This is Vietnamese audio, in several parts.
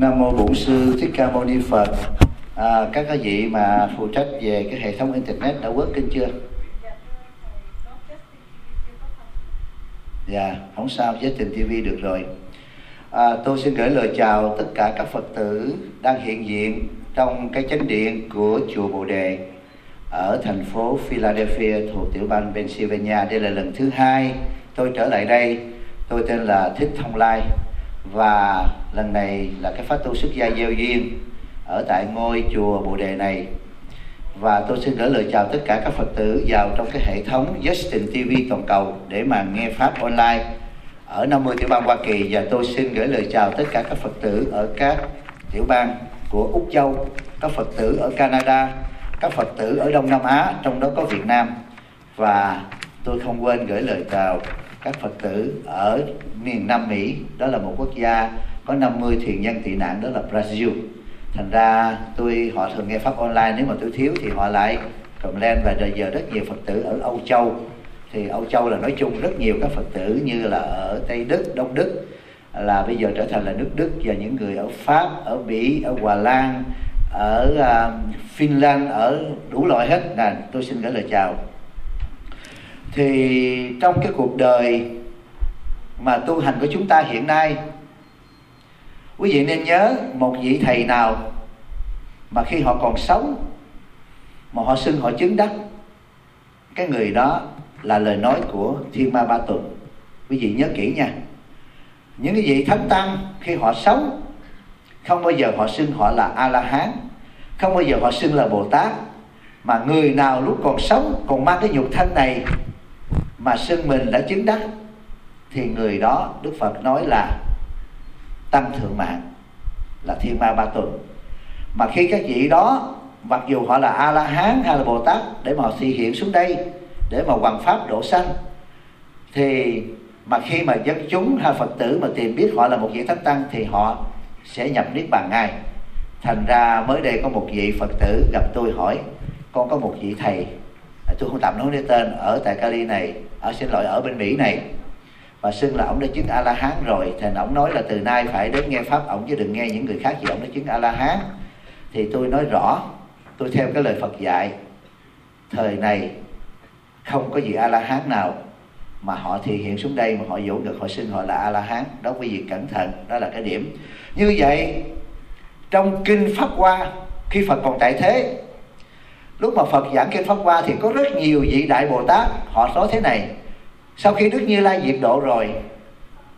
Nam mô Bổn sư Thích Ca Mâu Ni Phật. À, các cái vị mà phụ trách về cái hệ thống internet đã quét kinh chưa? Dạ, không sao, Justin TV được rồi. À, tôi xin gửi lời chào tất cả các Phật tử đang hiện diện trong cái chánh điện của chùa Bồ Đề ở thành phố Philadelphia thuộc tiểu bang Pennsylvania. Đây là lần thứ hai tôi trở lại đây. Tôi tên là Thích Thông Lai và lần này là cái phát tu xuất gia gieo duyên ở tại ngôi chùa Bồ Đề này. Và tôi xin gửi lời chào tất cả các Phật tử vào trong cái hệ thống Justin TV toàn cầu để mà nghe pháp online ở 50 tiểu bang Hoa Kỳ. Và tôi xin gửi lời chào tất cả các Phật tử ở các tiểu bang của Úc Châu, các Phật tử ở Canada, các Phật tử ở Đông Nam Á, trong đó có Việt Nam. Và tôi không quên gửi lời chào các Phật tử ở miền Nam Mỹ, đó là một quốc gia có 50 thiền nhân tị nạn đó là Brazil. Thành ra tôi họ thường nghe pháp online nếu mà tôi thiếu thì họ lại comment và bây giờ rất nhiều Phật tử ở Âu Châu. Thì Âu Châu là nói chung rất nhiều các Phật tử như là ở Tây Đức, Đông Đức là bây giờ trở thành là nước Đức và những người ở Pháp, ở Bỉ, ở Hòa Lan, ở uh, Finland, ở đủ loại hết. Là tôi xin gửi lời chào thì trong cái cuộc đời mà tu hành của chúng ta hiện nay, quý vị nên nhớ một vị thầy nào mà khi họ còn sống, mà họ xưng họ chứng đắc, cái người đó là lời nói của thiên ma ba tuần quý vị nhớ kỹ nha. Những cái vị thánh tăng khi họ sống, không bao giờ họ xưng họ là a la hán không bao giờ họ xưng là bồ tát, mà người nào lúc còn sống, còn mang cái nhục thân này mà sân mình đã chứng đắc thì người đó đức phật nói là tăng thượng mạng, là thiên ma ba tuần. Mà khi các vị đó, mặc dù họ là a la hán hay là bồ tát để mà họ thị hiện xuống đây, để mà hoàn pháp độ sanh, thì mà khi mà dân chúng hay phật tử mà tìm biết họ là một vị thánh tăng, thì họ sẽ nhập niết bàn ngay. Thành ra mới đây có một vị phật tử gặp tôi hỏi, con có một vị thầy À, tôi không tạm nói đến tên. Ở tại Cali này, ở xin lỗi, ở bên Mỹ này. Và xưng là ông đã chứng a la hán rồi. Thì ông nói là từ nay phải đến nghe pháp ông chứ đừng nghe những người khác gì ông đã chứng a la hán thì tôi nói rõ, tôi theo cái lời Phật dạy. Thời này, không có gì a la hán nào mà họ thể hiện xuống đây, mà họ dỗ ngực, họ xưng họ là a la hán đó quý vị cẩn thận, đó là cái điểm. Như vậy, trong kinh pháp hoa, khi phật còn tại thế lúc mà phật giảng kinh pháp hoa thì có rất nhiều vị đại bồ tát, họ nói thế này. Sau khi đức như lai diệt độ rồi,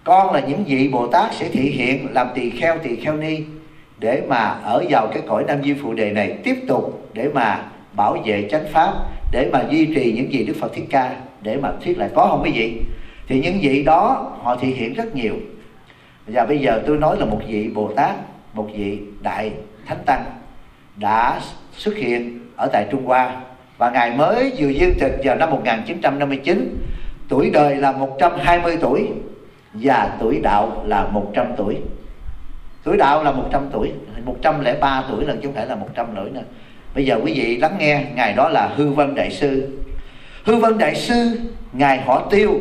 con là những vị bồ tát sẽ thị hiện làm tỳ kheo tỳ kheo ni, để mà ở vào cái cõi nam di phụ đề này tiếp tục để mà bảo vệ chánh pháp, để mà duy trì những gì đức phật thiết ca, để mà thiết lại. Có không quý vị? Thì những vị đó họ thị hiện rất nhiều. Và bây giờ tôi nói là một vị bồ tát, một vị đại thánh tăng đã xuất hiện ở tại Trung Hoa. Và ngài mới vừa viên tịch vào năm 1959 tuổi đời là 120 tuổi và tuổi đạo là 100 tuổi. Tuổi đạo là 100 tuổi 103 tuổi lần chứ không phải là 100 tuổi nữa bây giờ quý vị lắng nghe ngài đó là hư vân đại sư. Hư vân đại sư, ngài họ tiêu,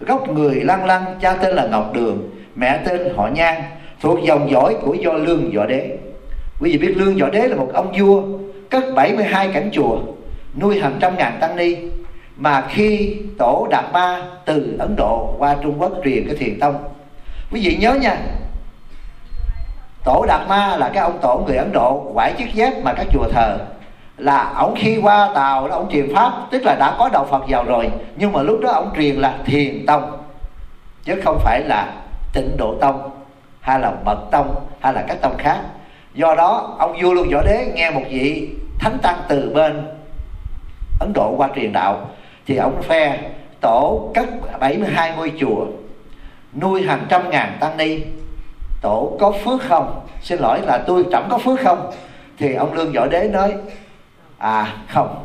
gốc người lăng lăng, cha tên là ngọc đường, mẹ tên họ nhan, thuộc dòng dõi của do lương võ đế. Quý vị biết lương võ đế là một ông vua cất 72 cảnh chùa, nuôi hàng trăm ngàn tăng ni, mà khi tổ đạt ma từ ấn độ qua trung quốc truyền cái thiền tông. Quý vị nhớ nha, tổ đạt ma là cái ông tổ người ấn độ quải chiếc dép mà các chùa thờ, là ổng khi qua tàu đó ổng truyền pháp, tức là đã có đạo phật vào rồi, nhưng mà lúc đó ổng truyền là thiền tông, chứ không phải là tịnh độ tông, hay là mật tông, hay là các tông khác do đó, ông vua luôn võ đế nghe một vị thánh tăng từ bên ấn độ qua truyền đạo, thì ông phe tổ cất 72 ngôi chùa, nuôi hàng trăm ngàn tăng ni. Tổ có phước không? Xin lỗi là tôi chẳng có phước không? Thì ông lương võ đế nói à không.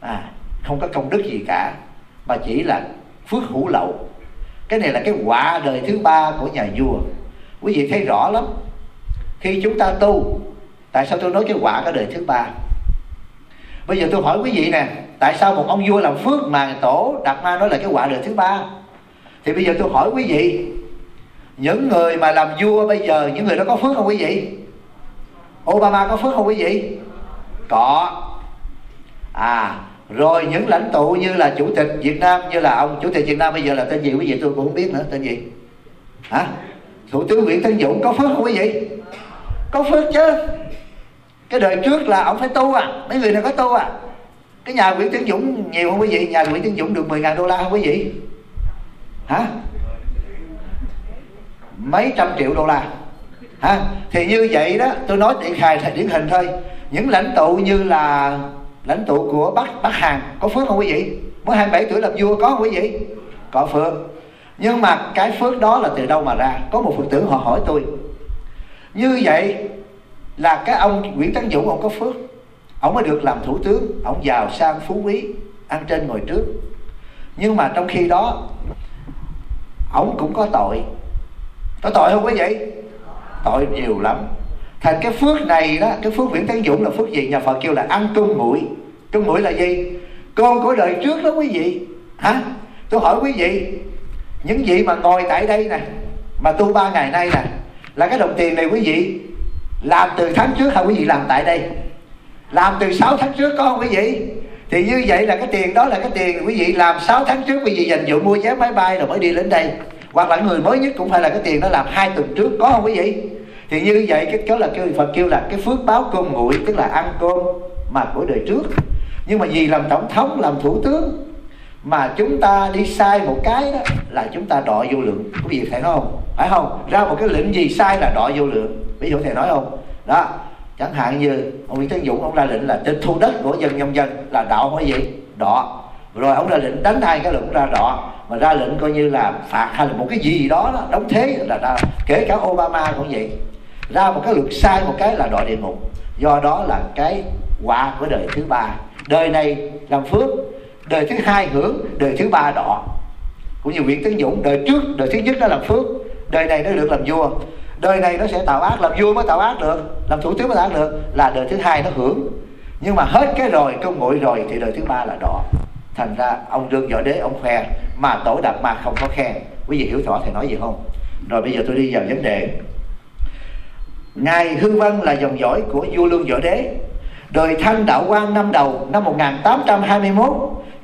À không có công đức gì cả, mà chỉ là phước hữu lậu. Cái này là cái quả đời thứ ba của nhà vua. Quý vị thấy rõ lắm khi chúng ta tu, tại sao tôi nói cái quả cái đời thứ ba? Bây giờ tôi hỏi quý vị nè, tại sao một ông vua làm phước mà tổ đạt ma nói là cái quả đời thứ ba? Thì bây giờ tôi hỏi quý vị, những người mà làm vua bây giờ, những người đó có phước không quý vị? Obama có phước không quý vị? Có. À rồi những lãnh tụ như là chủ tịch Việt Nam, như là ông chủ tịch Việt Nam bây giờ là tên gì quý vị? Tôi cũng không biết nữa, tên gì? Hả? Thủ tướng Nguyễn Tấn Dũng có phước không quý vị? Có phước chứ. Cái đời trước là ông phải tu à. Mấy người này có tu à? Cái nhà Nguyễn Tiến Dũng nhiều không quý vị? Nhà Nguyễn Tiến Dũng được 10 ngàn đô la không quý vị? Hả? Mấy trăm triệu đô la. Hả? Thì như vậy đó, tôi nói điển hài là điển hình thôi. Những lãnh tụ như là lãnh tụ của bắc bắc hàn, có phước không quý vị? Mới 27 tuổi làm vua có không quý vị? Có phước. Nhưng mà cái phước đó là từ đâu mà ra? Có một phật tử họ hỏi tôi như vậy là cái ông Nguyễn Tấn Dũng, ông có phước. Ông mới được làm thủ tướng. Ông giàu sang, phú quý, ăn trên ngồi trước. Nhưng mà trong khi đó, ông cũng có tội. Có tội không quý vị? Tội nhiều lắm. Thành cái phước này đó, cái phước Nguyễn Tấn Dũng là phước gì? Nhà Phật kêu là ăn cơm mũi cơm mũi là gì? Con của đời trước đó quý vị. Hả? Tôi hỏi quý vị, những vị mà ngồi tại đây nè, mà tu ba ngày nay nè là cái đồng tiền này quý vị làm từ tháng trước hay quý vị? Làm tại đây. Làm từ 6 tháng trước có không quý vị? Thì như vậy là cái tiền đó là cái tiền quý vị làm 6 tháng trước quý vị dành dụ mua vé máy bay rồi mới đi đến đây. Hoặc là người mới nhất cũng phải là cái tiền đó làm hai tuần trước, có không quý vị? Thì như vậy cái đó là kêu Phật kêu là cái phước báo cơm nguội, tức là ăn cơm mà của đời trước. Nhưng mà vì làm tổng thống, làm thủ tướng mà chúng ta đi sai một cái đó là chúng ta đọa vô lượng. Quý vị thấy nói không? Phải không? Ra một cái lệnh gì sai là đọ vô lượng. Ví dụ thầy nói không? Đó chẳng hạn như ông Nguyễn Tấn Dũng ông ra lệnh là tịch thu đất của dân nhân dân là đọ cái gì? Đọ rồi ông ra lệnh đánh hai cái lệnh ra đọ mà ra lệnh coi như là phạt hay là một cái gì đó, đó đóng thế là ra. Kể cả Obama cũng vậy. Ra một cái luật sai một cái là đọa địa ngục. Do đó là cái quả của đời thứ ba. Đời này làm phước đời thứ hai hưởng đời thứ ba đọ cũng như Nguyễn Tấn Dũng đời trước đời thứ nhất đó làm phước đời này nó được làm vua. Đời này nó sẽ tạo ác, làm vua mới tạo ác được. Làm thủ tướng mới tạo ác được. Là đời thứ hai nó hưởng. Nhưng mà hết cái rồi công nguội rồi thì đời thứ ba là đỏ. thành ra ông đương võ đế, ông khoe, mà tổ đạt ma không có khen. Quý vị hiểu rõ thầy nói gì không? Rồi bây giờ tôi đi vào vấn đề. Ngài hư vân là dòng dõi của vua lương võ đế. Đời thanh đạo quan năm đầu, năm 1821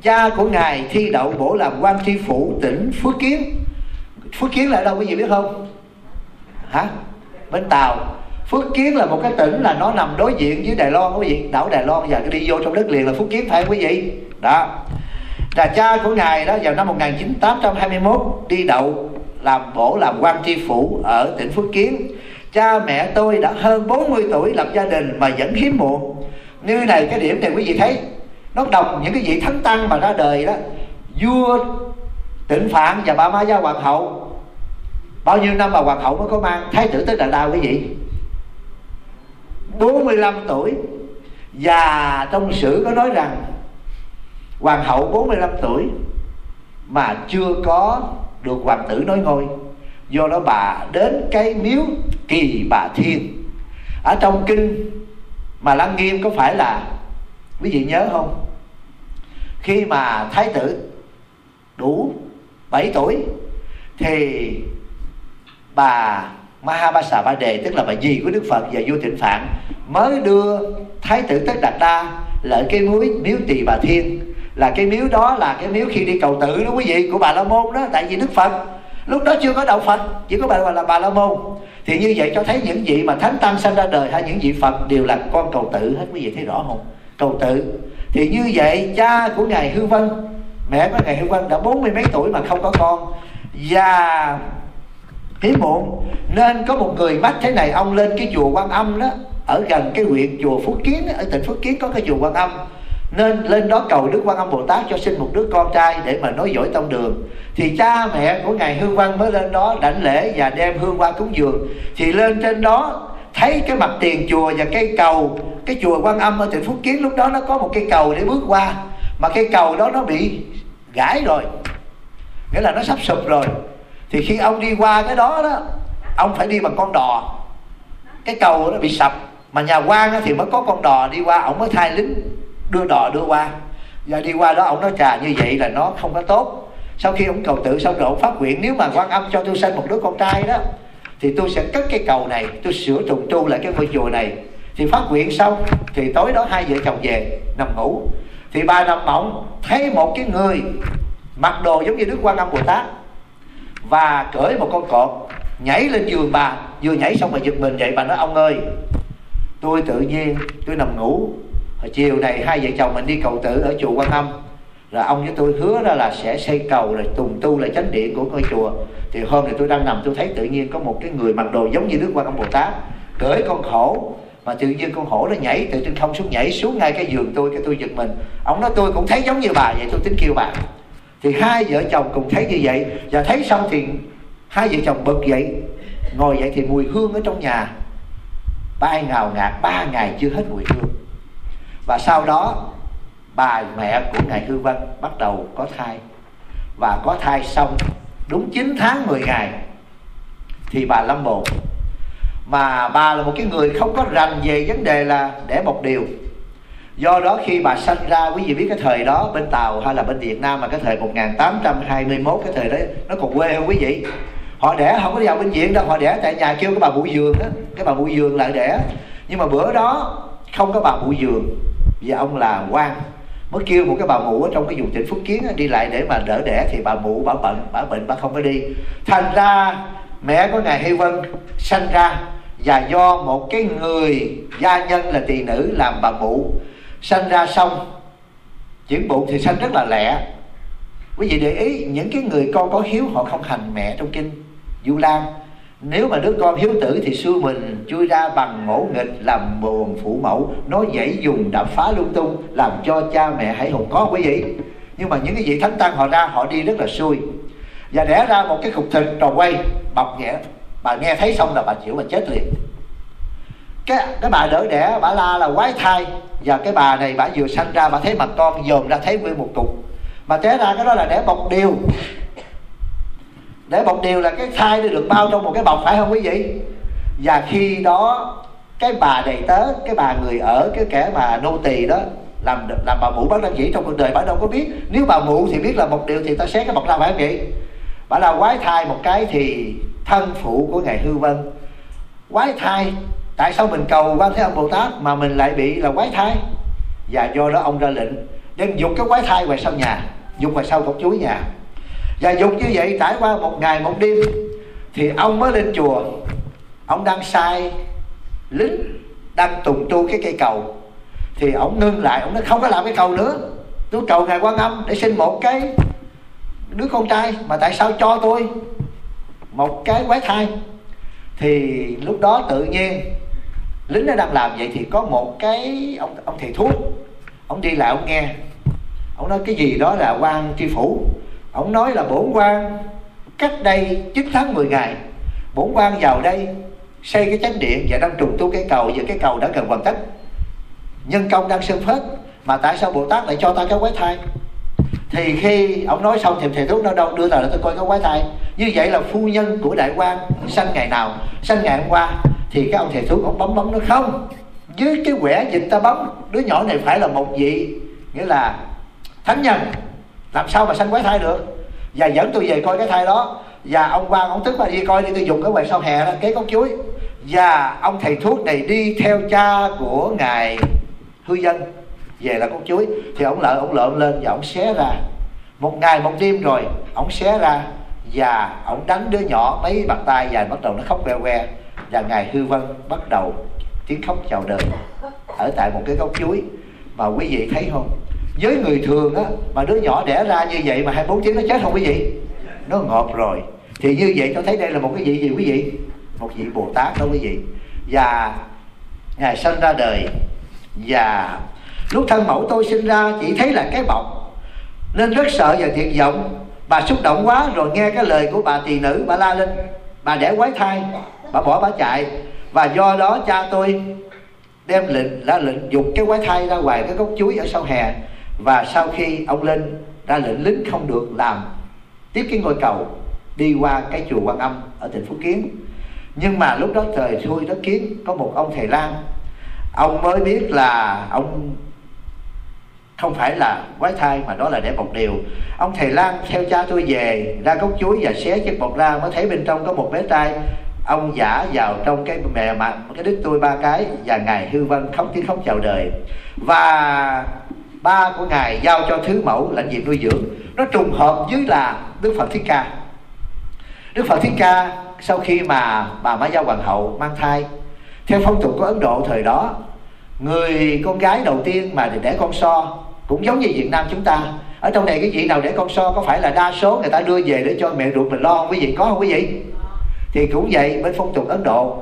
cha của ngài thi đậu bổ làm quan tri phủ tỉnh phước kiến phước kiến là ở đâu quý vị biết không? Hả? Bên tàu. Phước kiến là một cái tỉnh là nó nằm đối diện với đài loan, quý vị. Đảo đài loan và đi vô trong đất liền là phước kiến phải quý vị? Đó. Là cha của ngài đó, vào năm 1821 đi đậu làm bổ làm quan tri phủ ở tỉnh Phước Kiến. Cha mẹ tôi đã hơn 40 tuổi lập gia đình mà vẫn hiếm muộn. Như này, cái điểm này quý vị thấy, nó đồng những cái vị thánh tăng mà ra đời đó. Vua tịnh phạn và bà má gia hoàng hậu. Bao nhiêu năm mà hoàng hậu mới có mang? Thái tử tới đà la quý vị 45 tuổi. Và trong sử có nói rằng, hoàng hậu 45 tuổi mà chưa có được hoàng tử nói ngôi. Do đó bà đến cái miếu kỳ bà thiên. Ở trong kinh mà lăng nghiêm có phải là, quý vị nhớ không? Khi mà thái tử đủ 7 tuổi, thì bà Mahabasa Ba Đề tức là bà dì của Đức Phật và vua Tịnh Phạn, mới đưa thái tử Tất Đạt Đa lợi cái núi miếu Tỳ Bà Thiên. Là cái miếu đó là cái miếu khi đi cầu tự đó quý vị, của bà la môn đó, tại vì đức phật. Lúc đó chưa có đạo phật, chỉ có bà là bà la môn. Thì như vậy cho thấy những vị mà thánh tăng sanh ra đời hay những vị phật đều là con cầu tự hết, quý vị thấy rõ không? Cầu tự thì như vậy, cha của ngài hư vân mẹ của ngài hư vân đã bốn mươi mấy tuổi mà không có con. Và hiếm muộn, nên có một người mắt thế này ông lên cái chùa quan âm đó, ở gần cái huyện chùa phước kiến ở tỉnh phước kiến có cái chùa quan âm. Nên lên đó cầu đức quan âm bồ tát cho sinh một đứa con trai để mà nói dõi tông đường. Thì cha mẹ của ngài hương văn mới lên đó đảnh lễ và đem hương qua cúng dường. Thì lên trên đó, thấy cái mặt tiền chùa và cây cầu, cái chùa quan âm ở tỉnh phúc kiến lúc đó nó có một cây cầu để bước qua. Mà cây cầu đó nó bị gãy rồi. Nghĩa là nó sắp sụp rồi. Thì khi ông đi qua cái đó đó, ông phải đi bằng con đò. Cái cầu nó bị sập, mà nhà quan thì mới có con đò đi qua, ông mới thay lính đưa đò đưa qua. Và đi qua đó ông nói trà như vậy là nó không có tốt. Sau khi ông cầu tự xong rồi ông phát nguyện, nếu mà quan âm cho tôi sinh một đứa con trai đó, thì tôi sẽ cất cái cầu này, tôi sửa trùng tu lại cái ngôi chùa này. Thì phát nguyện xong, thì tối đó hai vợ chồng về, nằm ngủ thì bà nằm mộng thấy một cái người mặc đồ giống như đức quan âm bồ tát và cởi một con cọp nhảy lên giường bà, vừa nhảy xong bà giật mình dậy, bà nói, ông ơi, tôi tự nhiên, tôi nằm ngủ. Hồi chiều này hai vợ chồng mình đi cầu tử ở chùa quan âm, rồi ông với tôi hứa ra là sẽ xây cầu, rồi tùng tu lại chánh điện của ngôi chùa. Thì hôm nay tôi đang nằm, tôi thấy tự nhiên có một cái người mặc đồ giống như đức quan âm bồ tát, cởi con hổ mà tự nhiên con hổ nó nhảy từ trên không xuống nhảy xuống ngay cái giường tôi, cái tôi giật mình. Ông nói tôi cũng thấy giống như bà vậy, tôi tính kêu bà. Thì hai vợ chồng cùng thấy như vậy, và thấy xong thì hai vợ chồng bật dậy, ngồi dậy thì mùi hương ở trong nhà. Bay ngào ngạt, ba ngày chưa hết mùi hương. Và sau đó, bà mẹ của ngài hư vân bắt đầu có thai. Và có thai xong đúng 9 tháng 10 ngày, thì bà lâm bồn mà bà là một cái người không có rành về vấn đề là để một điều. Do đó khi bà sanh ra, quý vị biết cái thời đó bên Tàu hay là bên Việt Nam mà cái thời 1821 cái thời đấy nó còn quê không quý vị? Họ đẻ không có đi vào bệnh viện đâu, họ đẻ tại nhà kêu cái bà bụi giường đó. Cái bà bụi giường lại đẻ. Nhưng mà bữa đó không có bà bụi giường vì ông là quan, mới kêu một cái bà mụ ở trong cái vùng tỉnh phúc kiến đi lại để mà đỡ đẻ thì bà mụ bà bệnh bà bệnh bà không có đi. Thành ra mẹ của ngài hy vân sanh ra và do một cái người gia nhân là tỳ nữ làm bà mụ sanh ra xong, chuyển bụng thì sanh rất là lẹ. Quý vị để ý, những cái người con có hiếu họ không hành mẹ trong kinh du lan. Nếu mà đứa con hiếu tử thì xưa mình chui ra bằng ngỗ nghịch làm buồn phụ mẫu. Nó dễ dùng đập phá lung tung, làm cho cha mẹ hãy hùng có quý vị. Nhưng mà những cái vị thánh tăng họ ra, họ đi rất là xui. Và đẻ ra một cái cục thịt tròn quay, bọc nhẹ bà nghe thấy xong là bà chịu bà chết liền. Cái cái bà đỡ đẻ, bà la là quái thai. Và cái bà này bà vừa sanh ra, bà thấy mặt con dòm ra thấy nguyên một cục mà té ra, cái đó là đẻ bọc điều. Để bọc điều là cái thai nó được bao trong một cái bọc, phải không quý vị? Và khi đó, cái bà đầy tớ cái bà người ở, cái kẻ mà nô tỳ đó, làm làm bà mụ bác đang chỉ trong cuộc đời, bà đâu có biết. Nếu bà mụ thì biết là một điều thì ta xé cái bọc ra phải không vậy? Bà là quái thai một cái thì thân phụ của ngài hư vân. Quái thai, tại sao mình cầu quan thế âm bồ tát mà mình lại bị là quái thai? Và do đó ông ra lệnh, đem dục cái quái thai ngoài sau nhà, dục ngoài sau cổng chuối nhà. Và dục như vậy trải qua một ngày một đêm, thì ông mới lên chùa. Ông đang sai, lính đang tùng tu cái cây cầu. Thì ông ngưng lại, ông nói, không có làm cái cầu nữa. Tôi cầu ngài quan âm để sinh một cái đứa con trai mà tại sao cho tôi? Một cái quái thai, thì lúc đó tự nhiên lính nó đang làm vậy thì có một cái ông ông thầy thuốc, ông đi lại ông nghe. Ông nói, cái gì đó là quan tri phủ. Ông nói là, bổn quan cách đây 9 tháng 10 ngày, bổn quan vào đây xây cái chánh điện và đang trùng tu cái cầu và cái cầu đã gần hoàn tất. Nhân công đang sơn phết, mà tại sao bồ tát lại cho ta cái quái thai? Thì khi ông nói xong thì thầy thuốc nó đâu, đưa tờ tôi coi cái quái thai. Như vậy là phu nhân của đại quan sanh ngày nào, sanh ngày hôm qua, thì cái ông thầy thuốc ông bấm bấm nó không? Dưới cái quẻ dịch ta bấm, đứa nhỏ này phải là một vị, nghĩa là thánh nhân. Làm sao mà sanh quái thai được? Và dẫn tôi về coi cái thai đó. Và ông quan ông tức là đi coi đi, tôi dùng cái quầy sau hè đó, kế cốc chuối. Và ông thầy thuốc này đi theo cha của ngài hư dân về là cốc chuối. Thì ông lợi, ông lợn lên và ông xé ra. Một ngày, một đêm rồi, ông xé ra và ông đánh đứa nhỏ mấy bàn tay và bắt đầu nó khóc que que. Và ngài hư vân bắt đầu tiếng khóc chào đời ở tại một cái gốc chuối. Mà quý vị thấy không? Với người thường á, mà đứa nhỏ đẻ ra như vậy mà 24 tiếng nó chết không quý vị? Nó ngọt rồi. Thì như vậy tôi thấy đây là một cái gì gì quý vị? Một vị bồ tát đó quý vị. Và ngài sinh ra đời và lúc thân mẫu tôi sinh ra, chỉ thấy là cái bọc. Nên rất sợ và thiệt vọng. Bà xúc động quá, rồi nghe cái lời của bà tỳ nữ, bà la lên. Bà đẻ quái thai, bà bỏ bà chạy. Và do đó cha tôi đem lệnh ra lệnh dục cái quái thai ra ngoài cái gốc chuối ở sau hè. Và sau khi ông lên ra lệnh lính không được làm tiếp cái ngôi cầu đi qua cái chùa quan âm ở tỉnh phú kiến. Nhưng mà lúc đó trời xui đất kiến, có một ông thầy lang. Ông mới biết là ông không phải là quái thai, mà đó là để một điều ông thầy lan theo cha tôi về, ra gốc chuối và xé chiếc bột ra, mới thấy bên trong có một bé trai. Ông giả vào trong cái mẹ mặt cái đít tôi ba cái, và ngài hư vân khóc tiếng khóc chào đời. Và ba của ngài giao cho thứ mẫu lãnh nhiệm nuôi dưỡng. Nó trùng hợp với là đức phật thích ca. Đức phật thích ca, sau khi mà bà Mã Gia Hoàng hậu mang thai, theo phong tục của Ấn Độ thời đó, người con gái đầu tiên mà để con so cũng giống như Việt Nam chúng ta. Ở trong này cái vị nào để con so, có phải là đa số người ta đưa về để cho mẹ ruột mình lo không? Quý vị có không quý vị? Thì cũng vậy bên phong tục Ấn Độ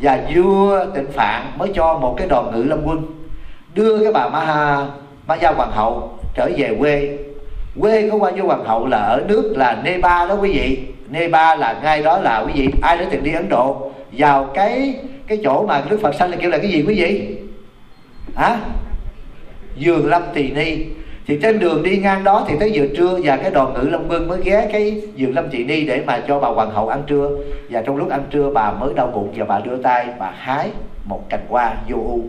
và vua Tịnh Phạn mới cho một cái đoàn ngự lâm quân, đưa cái bà Ma Ma Gia Hoàng hậu trở về quê. Quê của quan vua hoàng hậu là ở nước là Nepal đó quý vị. Nepal là ngay đó là quý vị. Ai đã từng đi Ấn Độ, vào cái cái chỗ mà Đức Phật sanh là kêu là cái gì quý vị? Hả? Giường lâm tỳ ni. Thì trên đường đi ngang đó thì tới giờ trưa và cái đoàn ngự long vương mới ghé cái giường lâm tỳ ni để mà cho bà hoàng hậu ăn trưa. Và trong lúc ăn trưa bà mới đau bụng và bà đưa tay bà hái một cành hoa vô u.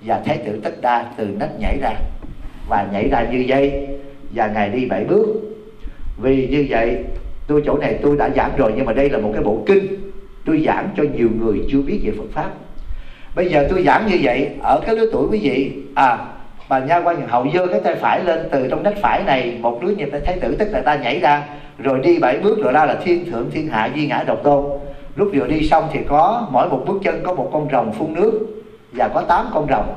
Và thái tử tất đa từ nách nhảy ra. Và nhảy ra như vậy và ngài đi bảy bước. Vì như vậy, tôi chỗ này tôi đã giảng rồi nhưng mà đây là một cái bộ kinh tôi giảng cho nhiều người chưa biết về Phật pháp. Bây giờ tôi giảng như vậy, ở cái lứa tuổi quý vị à mà nha quan hậu giơ cái tay phải lên, từ trong nách phải này, một đứa nhìn thấy tử tức là ta nhảy ra, rồi đi bảy bước, rồi ra là thiên thượng, thiên hạ, di ngã, độc tôn. Lúc vừa đi xong thì có, mỗi một bước chân có một con rồng phun nước, và có tám con rồng.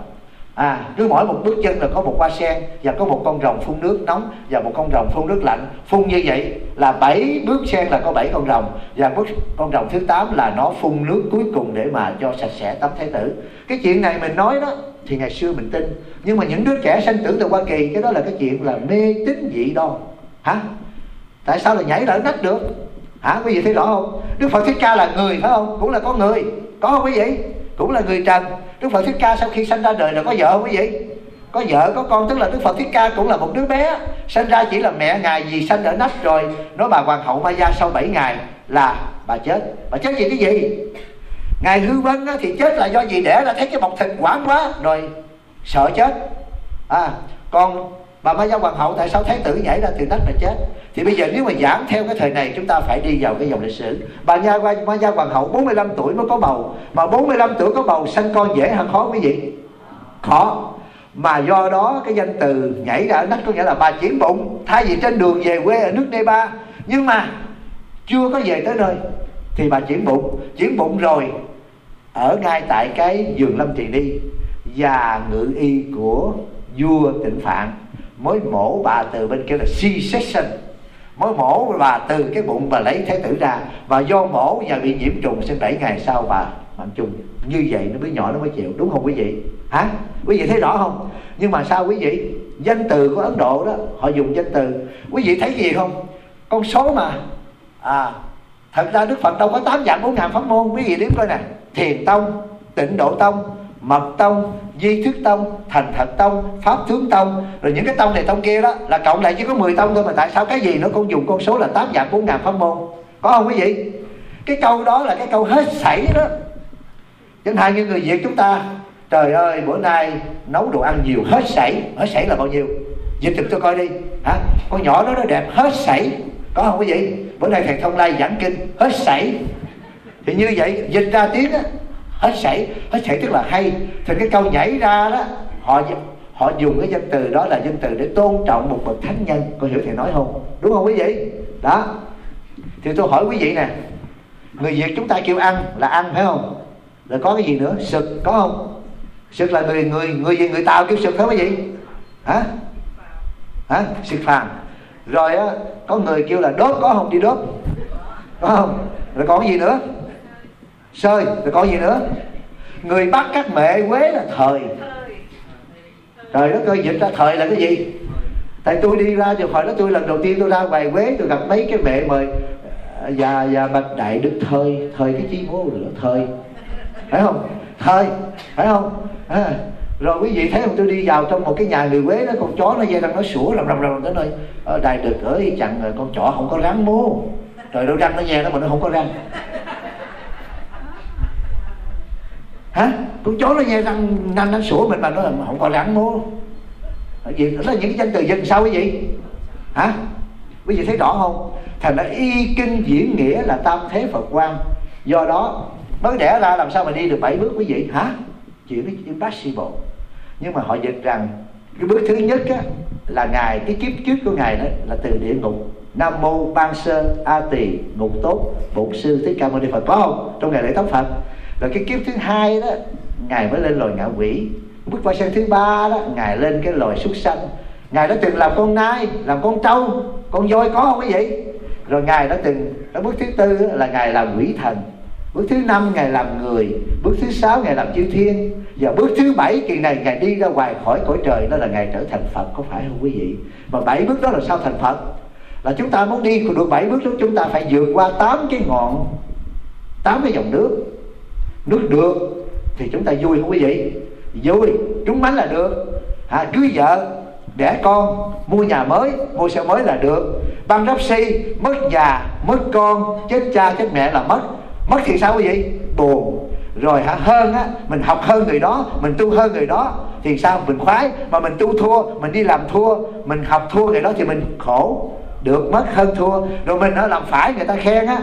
À cứ mỗi một bước chân là có một hoa sen, và có một con rồng phun nước nóng, và một con rồng phun nước lạnh. Phun như vậy là bảy bước sen là có bảy con rồng, và bước con rồng thứ tám là nó phun nước cuối cùng để mà cho sạch sẽ tấm thái tử. Cái chuyện này mình nói đó thì ngày xưa mình tin. Nhưng mà những đứa trẻ sanh tử từ hoa kỳ, cái đó là cái chuyện là mê tín dị đoan. Hả? Tại sao là nhảy lỡ nách được? Hả? Quý vị thấy rõ không? Đức phật thích ca là người, phải không? Cũng là con người. Có không quý vị? Cũng là người trần. Đức phật thích ca sau khi sanh ra đời là có vợ không quý vị? Có vợ, có con. Tức là đức phật thích ca cũng là một đứa bé. Sinh ra chỉ là mẹ ngài vì sanh ở nách rồi. Nói bà hoàng hậu ma gia sau 7 ngày là bà chết. Bà chết vì cái gì? Ngài hư vân thì chết là do gì để là thấy cái bọc thịt quảng quá, rồi sợ chết. À còn bà ma gia hoàng hậu tại sao thái tử nhảy ra từ nách mà chết? Thì bây giờ nếu mà giảng theo cái thời này, chúng ta phải đi vào cái dòng lịch sử. Bà nha ma gia hoàng hậu 45 tuổi mới có bầu. Mà 45 tuổi có bầu, sanh con dễ hay khó quý vị? Khó. Mà do đó cái danh từ nhảy ra ở nách có nghĩa là bà chuyển bụng, thay vì trên đường về quê ở nước Nepal. Nhưng mà chưa có về tới nơi, thì bà chuyển bụng. Chuyển bụng rồi ở ngay tại cái giường lâm trì đi và ngự y của vua tịnh phạn. Mới mổ bà từ bên kia là C-section mới mổ bà từ cái bụng bà lấy thái tử ra, và do mổ và bị nhiễm trùng sinh 7 ngày sau bà mạnh trùng như vậy nó mới nhỏ, nó mới chịu. Đúng không quý vị? Hả? Quý vị thấy rõ không? Nhưng mà sao quý vị? Danh từ của ấn độ đó, họ dùng danh từ. Quý vị thấy gì không? Con số mà. À thật ra đức phật đâu có tám dạng bốn ngàn pháp môn. Quý vị đếm coi nè thiền tông, tịnh độ tông, mật tông, di thức tông, thành thật tông, pháp tướng tông. Rồi những cái tông này tông kia đó là cộng lại chỉ có 10 tông thôi mà tại sao cái gì nó cũng dùng con số là tám vạn bốn ngàn pháp môn? Có không quý vị? Cái câu đó là cái câu hết sảy đó. Chẳng hạn như người việt chúng ta, trời ơi, bữa nay nấu đồ ăn nhiều hết sảy. Hết sảy là bao nhiêu? Dịch thực tôi coi đi. Hả? Con nhỏ đó nó đẹp hết sảy. Có không quý vị? Bữa nay thầy thông lai giảng kinh, hết sảy thì như vậy, dịch ra tiếng á, hết sảy hết sảy tức là hay. Thì cái câu nhảy ra đó, họ họ dùng cái danh từ đó là danh từ để tôn trọng một bậc thánh nhân. Có hiểu thầy nói không? Đúng không quý vị? Đó. Thì tôi hỏi quý vị nè, người việt chúng ta kêu ăn là ăn, phải không? Rồi có cái gì nữa? Sực, có không? Sực là người người người gì người tàu kêu sực phải quý vị? Hả? Hả? Sực phàm. Rồi á, có người kêu là đốt, có không? Đi đốt. Có không? Rồi còn cái gì nữa? Sơi rồi còn gì nữa? Người bắt các mẹ quế là thời. Trời đất ơi dịch ra thời là cái gì? Tại tôi đi ra thì hỏi đó tôi lần đầu tiên tôi ra ngoài quế tôi gặp mấy cái mẹ mời và và bạch đại đức thời thời cái chi bố nữa thời. Phải không? Thời phải không? À, rồi quý vị thấy không? Tôi đi vào trong một cái nhà người quế đó con chó nó dây răng nó sủa rầm rầm rầm tới nơi ở đại được ơi chẳng ờ, con chó không có rắn mô trời đâu răng nó nghe nó mà nó không có răng hả? Con chó nó nghe răng nanh nó sủa mình mà nó không còn răng mô. Vì đó là những cái danh từ dân sao quý vị hả? Quý vị thấy rõ không? Thành ra y kinh diễn nghĩa là tam thế phật quan do đó mới đẻ ra làm sao mà đi được bảy bước quý vị? Hả? Chuyện đó impossible. Nhưng mà họ dịch rằng cái bước thứ nhất á, là ngài cái kiếp trước của ngài đó là từ địa ngục. Nam mô ban sơ a tỳ ngục tốt bổn sư thích ca mâu ni phật. Có không? Trong ngày lễ tống phật rồi cái kiếp thứ hai đó, ngài mới lên loài ngạ quỷ. Bước qua sang thứ ba đó, ngài lên cái loài súc sanh. Ngài đã từng làm con nai, làm con trâu, con voi có không cái gì rồi ngài đã từng, đó, bước thứ tư là ngài làm quỷ thần. Bước thứ năm, ngài làm người. Bước thứ sáu, ngài làm chư thiên. Và bước thứ bảy, kỳ này ngài đi ra ngoài khỏi cõi trời, đó là ngài trở thành phật, có phải không quý vị? Mà bảy bước đó là sao thành phật? Là chúng ta muốn đi được bảy bước đó, chúng ta phải vượt qua tám cái ngọn, tám cái dòng nước nước được thì chúng ta vui không quý vị vui trúng bánh là được. À, cưới vợ đẻ con mua nhà mới mua xe mới là được. Băng đắp si mất nhà, mất con chết cha chết mẹ là mất. Mất thì sao quý vị buồn. Rồi hả hơn á mình học hơn người đó mình tu hơn người đó thì sao? Mình khoái mà mình tu thua mình đi làm thua mình học thua người đó thì mình khổ. Được mất hơn thua. Rồi mình nó làm phải người ta khen á.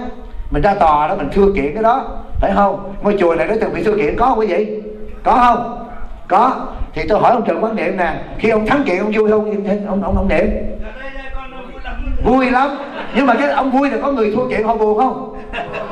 Mình ra tòa đó mình thưa kiện cái đó phải không? Ngôi chùa này nó từng bị sự kiện có không quý vị? Có không? Có. Thì tôi hỏi ông trần quán niệm nè, khi ông thắng kiện, ông vui không? Ông ông ông niệm. Vui lắm. Nhưng mà cái ông vui là có người thua kiện, họ buồn không?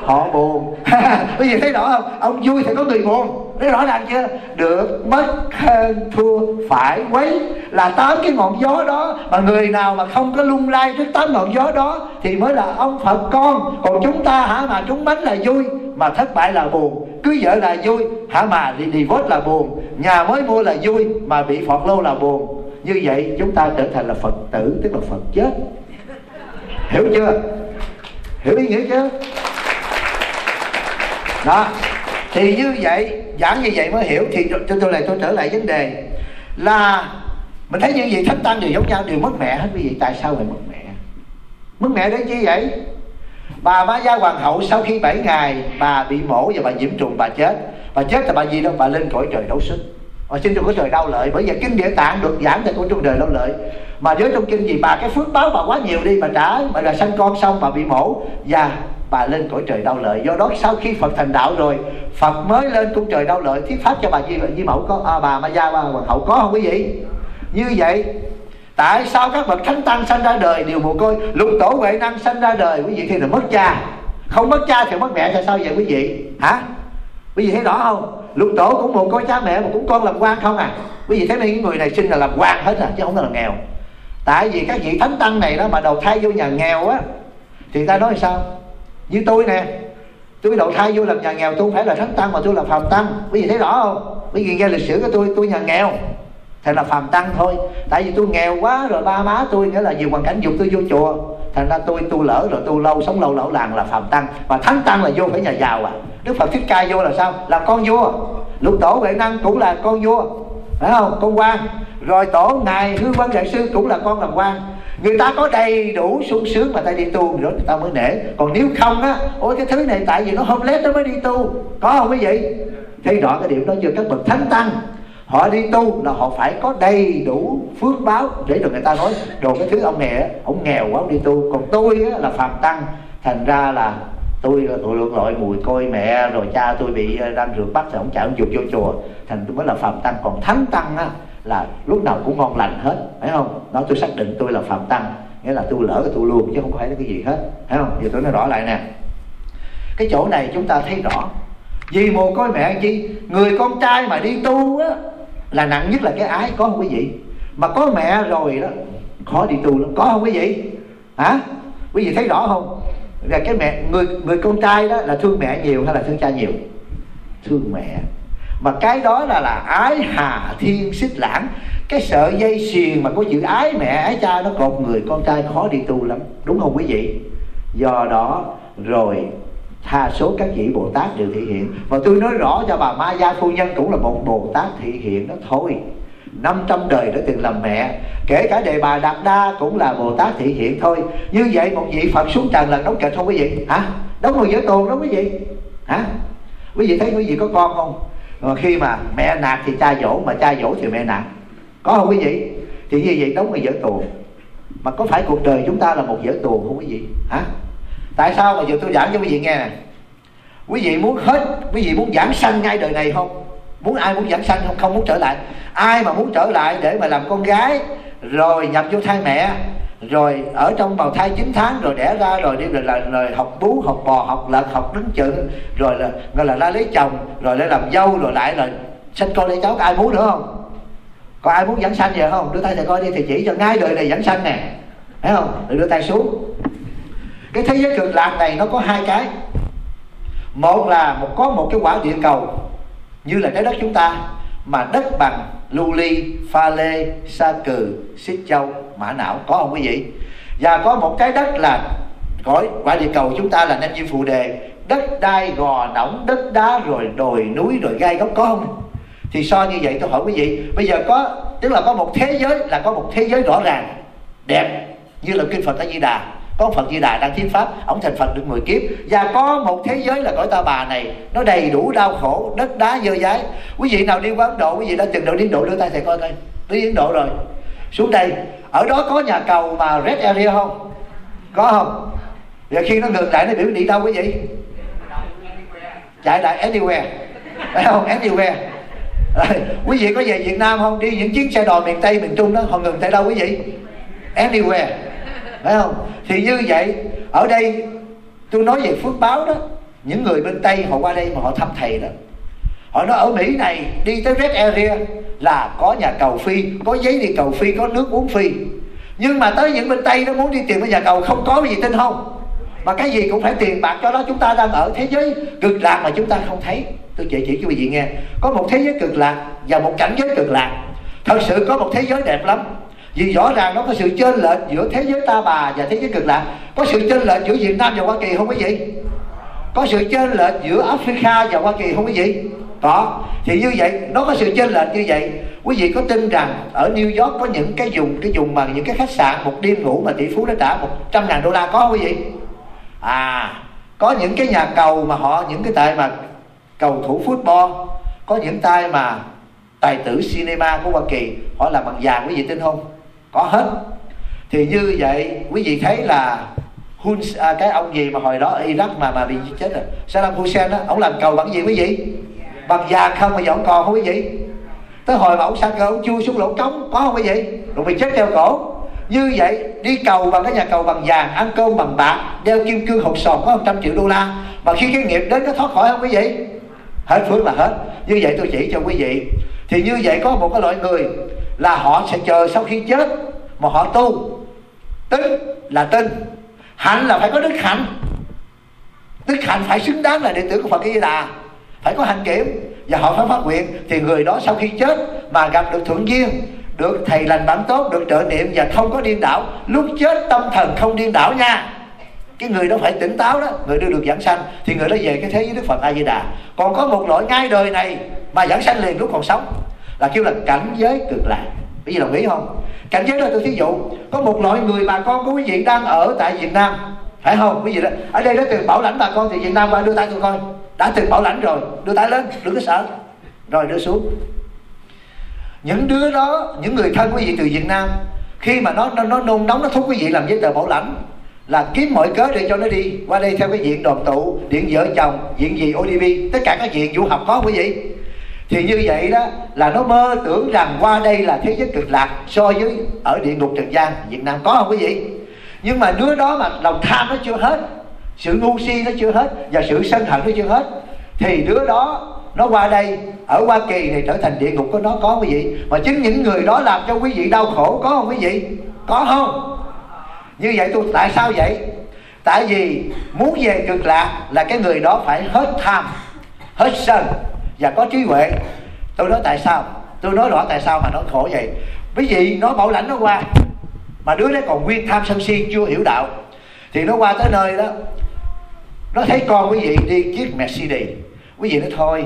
Họ buồn. Bây giờ thấy rõ không? Ông vui thì có người buồn. Thấy rõ ràng chưa? Được mất hơn thua phải quấy là tám cái ngọn gió đó. Mà người nào mà không có lung lay trước tám ngọn gió đó thì mới là ông phật con. Còn chúng ta hả mà chúng bánh là vui mà thất bại là buồn. Cưới vợ là vui, hả mà đi đi vót là buồn. Nhà mới mua là vui, mà bị phọt lô là buồn. Như vậy, chúng ta trở thành là phật tử, tức là phật chết. Hiểu chưa? Hiểu ý nghĩa chưa? Đó. Thì như vậy, giảng như vậy mới hiểu, thì cho tôi lại, tôi trở lại vấn đề. Là mình thấy những gì thánh tăng đều giống nhau, đều mất mẹ hết. Quý vị tại sao lại mất mẹ mất mẹ đến chi vậy? Bà ma gia hoàng hậu sau khi 7 ngày bà bị mổ và bà nhiễm trùng bà chết. Bà chết là bà gì đâu? Bà lên cõi trời đấu sức. Và xin trong cõi trời đau lợi bởi vì kinh địa tạng được giảng tại cõi trong đời đau lợi. Mà với trong kinh gì bà cái phước báo bà quá nhiều đi bà trả bà là sanh con xong bà bị mổ và bà lên cõi trời đau lợi. Do đó sau khi phật thành đạo rồi phật mới lên cung trời đau lợi. Thuyết pháp cho bà di di mẫu có à, bà ma gia bà hoàng hậu có không quý vị? Như vậy tại sao các bậc thánh tăng sanh ra đời đều mồ côi? Lục tổ huệ năng sanh ra đời, quý vị thì là mất cha. Không mất cha thì mất mẹ thì sao vậy quý vị? Hả? Quý vị thấy rõ không? Lục tổ cũng mồ côi cha mẹ mà cũng con làm quan không à? Quý vị thấy mấy người này sinh là làm quan hết à chứ không phải là nghèo. Tại vì các vị thánh tăng này đó mà đầu thai vô nhà nghèo á, thì ta nói sao? Như tôi nè, tôi đầu thai vô làm nhà nghèo, tôi không phải là thánh tăng mà tôi là phàm tăng. Quý vị thấy rõ không? Quý vị nghe lịch sử của tôi tôi nhà nghèo thành là phàm tăng thôi. Tại vì tôi nghèo quá rồi ba má tôi nghĩa là nhiều hoàn cảnh dục tôi vô chùa. Thành ra tôi tu lỡ rồi tu lâu sống lâu lỗ làng là phàm tăng. Và thánh tăng là vô phải nhà giàu à. Đức phật thích ca vô là sao? Là con vua. Lục tổ huệ năng cũng là con vua. Phải không? Con quan. Rồi tổ ngài hư văn đại sư cũng là con làm quan. Người ta có đầy đủ sung sướng mà ta đi tu rồi người ta mới nể. Còn nếu không á, ôi cái thứ này tại vì nó không lét nó mới đi tu. Có không quý vị? Thấy rõ cái điểm đó chưa? Các bậc thánh tăng họ đi tu là họ phải có đầy đủ phước báo để được người ta nói đồ cái thứ ông này ông nghèo quá ông đi tu. Còn tôi á, là phàm tăng thành ra là tôi là tôi lượng lội mùi coi mẹ rồi cha tôi bị đang rượt bắt thì ông chạy ông dục vô chùa. Thành tôi mới là phàm tăng. Còn thánh tăng á là lúc nào cũng ngon lành hết phải không? Nói tôi xác định tôi là phạm tăng nghĩa là tôi lỡ tôi luôn chứ không phải là cái gì hết phải không? Giờ tôi nói rõ lại nè. Cái chỗ này chúng ta thấy rõ. Vì mồ côi mẹ chi? Người con trai mà đi tu á là nặng nhất là cái ái, có không quý vị mà có mẹ rồi đó, khó đi tu lắm. Có không quý vị hả? Quý vị thấy rõ không? Là cái mẹ, người người con trai đó là thương mẹ nhiều hay là thương cha nhiều? Thương mẹ. Mà cái đó là là ái hà thiên xích lãng. Cái sợi dây xiềng mà có chữ ái mẹ, ái cha nó cột người, con trai khó đi tu lắm. Đúng không quý vị? Do đó, rồi Hà số các vị bồ tát đều thể hiện. Và tôi nói rõ cho bà ma gia phu nhân cũng là một bồ tát thể hiện đó thôi. 500 đời đã từng làm mẹ, Kể cả đề bà Đạt Đa cũng là Bồ Tát thị hiện thôi. Như vậy một vị Phật xuống trần là đóng kịch không quý vị? Hả? Đóng người giới tồn đó quý vị. Hả? Quý vị thấy quý vị có con không? mà khi mà mẹ nạt thì cha dỗ, mà cha dỗ thì mẹ nạt có không quý vị? Thì như vậy đóng một vở tuồng mà có phải cuộc đời chúng ta là một vở tuồng không quý vị? Hả? Tại sao mà giờ tôi giảng cho quý vị nghe nè? Quý vị muốn hết, quý vị muốn giảng sanh ngay đời này không? Muốn ai muốn giảng sanh không? Không muốn trở lại. Ai mà muốn trở lại để mà làm con gái, rồi nhập vô thai mẹ, rồi ở trong bào thai 9 tháng, rồi đẻ ra, rồi đi rồi là rồi học bú, học bò, học lật học đứng chừng rồi là, gọi là ra lấy chồng, rồi lại làm dâu, rồi lại là sinh con lấy cháu. Có ai muốn nữa không? Có ai muốn dẫn sanh vậy không? Đưa tay thầy coi đi thì chỉ cho ngay đời này dẫn sanh nè. Thấy không? Rồi đưa tay xuống cái thế giới cực lạc này nó có hai cái. Một là một có một cái quả địa cầu, như là trái đất chúng ta, mà đất bằng lưu ly, pha lê, sa cừ, xích châu, mã não. Có không quý vị? Và có một cái đất là cõi quả địa cầu chúng ta là nam diêm phụ đề. Đất đai, gò nõng đất đá, rồi đồi, núi, rồi gai góc, có không? Thì so như vậy tôi hỏi quý vị. Bây giờ có tức là có một thế giới là có một thế giới rõ ràng, đẹp, như là kinh phật a di đà có phật di đà đang thuyết pháp ông thành phật được 10 kiếp. Và có một thế giới là cõi ta bà này nó đầy đủ đau khổ đất đá dơ dái. Quý vị nào đi qua ấn độ quý vị đã từng được đi ấn độ đưa tay thầy coi coi. Đi ấn độ rồi. Xuống đây ở đó có nhà cầu mà red area không? Có không? Và khi nó ngừng lại nó biểu đi đâu quý vị? Chạy lại anywhere. Phải không? Anywhere. Rồi, quý vị có về Việt Nam không? Đi những chuyến xe đò miền Tây miền Trung đó họ ngừng tại đâu quý vị? Anywhere phải không? Thì như vậy, ở đây tôi nói về phước báo đó, những người bên tây họ qua đây mà họ thăm thầy đó. Họ nói ở mỹ này, đi tới red area là có nhà cầu phi, có giấy đi cầu phi, có nước uống phi. Nhưng mà tới những bên tây nó muốn đi tìm cái nhà cầu không có gì tin không? Mà cái gì cũng phải tiền bạc cho đó chúng ta đang ở thế giới cực lạc mà chúng ta không thấy. Tôi chỉ chỉ cho quý vị nghe. Có một thế giới cực lạc và một cảnh giới cực lạc. Thật sự có một thế giới đẹp lắm vì rõ ràng nó có sự chênh lệch giữa thế giới ta bà và thế giới cực lạc. Có sự chênh lệch giữa việt nam và hoa kỳ không quý vị? Có sự chênh lệch giữa africa và hoa kỳ không quý vị? Có. Thì như vậy, nó có sự chênh lệch như vậy. Quý vị có tin rằng ở New York có những cái dùng cái dùng mà những cái khách sạn, một đêm ngủ mà tỷ phú đã trả một trăm ngàn đô la có không quý vị? À có những cái nhà cầu mà họ, những cái tại mà cầu thủ football, có những tay mà tài tử cinema của Hoa Kỳ, họ làm bằng vàng, quý vị tin không? Có hết. Thì như vậy quý vị thấy là Hun à, cái ông gì mà hồi đó ở Iraq mà mà bị chết rồi? Saddam Hussein đó ông làm cầu bằng gì quý vị? Bằng vàng không mà giờ ông còn không quý vị? Tới hồi mà ông sang cơ ông chui xuống lỗ trống có không quý vị? Rồi bị chết treo cổ. Như vậy đi cầu bằng cái nhà cầu bằng vàng ăn cơm bằng bạc đeo kim cương hộp sòn có 100 triệu đô la. Mà khi cái nghiệp đến nó thoát khỏi không quý vị? Hết phước là hết. Như vậy tôi chỉ cho quý vị. Thì như vậy có một cái loại người là họ sẽ chờ sau khi chết mà họ tu. Tính là tin. Hạnh là phải có đức hạnh. Đức hạnh phải xứng đáng là đệ tử của phật di đà. Phải có hành kiểm. Và họ phải phát nguyện thì người đó sau khi chết mà gặp được thuận duyên, được thầy lành bản tốt, được trợ niệm và không có điên đảo. Lúc chết tâm thần không điên đảo nha. Cái người đó phải tỉnh táo đó, người đưa được giảng sanh. Thì người đó về cái thế giới đức phật a di đà. Còn có một loại ngay đời này mà giảng sanh liền lúc còn sống là kêu là cảnh giới cực lạc. Quý vị đồng ý không? Cảnh giới đó tôi thí dụ có một loại người bà con của quý vị đang ở tại việt nam. Phải không? Quý vị đó ở đây đã từng bảo lãnh bà con thì việt nam qua đưa tay tôi coi. Đã từng bảo lãnh rồi đưa tay lên đừng có sợ rồi đưa xuống. Những đứa đó những người thân quý vị từ việt nam khi mà nó nó, nó nôn nóng nó thúc quý vị làm giấy tờ bảo lãnh là kiếm mọi cớ để cho nó đi. Qua đây theo cái diện đoàn tụ diện vợ chồng diện gì ODB tất cả các diện du học có quý vị thì như vậy đó là nó mơ tưởng rằng qua đây là thế giới cực lạc so với ở địa ngục trần gian Việt Nam có không quý vị? Nhưng mà đứa đó mà lòng tham nó chưa hết, sự ngu si nó chưa hết và sự sân hận nó chưa hết, thì đứa đó nó qua đây, ở Hoa Kỳ thì trở thành địa ngục của nó có quý vị? Mà chính những người đó làm cho quý vị đau khổ có không quý vị? Có không? Như vậy tôi, tại sao vậy? Tại vì muốn về cực lạc là cái người đó phải hết tham, hết sân và có trí huệ. Tôi nói tại sao? Tôi nói rõ tại sao mà nó khổ vậy. Quý vị nó bảo lãnh nó qua. Mà đứa đấy còn nguyên tham sân si, chưa hiểu đạo. Thì nó qua tới nơi đó. Nó thấy con quý vị đi chiếc Mercedes quý vị nói, thôi,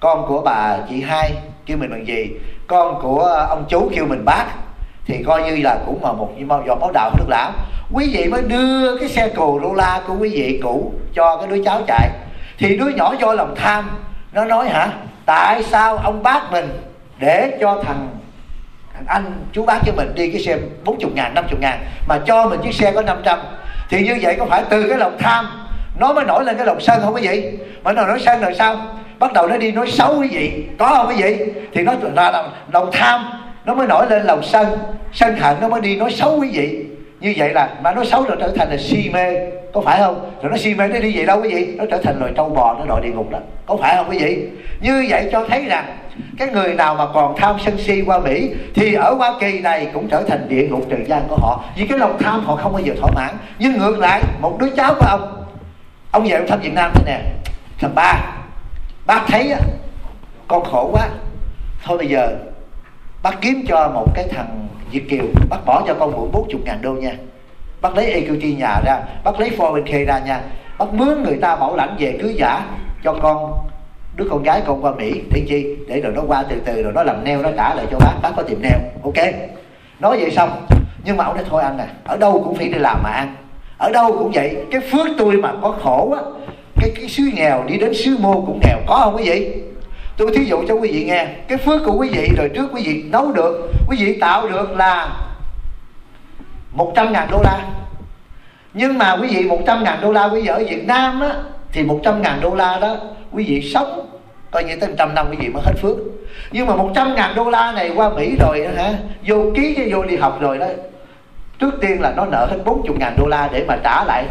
con của bà chị hai kêu mình bằng gì? Con của ông chú kêu mình bác. Thì coi như là cũng mà một giọt máu đạo nước lão. Quý vị mới đưa cái xe cù lô la của quý vị cũ cho cái đứa cháu chạy. Thì đứa nhỏ do lòng tham nó nói hả? Tại sao ông bác mình để cho thằng anh chú bác cho mình đi cái xe 40 ngàn 50 ngàn mà cho mình chiếc xe có 500 thì như vậy có phải từ cái lòng tham nó mới nổi lên cái lòng sân không quý vị mà nó nói sân rồi sao? Bắt đầu nó đi nói xấu quý vị có không quý vị thì nó là lòng, lòng tham nó mới nổi lên lòng sân. Sân hận nó mới đi nói xấu quý vị như vậy là mà nói xấu rồi trở thành là si mê, có phải không? Rồi nó si mê nó đi vậy đâu quý vị, nó trở thành loài trâu bò, nó đòi địa ngục đó. Có phải không quý vị? Như vậy cho thấy rằng, cái người nào mà còn tham sân si qua mỹ thì ở hoa kỳ này cũng trở thành địa ngục trần gian của họ. Vì cái lòng tham họ không bao giờ thỏa mãn. Nhưng ngược lại, một đứa cháu của ông ông về ông thăm việt nam thế nè. Thằng ba, bác thấy con khổ quá. Thôi bây giờ bác kiếm cho một cái thằng Việt Kiều, bác bỏ cho con mượn 40 ngàn đô nha. Bác lấy EQT nhà ra, bác lấy 401k ra nha. Bác mướn người ta bảo lãnh về cưới giả cho con, đứa con gái con qua Mỹ. Thì chi? Để rồi nó qua từ từ, rồi nó làm neo, nó trả lại cho bác bác có tìm neo. Ok. Nói vậy xong, nhưng mà ông nói thôi anh à ở đâu cũng phải đi làm mà ăn. Ở đâu cũng vậy, cái phước tôi mà có khổ á, cái cái xứ nghèo đi đến xứ mô cũng nghèo, có không quý vị? Tôi thí dụ cho quý vị nghe cái phước của quý vị rồi trước quý vị nấu được quý vị tạo được là 100 ngàn đô la. Nhưng mà quý vị 100 ngàn đô la quý vị ở Việt Nam á thì 100 ngàn đô la đó quý vị sống coi như tới 100 năm quý vị mới hết phước. Nhưng mà 100 ngàn đô la này qua Mỹ rồi đó, hả vô ký vô đi học rồi đó trước tiên là nó nợ hết 40 ngàn đô la để mà trả lại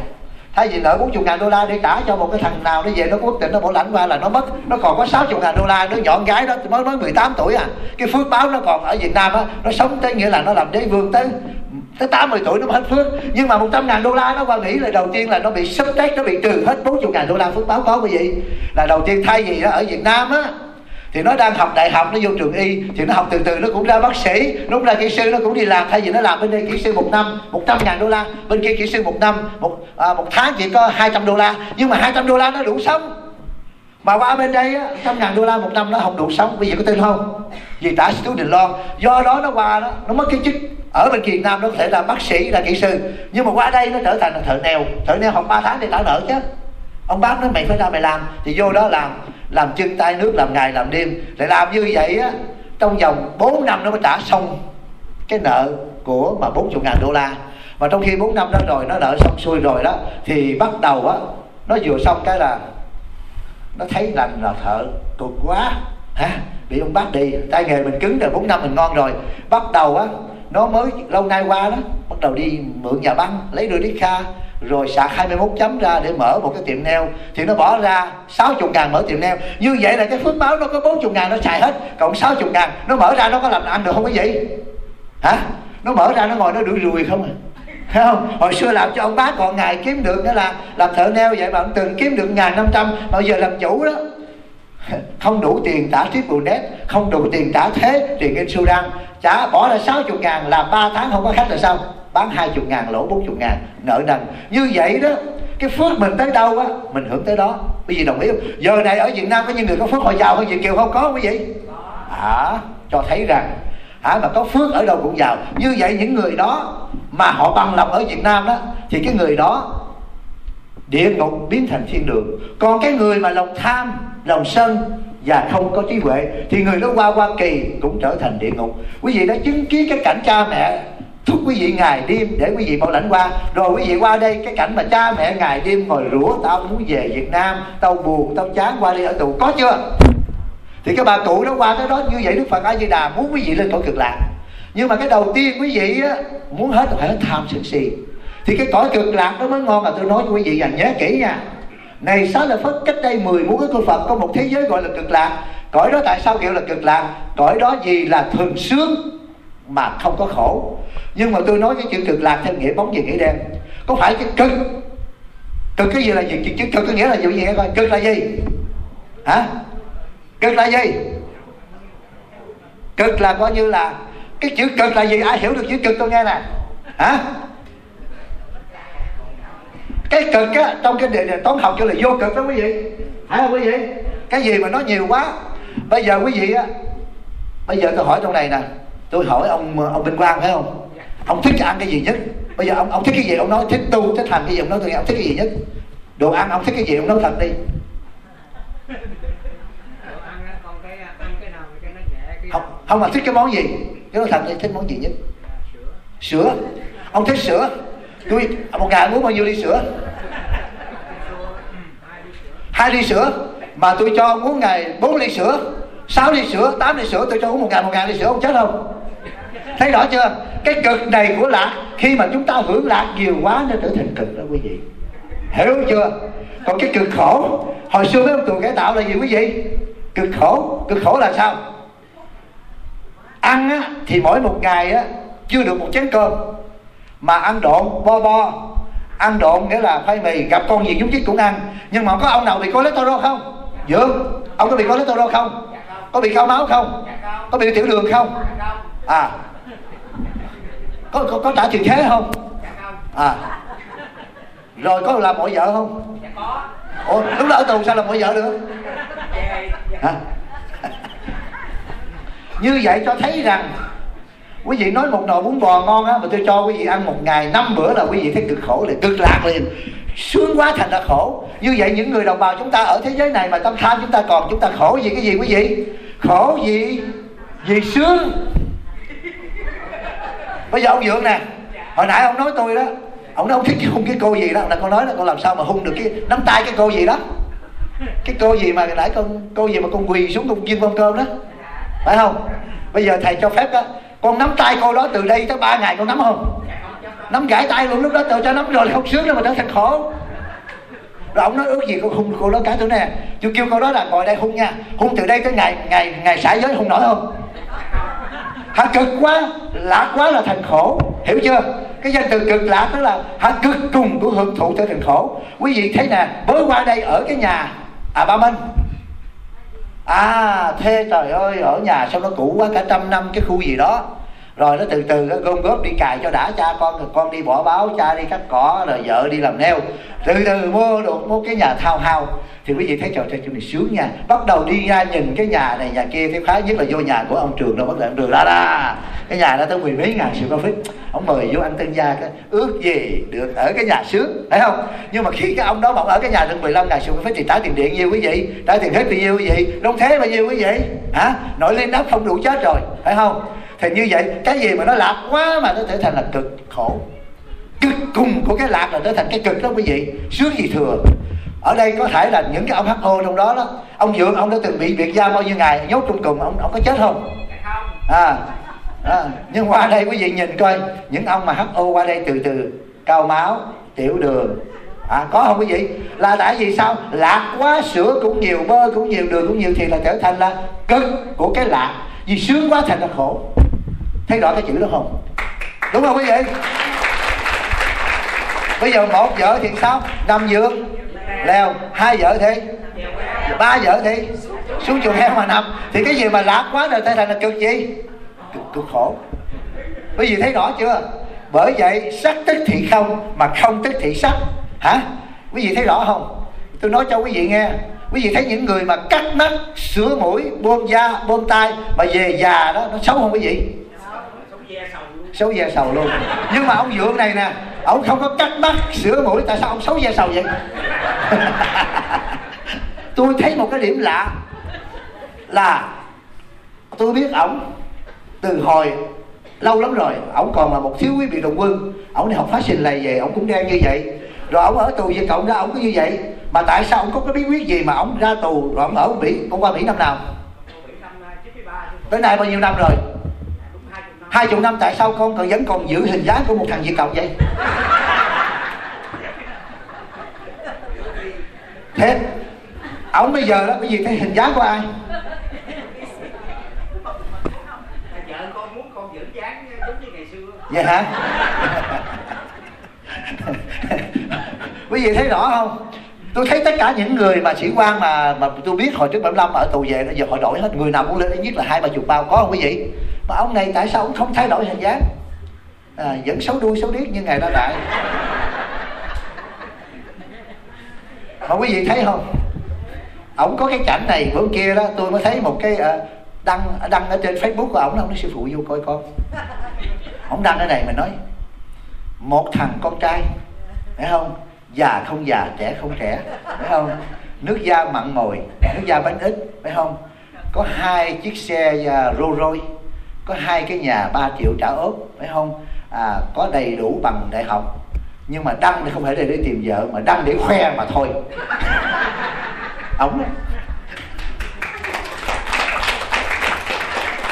thay vì nợ 40 ngàn đô la để trả cho một cái thằng nào nó về nó quốc tịch nó bỏ lãnh qua là nó mất. Nó còn có 60 ngàn đô la, đứa nhọn gái đó mới mới 18 tuổi à. Cái phước báo nó còn ở Việt Nam á, nó sống tới nghĩa là nó làm đế vương tới tới 80 tuổi nó mới hết phước. Nhưng mà 100 ngàn đô la nó qua Mỹ là đầu tiên là nó bị sắp tét nó bị trừ hết 40 ngàn đô la phước báo có cái gì là đầu tiên thay vì đó ở Việt Nam á thì nó đang học đại học nó vô trường y thì nó học từ từ nó cũng ra bác sĩ. Nó cũng ra kỹ sư nó cũng đi làm thay vì nó làm bên đây kỹ sư một năm một trăm ngàn đô la bên kia kỹ sư một năm một à, một tháng chỉ có 200 đô la. Nhưng mà 200 đô la nó đủ sống. Mà qua bên đây á trăm ngàn đô la một năm nó không đủ sống. Bây giờ có tin không? Vì trả student loan. Do đó nó qua đó nó mất cái chức. Ở bên Việt Nam nó có thể là bác sĩ là kỹ sư. Nhưng mà qua đây nó trở thành là thợ nèo. Thợ nèo học 3 tháng thì trả nợ chứ. Ông bác nói mày phải ra mày làm. Thì vô đó làm làm chân tay nước, làm ngày, làm đêm. Lại làm như vậy á, trong vòng 4 năm nó mới trả xong cái nợ của mà 40 ngàn đô la. Mà trong khi 4 năm đó rồi, nó nợ xong xuôi rồi đó, thì bắt đầu á, nó vừa xong cái là nó thấy lành là thợ cực quá, hả? Bị ông bắt đi, tay nghề mình cứng rồi 4 năm mình ngon rồi. Bắt đầu á, nó mới, lâu nay qua đó, bắt đầu đi mượn nhà băng lấy đưa đi kha rồi sạc 21 chấm ra để mở một cái tiệm neo thì nó bỏ ra 60 ngàn mở tiệm neo như vậy là cái phước báo nó có 40 ngàn nó xài hết. Cộng 60 ngàn nó mở ra nó có làm ăn được không cái gì? Hả? Nó mở ra nó ngồi nó đuổi rùi không à? Thấy không? Hồi xưa làm cho ông bác còn ngày kiếm được đó là làm thợ neo vậy mà ông từng kiếm được ngàn năm trăm. Bây giờ làm chủ đó. Không đủ tiền trả tiếp vụ net không đủ tiền trả thế tiền insurance trả bỏ ra 60 ngàn làm 3 tháng không có khách là sao? Bán 20 ngàn lỗ 40 ngàn nợ nần. Như vậy đó cái phước mình tới đâu á mình hưởng tới đó. Bây giờ đồng ý không? Giờ này ở Việt Nam có những người có phước họ giàu hơn Việt Kiều không? Có quý vị. À, cho thấy rằng hả mà có phước ở đâu cũng giàu. Như vậy những người đó mà họ bằng lòng ở Việt Nam đó thì cái người đó địa ngục biến thành thiên đường. Còn cái người mà lòng tham lòng sân và không có trí huệ thì người đó qua Hoa Kỳ cũng trở thành địa ngục. Quý vị đã chứng kiến cái cảnh cha mẹ thúc quý vị ngày đêm để quý vị bảo lãnh qua. Rồi quý vị qua đây cái cảnh mà cha mẹ ngày đêm ngồi rủa tao muốn về Việt Nam tao buồn tao chán qua đi ở tù có chưa? Thì cái bà cụ đó qua tới đó như vậy Đức Phật A Di Đà muốn quý vị lên cõi cực lạc. Nhưng mà cái đầu tiên quý vị á, muốn hết phải hết tham sân si. Thì cái cõi cực lạc đó mới ngon là tôi nói cho quý vị dành nhớ kỹ nha. Này xá lợi phất cách đây 10 muốn cái cô Phật có một thế giới gọi là cực lạc. Cõi đó tại sao kêu là cực lạc? Cõi đó gì là thường sướng mà không có khổ. Nhưng mà tôi nói cái chữ cực lạc theo nghĩa bóng về nghĩa đen. Có phải cái cực? Cực cái gì là gì? Chữ cực có nghĩa là gì vậy coi cực là gì? Hả? Cực là gì? Cực là coi như là cái chữ cực là gì? Ai hiểu được chữ cực tôi nghe nè. Hả? Cái cực á trong cái đề, đề toán học cho là vô cực đó quý vị. Phải không quý vị? Cái gì mà nó nhiều quá? Bây giờ quý vị á bây giờ tôi hỏi trong này nè tôi hỏi ông ông Minh Quang phải không? Ông thích ăn cái gì nhất? Bây giờ ông ông thích cái gì ông nói thích tu thích hành cái gì ông nói tôi nghe ông thích cái gì nhất? Đồ ăn ông thích cái gì ông nói thật đi. Không không mà thích cái món gì? Cái nói thật thì thích món gì nhất? Sữa. Ông thích sữa. Tôi một ngày muốn bao nhiêu ly sữa? Hai ly sữa. Mà tôi cho muốn ngày bốn ly sữa sáu ly sữa tám ly sữa tôi cho uống một ngày một ngàn ly sữa ông chết không? Thấy rõ chưa? Cái cực này của lạc khi mà chúng ta hưởng lạc nhiều quá nó trở thành cực đó quý vị. Hiểu chưa? Còn cái cực khổ hồi xưa mấy ông tù cải tạo là gì quý vị? Cực khổ. Cực khổ là sao? Ăn á, thì mỗi một ngày á, chưa được một chén cơm. Mà ăn độn bo bo. Ăn độn nghĩa là khoai mì gặp con gì chúng chích cũng ăn. Nhưng mà có ông nào bị cholesterol không? Dượng. Ông có bị cholesterol không? Có bị cao máu không? Có bị tiểu đường không? À. Có có, có trả tiền thế không? À. Rồi có làm mọi vợ không? Ủa lúc đó ở tù sao làm mọi vợ được? Hả? Như vậy cho thấy rằng quý vị nói một nồi bún bò ngon á mà tôi cho quý vị ăn một ngày năm bữa là quý vị thấy cực khổ liền cực lạc liền. Sướng quá thành ra khổ. Như vậy những người đồng bào chúng ta ở thế giới này mà tâm tham chúng ta còn chúng ta khổ gì cái gì quý vị khổ gì? Vì sướng. Bây giờ ông dượng nè. Hồi nãy ông nói tôi đó, ông nói ông thích hung cái cô gì đó. Là con nói là con làm sao mà hung được cái, nắm tay cái cô gì đó. Cái cô gì mà nãy con, cô gì mà con quỳ xuống con chiên con cơm đó. Phải không? Bây giờ thầy cho phép đó con nắm tay cô đó từ đây tới ba ngày con nắm không? Nắm gãy tay luôn, lúc đó tự cho nắm rồi, không sướng đâu mà trở thành khổ rồi ông nói, ước gì cô hung cô đó cái tôi này chú kêu cô đó là ngồi đây hung nha. Hung từ đây tới ngày ngày ngày xả giới hung nổi không? Hả, cực quá. Lạc quá là thành khổ. Hiểu chưa? Cái danh từ cực lạc đó là, hả, cực cùng của hưởng thụ tới thành khổ. Quý vị thấy nè mới qua đây ở cái nhà à ba minh. À thế trời ơi, ở nhà sao nó cũ quá, cả trăm năm cái khu gì đó rồi nó từ từ nó gom góp đi cài cho đã, cha con rồi con đi bỏ báo, cha đi cắt cỏ, rồi vợ đi làm neo. Từ từ mua được mua cái nhà thao hao. Thì quý vị thấy trò chơi mình sướng nha. Bắt đầu đi ra nhìn cái nhà này, nhà kia thấy khá nhất là vô nhà của ông trường đâu, bắt đầu ông trường, ra ra, cái nhà đó tới mười mấy ngàn triệu profit. Ông mời vô ăn tân gia cái, ước gì được ở cái nhà sướng, phải không? Nhưng mà khi cái ông đó mà ông ở cái nhà được 15 ngàn triệu profit thì trả tiền điện nhiêu quý vị? Trả tiền hết bao nhiêu quý vị? Đóng thế bao nhiêu quý vị? Hả? Nổi lên đắp không đủ chết rồi, phải không? Thì như vậy cái gì mà nó lạc quá mà nó trở thành là cực khổ. Cực cùng của cái lạc là trở thành cái cực đó quý vị. Sướng gì thừa. Ở đây có thể là những cái ông HO trong đó đó ông dượng ông đã từng bị biệt gia bao nhiêu ngày nhốt trong cùng ông ông có chết không? À, à nhưng qua đây quý vị nhìn coi những ông mà HO qua đây từ từ cao máu tiểu đường. À có không quý vị? Là tại vì sao? Lạc quá sữa cũng nhiều bơ cũng nhiều đường cũng nhiều thì là trở thành là cực của cái lạc. Vì sướng quá thành là khổ thấy rõ cái chữ đó không? Đúng không quý vị? Bây giờ một vợ thì sao? Nằm giường leo hai vợ thì. Ba vợ thì. Xuống chuồng heo mà nằm. Thì cái gì mà lạc quá rồi thành là cực gì cực, cực khổ. Quý vị thấy rõ chưa? Bởi vậy sắc tức thì không mà không tức thì sắc. Hả? Quý vị thấy rõ không? Tôi nói cho quý vị nghe. Quý vị thấy những người mà cắt mắt sửa mũi bơm da bơm tay mà về già đó nó xấu không quý vị? Xấu da sầu luôn. Nhưng mà ông dượng này nè ông không có cắt mắt sửa mũi tại sao ông xấu da sầu vậy? Tôi thấy một cái điểm lạ là tôi biết ổng từ hồi lâu lắm rồi ổng còn là một thiếu quý vị đồng quân. Ổng đi học phát sinh này về ổng cũng đen như vậy. Rồi ổng ở tù về cộng ra ổng cũng như vậy. Mà tại sao ổng có cái bí quyết gì mà ổng ra tù rồi ổng ở mỹ ổng qua mỹ năm nào? Tới nay bao nhiêu năm rồi hai chục năm tại sao con còn vẫn còn giữ hình dáng của một thằng việt cộng vậy? Thế ổng bây giờ đó cái gì thấy hình dáng của ai? Vậy hả? Quý vị thấy rõ không? Tôi thấy tất cả những người mà sĩ quan mà mà tôi biết hồi trước 75 ở tù về bây giờ họ đổi hết. Người nào cũng lên ít nhất là hai ba chục bao. Có không quý vị mà ông này tại sao ông không thay đổi hình dáng? À, vẫn xấu đuôi xấu điếc như ngày ra đại mà quý vị thấy không? Ổng có cái cảnh này bữa kia đó tôi mới thấy một cái à, đăng đăng ở trên facebook của ổng ông nói sư phụ vô coi con. Ổng đăng cái này mà nói một thằng con trai phải không? Già không già trẻ không trẻ phải không? Nước da mặn mồi nước da bánh ít phải không? Có hai chiếc xe rô Rolls Royce có hai cái nhà 3 triệu trả ốp phải không? À, có đầy đủ bằng đại học. Nhưng mà đăng thì không phải để, để tìm vợ mà đăng để khoe mà thôi. Ổng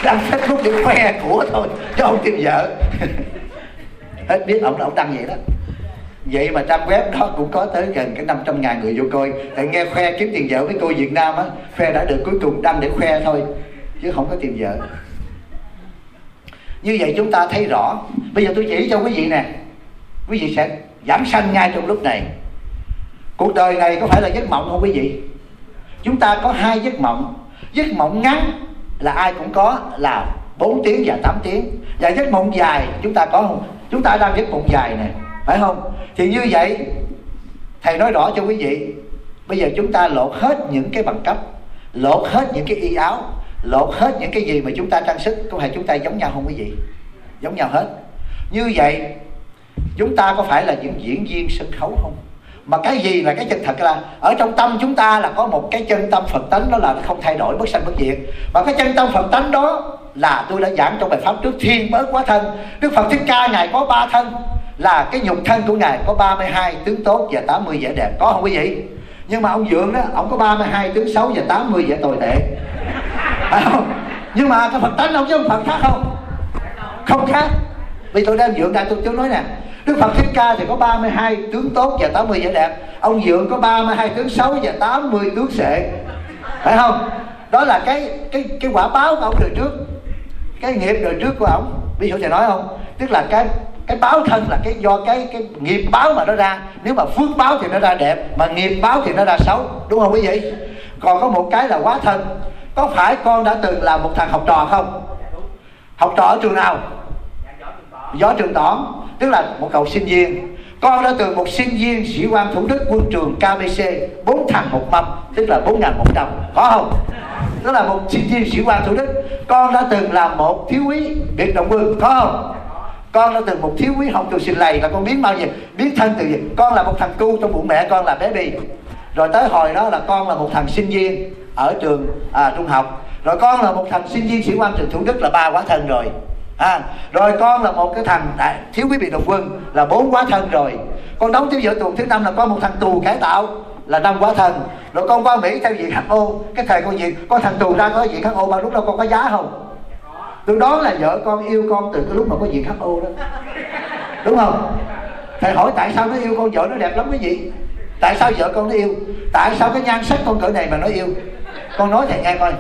đăng facebook để khoe của thôi cho ông tìm vợ. Hết biết ổng là ổng đăng vậy đó. Vậy mà trang web đó cũng có tới gần cái 500 ngàn người vô coi. Tại nghe khoe kiếm tiền vợ với cô Việt Nam á khoe đã được cuối cùng đăng để khoe thôi chứ không có tiền vợ như vậy chúng ta thấy rõ. Bây giờ tôi chỉ cho quý vị nè. Quý vị sẽ giảm sanh ngay trong lúc này. Cuộc đời này có phải là giấc mộng không quý vị? Chúng ta có hai giấc mộng. Giấc mộng ngắn là ai cũng có, là 4 tiếng và 8 tiếng. Và giấc mộng dài, chúng ta có không? Chúng ta đang giấc mộng dài nè, phải không? Thì như vậy, thầy nói rõ cho quý vị. Bây giờ chúng ta lột hết những cái bằng cấp, lột hết những cái y áo lột hết những cái gì mà chúng ta trang sức, có phải chúng ta giống nhau không quý vị? Giống nhau hết. Như vậy, chúng ta có phải là những diễn viên sân khấu không? Mà cái gì là cái chân thật là, ở trong tâm chúng ta là có một cái chân tâm phật tánh đó là nó không thay đổi bất sanh bất diệt. Và cái chân tâm phật tánh đó là tôi đã giảng trong bài pháp trước, thiên bớt quá thân. Đức phật thích ca, ngài có ba thân. Là cái nhục thân của ngài có 32 tướng tốt và 80 vẻ đẹp. Có không quý vị? Nhưng mà ông dượng đó, ông có 32 tướng xấu và 80 vẻ tồi tệ phải không? Nhưng mà cái phật tánh ông chứ ông phật khác không? Không khác. Vì tôi đang dượng ra tôi chú nói nè, Đức Phật Thích Ca thì có 32 tướng tốt và 80 vẻ đẹp. Ông Dượng có 32 tướng xấu và 80 tướng sệ. Phải không? Đó là cái cái cái quả báo của ông đời trước. Cái nghiệp đời trước của ông. Ví dụ thầy nói không? Tức là cái cái báo thân là cái do cái cái nghiệp báo mà nó ra. Nếu mà phước báo thì nó ra đẹp, mà nghiệp báo thì nó ra xấu. Đúng không quý vị? Còn có một cái là quá thân. Có phải con đã từng là một thằng học trò không? Học trò ở trường nào? Gió trường tỏn tức là một cậu sinh viên. Con đã từng một sinh viên sĩ quan thủ đức quân trường KBC bốn thằng một mâm, tức là bốn ngàn một trăm. Có không? Đó là một sinh viên sĩ quan thủ đức. Con đã từng là một thiếu úy biệt động quân có không? Con đã từng một thiếu úy học trường sinh lầy. Là con biến bao nhiêu? Biến thân từ gì? Con là một thằng cu trong bụng mẹ, con là bé bì rồi tới hồi đó là con là một thằng sinh viên ở trường à, trung học. Rồi con là một thằng sinh viên sĩ quan trường thủ đức là ba quá thân rồi. À, rồi con là một cái thằng à, thiếu quý vị đồng quân là bốn quá thân rồi. Con đóng thiếu vợ tuần thứ năm là con một thằng tù cải tạo là năm quá thân. Rồi con qua mỹ theo diện ô. Cái thời con diện con thằng tù ra có diện ô bao lúc đâu con có giá không? Tôi đoán là vợ con yêu con từ cái lúc mà có diện ô đó. Đúng không? Thầy hỏi tại sao nó yêu con vợ nó đẹp lắm cái gì tại sao vợ con nó yêu? Tại sao cái nhan sắc con cỡ này mà nó yêu? Con nói thầy nghe coi.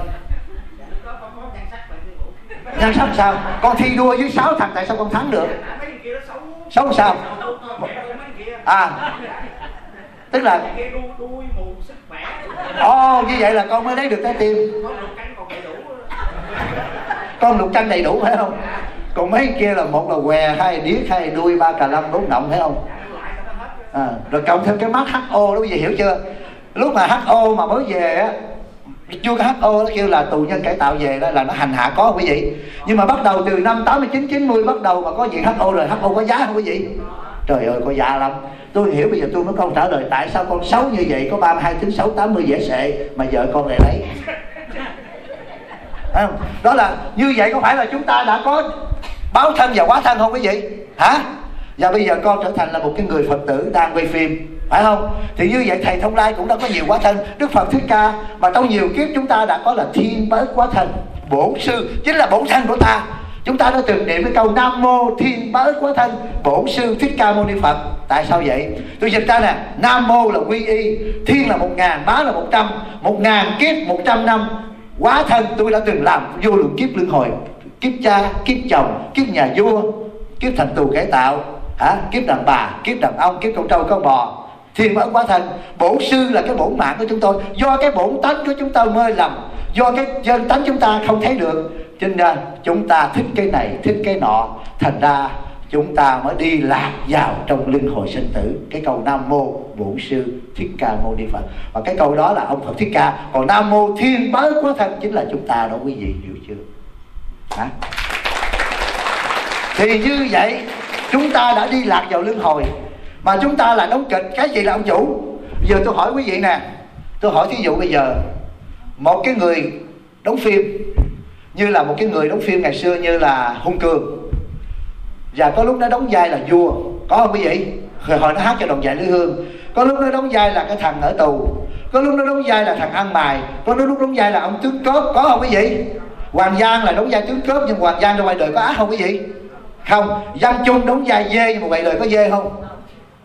Nhan sắc sao? Con thi đua với sáu thằng tại sao con thắng được? Xấu sao? À. Tức là ồ oh, như vậy là con mới lấy được trái tim. Con lục trăng đầy đủ phải không? Còn mấy kia là một là què hai điếc hai đuôi ba cà lâm bốn động phải không? À, rồi cộng thêm cái mắt ho đó quý vị hiểu chưa? Lúc mà ho mà mới về á chưa có HO nó kêu là tù nhân cải tạo về đó là nó hành hạ có quý vị? Nhưng mà bắt đầu từ năm 89 90 bắt đầu mà có diện HO rồi HO có giá không quý vị? Trời ơi có giá lắm. Tôi hiểu bây giờ tôi mới không trả lời tại sao con xấu như vậy có 32 tính 6 80 dễ sệ mà vợ con lại lấy? Không? đó là như vậy có phải là chúng ta đã có báo thân và quá thân không quý vị? Hả? Và bây giờ con trở thành là một cái người phật tử đang quay phim, phải không? Thì như vậy thầy thông lai cũng đã có nhiều quá thân. Đức phật thích ca, mà trong nhiều kiếp chúng ta đã có là thiên bới quá thân, bổn sư, chính là bổn thân của ta. Chúng ta đã từng niệm cái câu nam mô thiên bới quá thân, bổn sư thích ca mâu ni phật. Tại sao vậy? Tôi dịch ra nè, nam mô là quy y, thiên là một ngàn, bá là một trăm, một ngàn kiếp, một trăm năm. Quá thân, tôi đã từng làm vô lượng kiếp luân hồi. Kiếp cha, kiếp chồng, kiếp nhà vua, kiếp thành tù cải tạo hả? Kiếp đàn bà, kiếp đàn ông, kiếp con trâu, con bò. Thiên ấn quá thân bổn sư là cái bổn mạng của chúng tôi. Do cái bổn tánh của chúng ta mơ lầm, do cái dân tánh chúng ta không thấy được, cho nên chúng ta thích cái này, thích cái nọ. Thành ra chúng ta mới đi lạc vào trong linh hồi sinh tử. Cái câu nam mô bổn sư thích ca mâu ni phật. Và cái câu đó là ông phật thích ca. Còn nam mô thiên bá quá thân chính là chúng ta đó quý vị, hiểu chưa? Hả? Thì như vậy chúng ta đã đi lạc vào luân hồi, mà chúng ta là đóng kịch. Cái gì là ông chủ? Bây giờ tôi hỏi quý vị nè, tôi hỏi thí dụ bây giờ, một cái người đóng phim như là một cái người đóng phim ngày xưa như là hung cường, và có lúc nó đóng vai là vua, có không quý vị? Hồi hồi nó hát cho đồng dạy lưỡi hương. Có lúc nó đóng vai là cái thằng ở tù. Có lúc nó đóng vai là thằng ăn mày. Có lúc đóng vai là ông tướng cướp. Có không quý vị? Hoàng giang là đóng vai tướng cướp, nhưng hoàng giang trong ngoài đời có ác không quý vị? Không dân chung đóng vai dê nhưng mà vậy đời có dê không?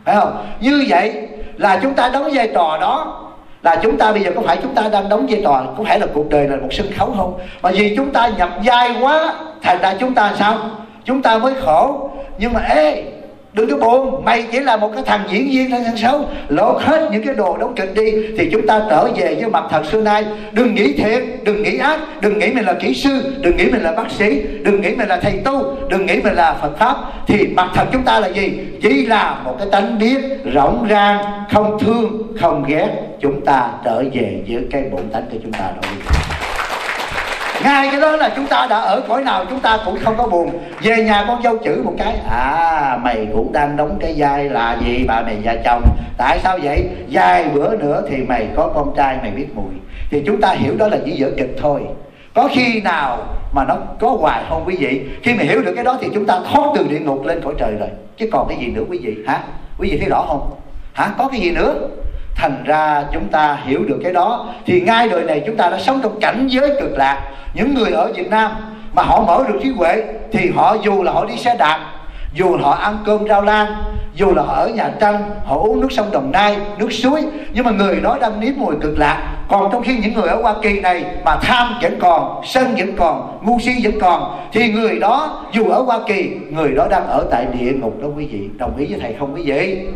Phải không? Như vậy là chúng ta đóng vai trò đó, là chúng ta bây giờ có phải chúng ta đang đóng vai trò có phải là cuộc đời là một sân khấu không? Mà vì chúng ta nhập vai quá, thành ra chúng ta sao? Chúng ta mới khổ. Nhưng mà ê đừng có buồn mày chỉ là một cái thằng diễn viên trên sân xấu. Lột hết những cái đồ đóng kịch đi, thì chúng ta trở về với mặt thật xưa nay. Đừng nghĩ thiệt, đừng nghĩ ác, đừng nghĩ mình là kỹ sư, đừng nghĩ mình là bác sĩ, đừng nghĩ mình là thầy tu, đừng nghĩ mình là phật pháp. Thì mặt thật chúng ta là gì? Chỉ là một cái tánh biết rộng rang, không thương, không ghét. Chúng ta trở về với cái bổn tánh của chúng ta đó ngay cái đó là chúng ta đã ở cõi nào chúng ta cũng không có buồn. Về nhà con dâu chữ một cái. À mày cũng đang đóng cái vai là gì, bà mày và chồng? Tại sao vậy? Vài bữa nữa thì mày có con trai, mày biết mùi. Thì chúng ta hiểu đó là chỉ giỡn kịch thôi. Có khi nào mà nó có hoài không quý vị? Khi mà hiểu được cái đó thì chúng ta thoát từ địa ngục lên cõi trời rồi. Chứ còn cái gì nữa quý vị? Hả? Quý vị thấy rõ không? Hả? Có cái gì nữa? Thành ra chúng ta hiểu được cái đó. Thì ngay đời này chúng ta đã sống trong cảnh giới cực lạc. Những người ở Việt Nam mà họ mở được trí huệ, thì họ dù là họ đi xe đạp, dù là họ ăn cơm rau lan, dù là họ ở nhà tranh, họ uống nước sông đồng nai, nước suối, nhưng mà người đó đang nếm mùi cực lạc. Còn trong khi những người ở hoa kỳ này mà tham vẫn còn, sân vẫn còn, ngu si vẫn còn, thì người đó dù ở hoa kỳ, người đó đang ở tại địa ngục đó quý vị. Đồng ý với thầy không quý vị?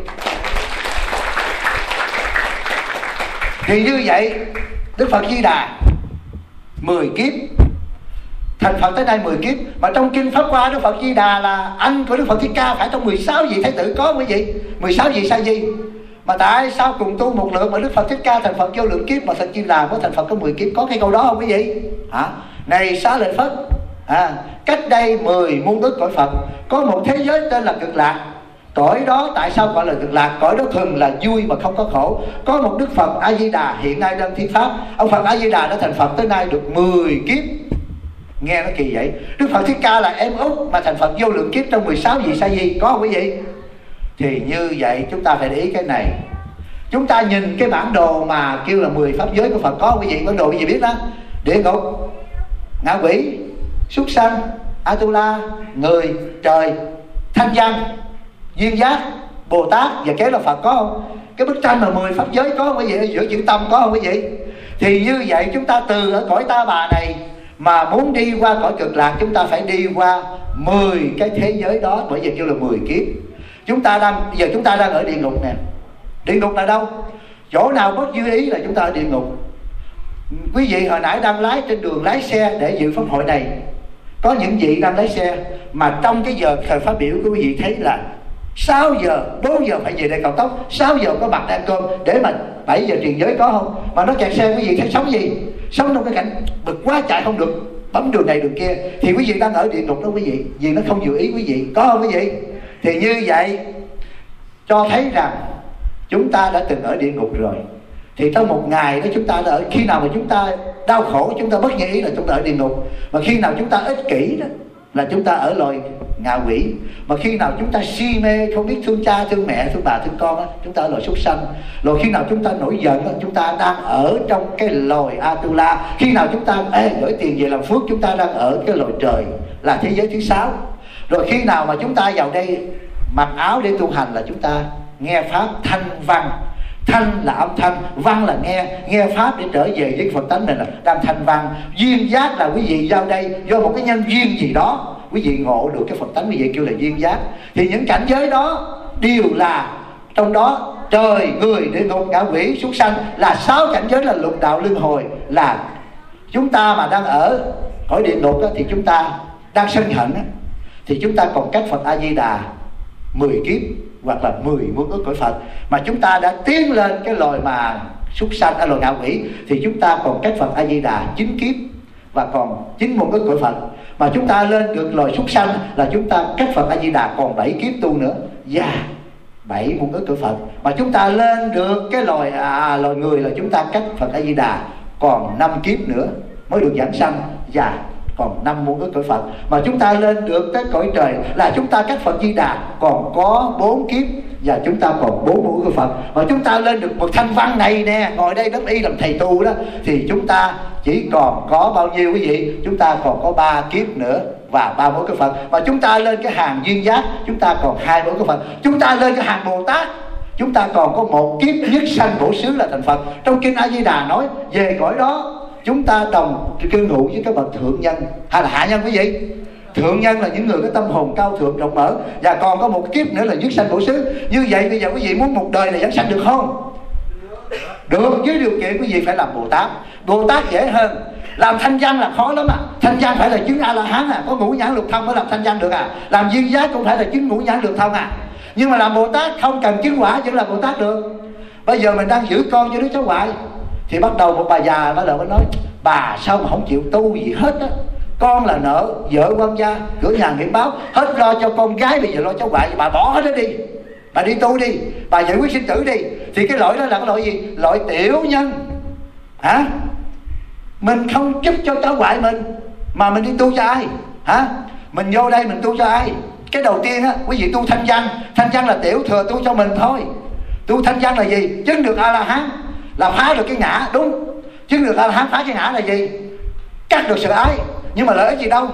Thì như vậy đức phật di đà 10 kiếp thành Phật tới đây 10 kiếp mà trong kinh Pháp Hoa Đức Phật Di Đà là anh của Đức Phật Thích Ca phải trong 16 vị thái tử có quý vị 16 vị sa di. Mà tại sao cùng tu một lượng mà Đức Phật Thích Ca thành Phật vô lượng kiếp mà Phật Di Đà có thành Phật có 10 kiếp? Có cái câu đó không quý vị hả? Này xá lợi Phất à, cách đây 10 muôn ức cõi Phật có một thế giới tên là cực lạc cõi đó tại sao gọi là cực lạc cõi đó thường là vui mà không có khổ? Có một đức phật a di đà hiện nay đang thiên pháp. Ông phật a di đà đã thành phật tới nay được 10 kiếp. Nghe nó kỳ vậy. Đức phật thích ca là em út mà thành phật vô lượng kiếp trong 16 vị sa di. Có không quý vị? Thì như vậy chúng ta phải để ý cái này. Chúng ta nhìn cái bản đồ mà kêu là 10 pháp giới của phật. Có quý vị? Bản đồ quý vị biết đó? Địa ngục, ngạ quỷ, súc sanh atula người, trời, thanh văn duyên giác, bồ tát và kế là phật có không? Cái bức tranh mà mười pháp giới có không? Quý vị giữa chữ tâm có không? Quý vị thì như vậy chúng ta từ ở cõi ta bà này mà muốn đi qua cõi cực lạc, chúng ta phải đi qua 10 cái thế giới đó, bởi vì kêu là 10 kiếp. Chúng ta đang giờ chúng ta đang ở địa ngục nè. Địa ngục là đâu? Chỗ nào bất dư ý là chúng ta ở địa ngục. Quý vị hồi nãy đang lái trên đường lái xe để dự pháp hội này. Có những vị đang lái xe mà trong cái giờ thời phát biểu của quý vị thấy là 6 giờ 4 giờ phải về đây cao tốc. 6 giờ có mặt ăn cơm để mà 7 giờ truyền giới có không? Mà nó kẹt xe quý vị thấy sống gì? Sống trong cái cảnh bực quá chạy không được. Bấm đường này đường kia. Thì quý vị đang ở địa ngục đó quý vị, vì nó không vừa ý quý vị. Có không quý vị? Thì như vậy, cho thấy rằng chúng ta đã từng ở địa ngục rồi. Thì trong một ngày đó chúng ta đã ở, khi nào mà chúng ta đau khổ, chúng ta bất nhĩ ý là chúng ta ở địa ngục. Mà khi nào chúng ta ích kỷ đó, là chúng ta ở loài ngạ quỷ. Mà khi nào chúng ta si mê không biết thương cha, thương mẹ, thương bà, thương con chúng ta ở loài súc sanh. Rồi khi nào chúng ta nổi giận chúng ta đang ở trong cái loài atula. Khi nào chúng ta, ê, gửi tiền về làm phước, chúng ta đang ở cái loài trời là thế giới thứ sáu. Rồi khi nào mà chúng ta vào đây mặc áo để tu hành là chúng ta nghe pháp thanh văn. Thanh là âm thanh, văn là nghe. Nghe pháp để trở về với phật tánh này là đang thanh văn. Duyên giác là quý vị vào đây do một cái nhân duyên gì đó quý vị ngộ được cái phật tánh quý vị kêu là duyên giác. Thì những cảnh giới đó đều là trong đó trời người địa ngục ngạ quỷ súc sanh là sáu cảnh giới là lục đạo luân hồi là chúng ta mà đang ở cõi địa ngục đó, thì chúng ta đang sân hận thì chúng ta còn cách phật a di đà 10 kiếp hoặc là 10 muôn ước cõi Phật. Mà chúng ta đã tiến lên cái loài mà súc sanh ở loài ngạ quỷ thì chúng ta còn cách Phật A Di Đà chín kiếp và còn chín muôn ước cõi Phật mà chúng ta lên được loài súc sanh là chúng ta cách Phật A Di Đà còn bảy kiếp tu nữa. Và yeah, bảy muôn ước cõi Phật. Mà chúng ta lên được cái loài à, à loài người là chúng ta cách Phật A Di Đà còn năm kiếp nữa mới được giảng sanh. Và còn năm muôn ước cõi phật. Mà chúng ta lên được tới cõi trời là chúng ta cách phật di đà còn có bốn kiếp và chúng ta còn bốn muôn ước cõi phật. Mà chúng ta lên được một thanh văn này nè, ngồi đây đấng y làm thầy tu đó, thì chúng ta chỉ còn có bao nhiêu quý vị? Chúng ta còn có ba kiếp nữa và ba mối cái phật. Và chúng ta lên cái hàng duyên giác, chúng ta còn hai mối cái phật. Chúng ta lên cái hàng bồ tát, chúng ta còn có một kiếp nhất sanh bổ xứ là thành phật. Trong kinh a di đà nói, về cõi đó chúng ta đồng cư ngụ với các bậc thượng nhân. Hay là hạ nhân quý vị thượng nhân là những người có tâm hồn cao thượng, rộng mở. Và còn có một kiếp nữa là dứt sanh bổ xứ. Như vậy bây giờ quý vị muốn một đời là giảng sanh được không? Được, với điều kiện quý vị phải làm bồ tát. Bồ tát dễ hơn. Làm thanh văn là khó lắm à. Thanh văn phải là chứng a la hán à. Có ngũ nhãn lục thông mới làm thanh văn được à. Làm duyên giác cũng phải là chứng ngũ nhãn lục thông à. Nhưng mà làm bồ tát không cần chứng quả vẫn là bồ tát được. Bây giờ mình đang giữ con cho đứa cháu ngoại thì bắt đầu một bà già bắt đầu mới nói, bà sao mà không chịu tu gì hết á? Con là nợ vợ quan gia cửa nhà nghiệp báo, hết lo cho con gái bây giờ lo cháu ngoại, bà bỏ hết nó đi. Bà đi tu đi, bà giải quyết sinh tử đi. Thì cái lỗi đó là cái lỗi gì? Lỗi tiểu nhân. Hả? Mình không giúp cho cháu ngoại mình, mà mình đi tu cho ai? Hả? Mình vô đây mình tu cho ai? Cái đầu tiên á, quý vị tu thanh văn. Thanh văn là tiểu thừa tu cho mình thôi. Tu thanh văn là gì? Chứng được a la hán là phá được cái ngã, đúng. Chứ người ta la phá cái ngã là gì? Cắt được sự ái. Nhưng mà lợi ích gì đâu?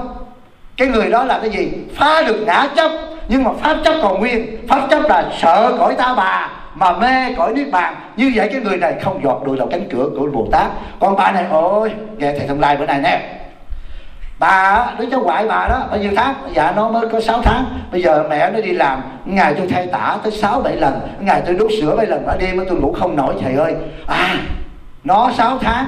Cái người đó là cái gì? Phá được ngã chấp. Nhưng mà pháp chấp còn nguyên. Pháp chấp là sợ cõi ta bà, mà mê cõi niết bàn. Như vậy cái người này không dọt đùi vào cánh cửa của bồ tát. Còn bà này, ôi, nghe thầy thông lai bữa này nè bà, đứa cháu ngoại bà đó, bao nhiêu tháng? Dạ nó mới có 6 tháng. Bây giờ mẹ nó đi làm, ngày tôi thay tả tới sáu, bảy lần. Ngày tôi đút sữa mấy lần ở đêm tôi ngủ không nổi, thầy ơi. À nó 6 tháng,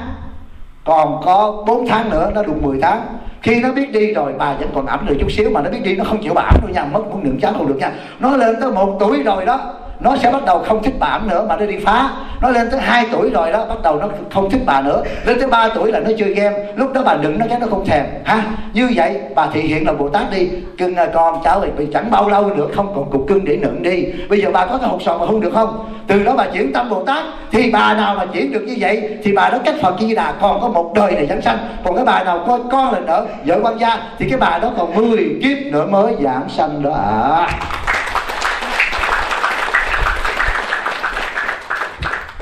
còn có 4 tháng nữa, nó đủ 10 tháng. Khi nó biết đi rồi, bà vẫn còn ẩm được chút xíu, mà nó biết đi, nó không chịu bà ẩm đâu nha. Mất muốn nửa cháo không được nha. Nó lên tới một tuổi rồi đó nó sẽ bắt đầu không thích bà nữa mà nó đi phá. Nó lên tới 2 tuổi rồi đó, bắt đầu nó không thích bà nữa. Lên tới 3 tuổi là nó chơi game. Lúc đó bà đừng, nó cái nó không thèm. Ha, như vậy bà thị hiện là bồ tát đi. Cưng con, cháu thì chẳng bao lâu nữa, không còn cục cưng để nựng đi. Bây giờ bà có cái hột sọ mà không được không? Từ đó bà chuyển tâm bồ tát. Thì bà nào mà chuyển được như vậy, thì bà đó cách phật di đà còn có một đời này giảng sanh. Còn cái bà nào coi con là nợ, vợ quan gia, thì cái bà đó còn 10 kiếp nữa mới giảng sanh đó. À.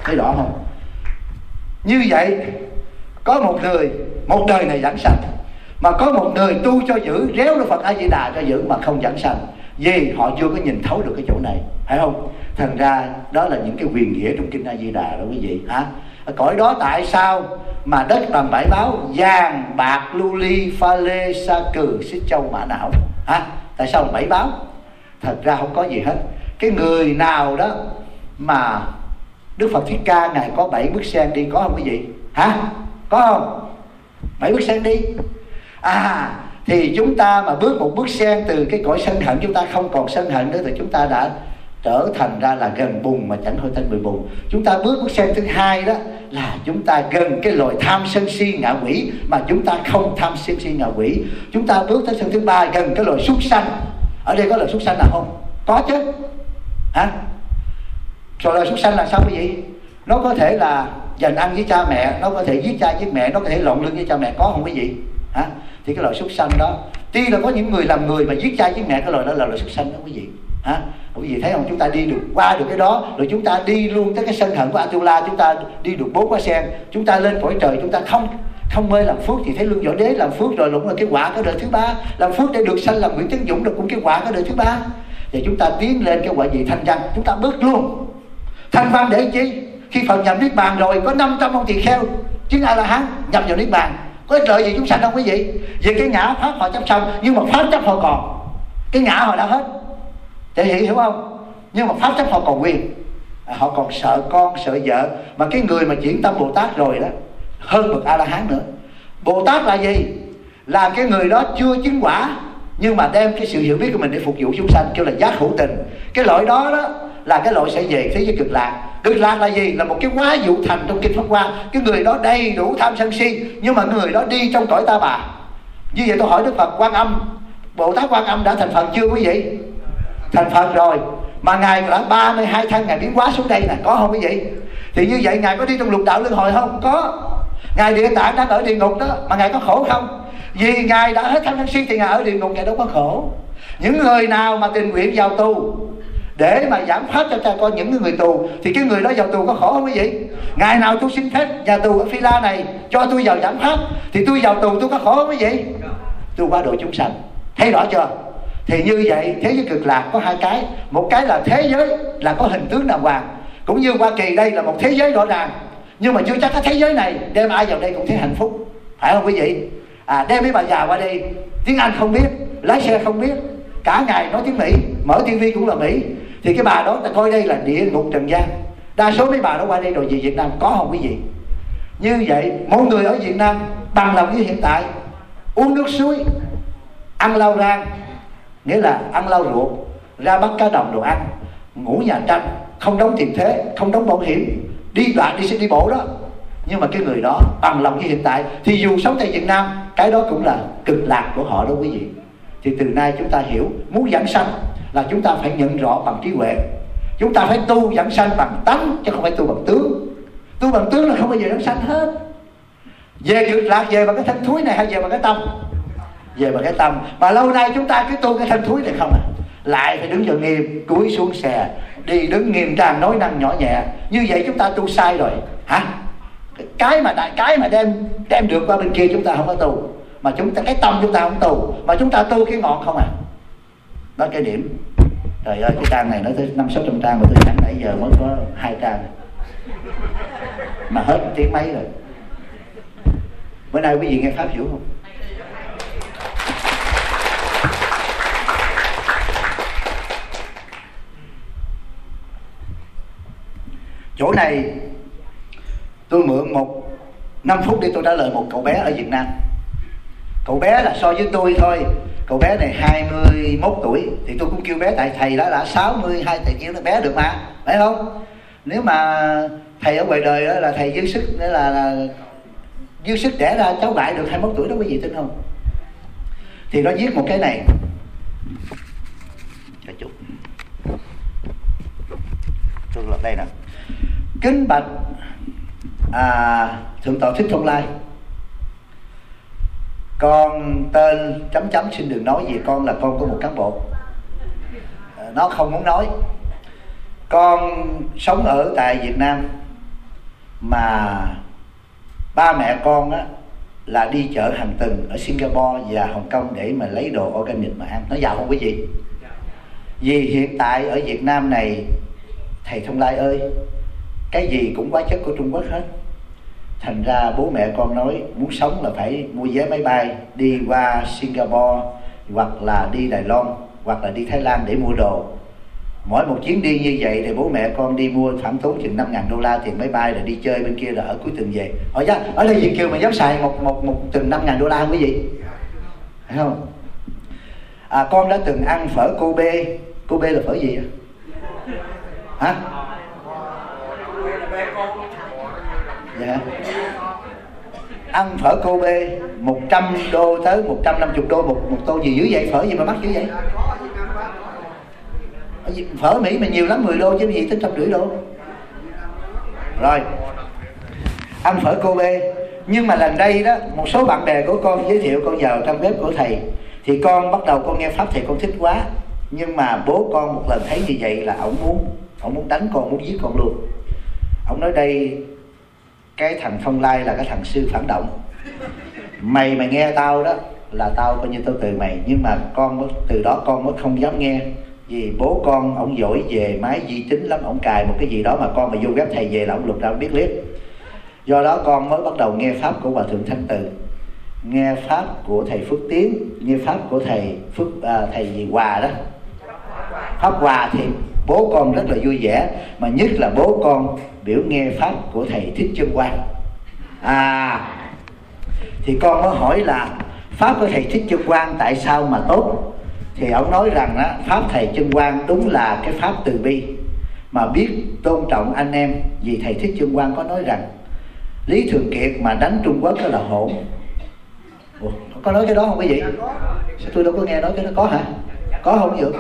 thấy rõ không? Như vậy, có một người, một đời này giảng sạch mà có một người tu cho giữ, réo đức phật a di đà cho giữ mà không giảng sanh, vì họ chưa có nhìn thấu được cái chỗ này, phải không? Thành ra, đó là những cái quyền nghĩa trong kinh a di đà đó quý vị, hả? Ở cõi đó tại sao mà đất bằng bãi báo, vàng, bạc, lưu ly, pha lê, sa cừ, xích châu, mã não, hả? Tại sao bảy báo? Thật ra không có gì hết. Cái người nào đó mà Đức Phật Thích Ca, Ngài có bảy bước sen đi, có không quý vị hả? Có không? Bảy bước sen đi. À thì chúng ta mà bước một bước sen từ cái cõi sân hận, chúng ta không còn sân hận nữa, thì chúng ta đã trở thành ra là gần bùn mà chẳng hơi thanh mười bùn. Chúng ta bước bước sang thứ hai đó là chúng ta gần cái loại tham sân si ngạ quỷ mà chúng ta không tham sân si ngạ quỷ. Chúng ta bước tới sân thứ ba gần cái loại súc sanh. Ở đây có loại súc sanh nào không? Có chứ. Hả? Rồi loài súc sanh là sao quý vị? Nó có thể là dành ăn với cha mẹ, nó có thể giết cha giết mẹ, nó có thể lộn lưng với cha mẹ, có không quý vị? Hả? Thì cái loài súc sanh đó, tuy là có những người làm người mà giết cha giết mẹ, cái loài đó là loài súc sanh đó quý vị. Hả? Quý vị thấy không? Chúng ta đi được qua được cái đó, rồi chúng ta đi luôn tới cái sân hận của Atula, chúng ta đi được bốn quả sen, chúng ta lên cõi trời, chúng ta không không mê làm phước thì thấy lương võ đế làm phước rồi cũng là cái quả cái đời thứ ba, làm phước để được sanh làm nguyễn tấn dũng là cũng cái quả cái đời thứ ba. Và chúng ta tiến lên cái quả gì thanh văn, chúng ta bước luôn thanh văn để chi khi phật nhập niết bàn rồi có 500 ông tỳ kheo. Chứng a la hán nhập vào niết bàn. Có ích lợi gì chúng sanh không quý vị? Về cái ngã pháp họ chấp xong nhưng mà pháp chấp họ còn. Cái ngã họ đã hết. Để hiểu hiểu không? Nhưng mà pháp chấp họ còn quyền à, họ còn sợ con sợ vợ. Mà cái người mà chuyển tâm bồ tát rồi đó hơn bậc a la hán nữa. Bồ tát là gì? Là cái người đó chưa chứng quả nhưng mà đem cái sự hiểu biết của mình để phục vụ chúng sanh kêu là giác hữu tình. Cái loại đó đó là cái loại sẽ về thế giới cực lạc. Cực lạc là gì? Là một cái quá dụ thành trong kinh pháp hoa. Cái người đó đầy đủ tham sân si, nhưng mà người đó đi trong cõi ta bà. Như vậy tôi hỏi đức phật, quan âm, bồ tát quan âm đã thành phật chưa quý vị? Thành phật rồi, mà ngài đã 32 tháng ngài biến hóa xuống đây là có không quý vị? Thì như vậy ngài có đi trong lục đạo luân hồi không? Có. Ngài địa tạng đang ở địa ngục đó, mà ngài có khổ không? Vì ngài đã hết tham sân si thì ngài ở địa ngục, ngài đâu có khổ. Những người nào mà tình nguyện vào tu để mà giảm pháp cho cha con những người tù, thì cái người đó vào tù có khổ không quý vị? Ngày nào tôi xin phép nhà tù ở phi la này, cho tôi vào giảm pháp thì tôi vào tù tôi có khổ không quý vị? Tôi qua độ chúng sanh. Thấy rõ chưa? Thì như vậy, thế giới cực lạc có hai cái. Một cái là thế giới là có hình tướng đàng hoàng. Cũng như hoa kỳ đây là một thế giới rõ ràng. Nhưng mà chưa chắc cái thế giới này đem ai vào đây cũng thấy hạnh phúc. Phải không quý vị? À đem mấy bà già qua đây. Tiếng anh không biết, lái xe không biết. Cả ngày nói tiếng mỹ, mở tivi cũng là mỹ thì cái bà đó ta coi đây là địa ngục trần gian. Đa số mấy bà đó qua đây rồi về việt nam, có không quý vị như vậy, mỗi người ở việt nam bằng lòng như hiện tại, uống nước suối, ăn lau rang, nghĩa là ăn lau ruột ra bắt cá đồng đồ ăn, ngủ nhà tranh, không đóng tiền thuế, không đóng bảo hiểm, đi đoạn đi xe đi bộ đó. Nhưng mà cái người đó bằng lòng như hiện tại, thì dù sống tại Việt Nam, cái đó cũng là cực lạc của họ đó quý vị thì từ nay chúng ta hiểu, muốn giảm sanh là chúng ta phải nhận rõ bằng trí huệ. Chúng ta phải tu dẫn sanh bằng tánh, chứ không phải tu bằng tướng. Tu bằng tướng là không bao giờ dẫn sanh hết. Về cực lạc, về bằng cái thân thúi này hay về bằng cái tâm? Về bằng cái tâm. Mà lâu nay chúng ta cứ tu cái thân thúi này không à. Lại phải đứng vào nghiêm cúi xuống xe. Đi đứng nghiêm trang, nói năng nhỏ nhẹ. Như vậy chúng ta tu sai rồi. Hả? Cái mà đại cái mà đem đem được qua bên kia chúng ta không có tu. Mà chúng ta cái tâm chúng ta không tu. Mà chúng ta tu cái ngọn không à? Đó cái điểm trời ơi, cái trang này nó tới năm sáu trăm trang mà tôi nhắn nãy giờ mới có hai trang. Mà hết tiếng mấy rồi. Bữa nay quý vị nghe pháp hiểu không? Chỗ này tôi mượn một 5 phút để tôi trả lời một cậu bé ở Việt Nam cậu bé là so với tôi thôi. Cậu bé này 21 tuổi thì tôi cũng kêu bé tại thầy đó là 62 thầy kêu nó bé được mà. Phải không? Nếu mà thầy ở ngoài đời đó là thầy dư sức nữa là, là dư sức đẻ ra cháu lại được 21 tuổi đó quý vị tin không? Thì nó viết một cái này. Cho chút. Tôi lật đây nè. Kính bạch à, thượng tọa thích thông lai con tên chấm chấm, xin đừng nói gì, con là con của một cán bộ. À, nó không muốn nói. Con sống ở tại Việt Nam, mà ba mẹ con á, là đi chợ hàng tuần ở Singapore và Hồng Kông để mà lấy đồ organic mà ăn. Nó giàu không quý vị? Vì hiện tại ở Việt Nam này, thầy Thông Lai ơi, cái gì cũng quá chất của Trung Quốc hết thành ra bố mẹ con nói muốn sống là phải mua vé máy bay đi qua Singapore hoặc là đi Đài Loan hoặc là đi Thái Lan để mua đồ. Mỗi một chuyến đi như vậy thì bố mẹ con đi mua khoảng tốn chừng năm ngàn đô la tiền máy bay rồi đi chơi bên kia là ở cuối tuần về. Ở đó ở đây Việt kiều mà dám xài một một một tuần năm ngàn đô la không quý vị phải không? À, con đã từng ăn phở Kobe Kobe là phở gì hả? Dạ ăn phở Kobe 100 đô tới 150 đô, một một tô gì dữ vậy? Phở gì mà mắc dữ vậy? Phở Mỹ mà nhiều lắm 10 đô chứ gì tới trăm rưỡi đô. Rồi. Ăn phở Kobe nhưng mà lần đây đó, một số bạn bè của con giới thiệu con vào trong bếp của thầy. Thì con bắt đầu con nghe pháp thầy con thích quá. Nhưng mà bố con một lần thấy như vậy là ổng muốn ổng muốn đánh con, muốn giết con luôn. Ổng nói đây cái thằng phong lai là cái thằng sư phản động. Mày mà nghe tao đó là tao coi như tao từ mày nhưng mà con mới, từ đó con mới không dám nghe. Vì bố con ông giỏi về máy vi tính lắm ông cài một cái gì đó mà con mà vô ghép thầy về là ông lục ra biết liếc. Do đó con mới bắt đầu nghe pháp của hòa thượng thanh từ. Nghe pháp của thầy phước tiến nghe pháp của thầy phước à, thầy gì? Hòa đó. Pháp hòa thì bố con rất là vui vẻ mà nhất là bố con biểu nghe pháp của thầy thích chân quan à thì con mới hỏi là pháp của thầy thích chân quan tại sao mà tốt? Thì ông nói rằng á, pháp thầy chân quan đúng là cái pháp từ bi. Mà biết tôn trọng anh em vì thầy thích chân quan có nói rằng lý thường kiệt mà đánh trung quốc đó là hỗn Ủa, có nói cái đó không quý vị? Sao tôi đâu có nghe nói cái đó có hả? Có không vậy?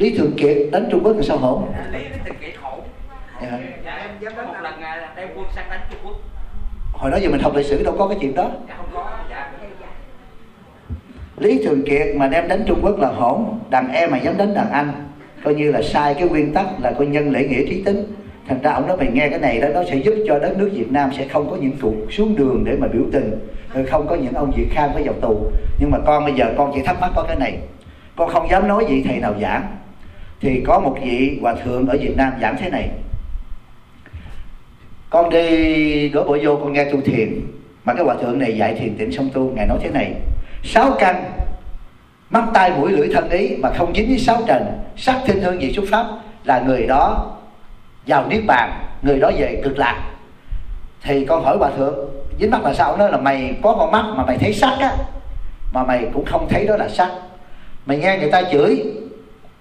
Lý thường kiệt đánh trung quốc là sao hỗn lý thường kiệt hỗn dạ. dạ, một lần đem quân sang đánh trung quốc. Hồi đó giờ mình học lịch sử đâu có cái chuyện đó. Dạ, không có dạ. lý thường kiệt mà đem đánh trung quốc là hỗn đàn em mà dám đánh đàn anh coi như là sai cái nguyên tắc là coi nhân lễ nghĩa trí tính. Thành ra ông nói mày nghe cái này đó nó sẽ giúp cho đất nước Việt Nam sẽ không có những cuộc xuống đường để mà biểu tình không có những ông Việt Khang phải vào tù. Nhưng mà con bây giờ con chỉ thắc mắc có cái này con không dám nói vị thầy nào giảng thì có một vị hòa thượng ở Việt Nam giảng thế này. Con đi đổ bộ vô, con nghe tu thiền. Mà cái hòa thượng này dạy thiền tịnh song tu, ngài nói thế này. Sáu căn mắt tai mũi lưỡi thân ý mà không dính với sáu trần, sắc thinh hương vị xuất pháp là người đó vào niết bàn, người đó về cực lạc. Thì con hỏi hòa thượng, dính mắt là sao? Nó là mày có con mắt mà mày thấy sắc á, mà mày cũng không thấy đó là sắc. Mày nghe người ta chửi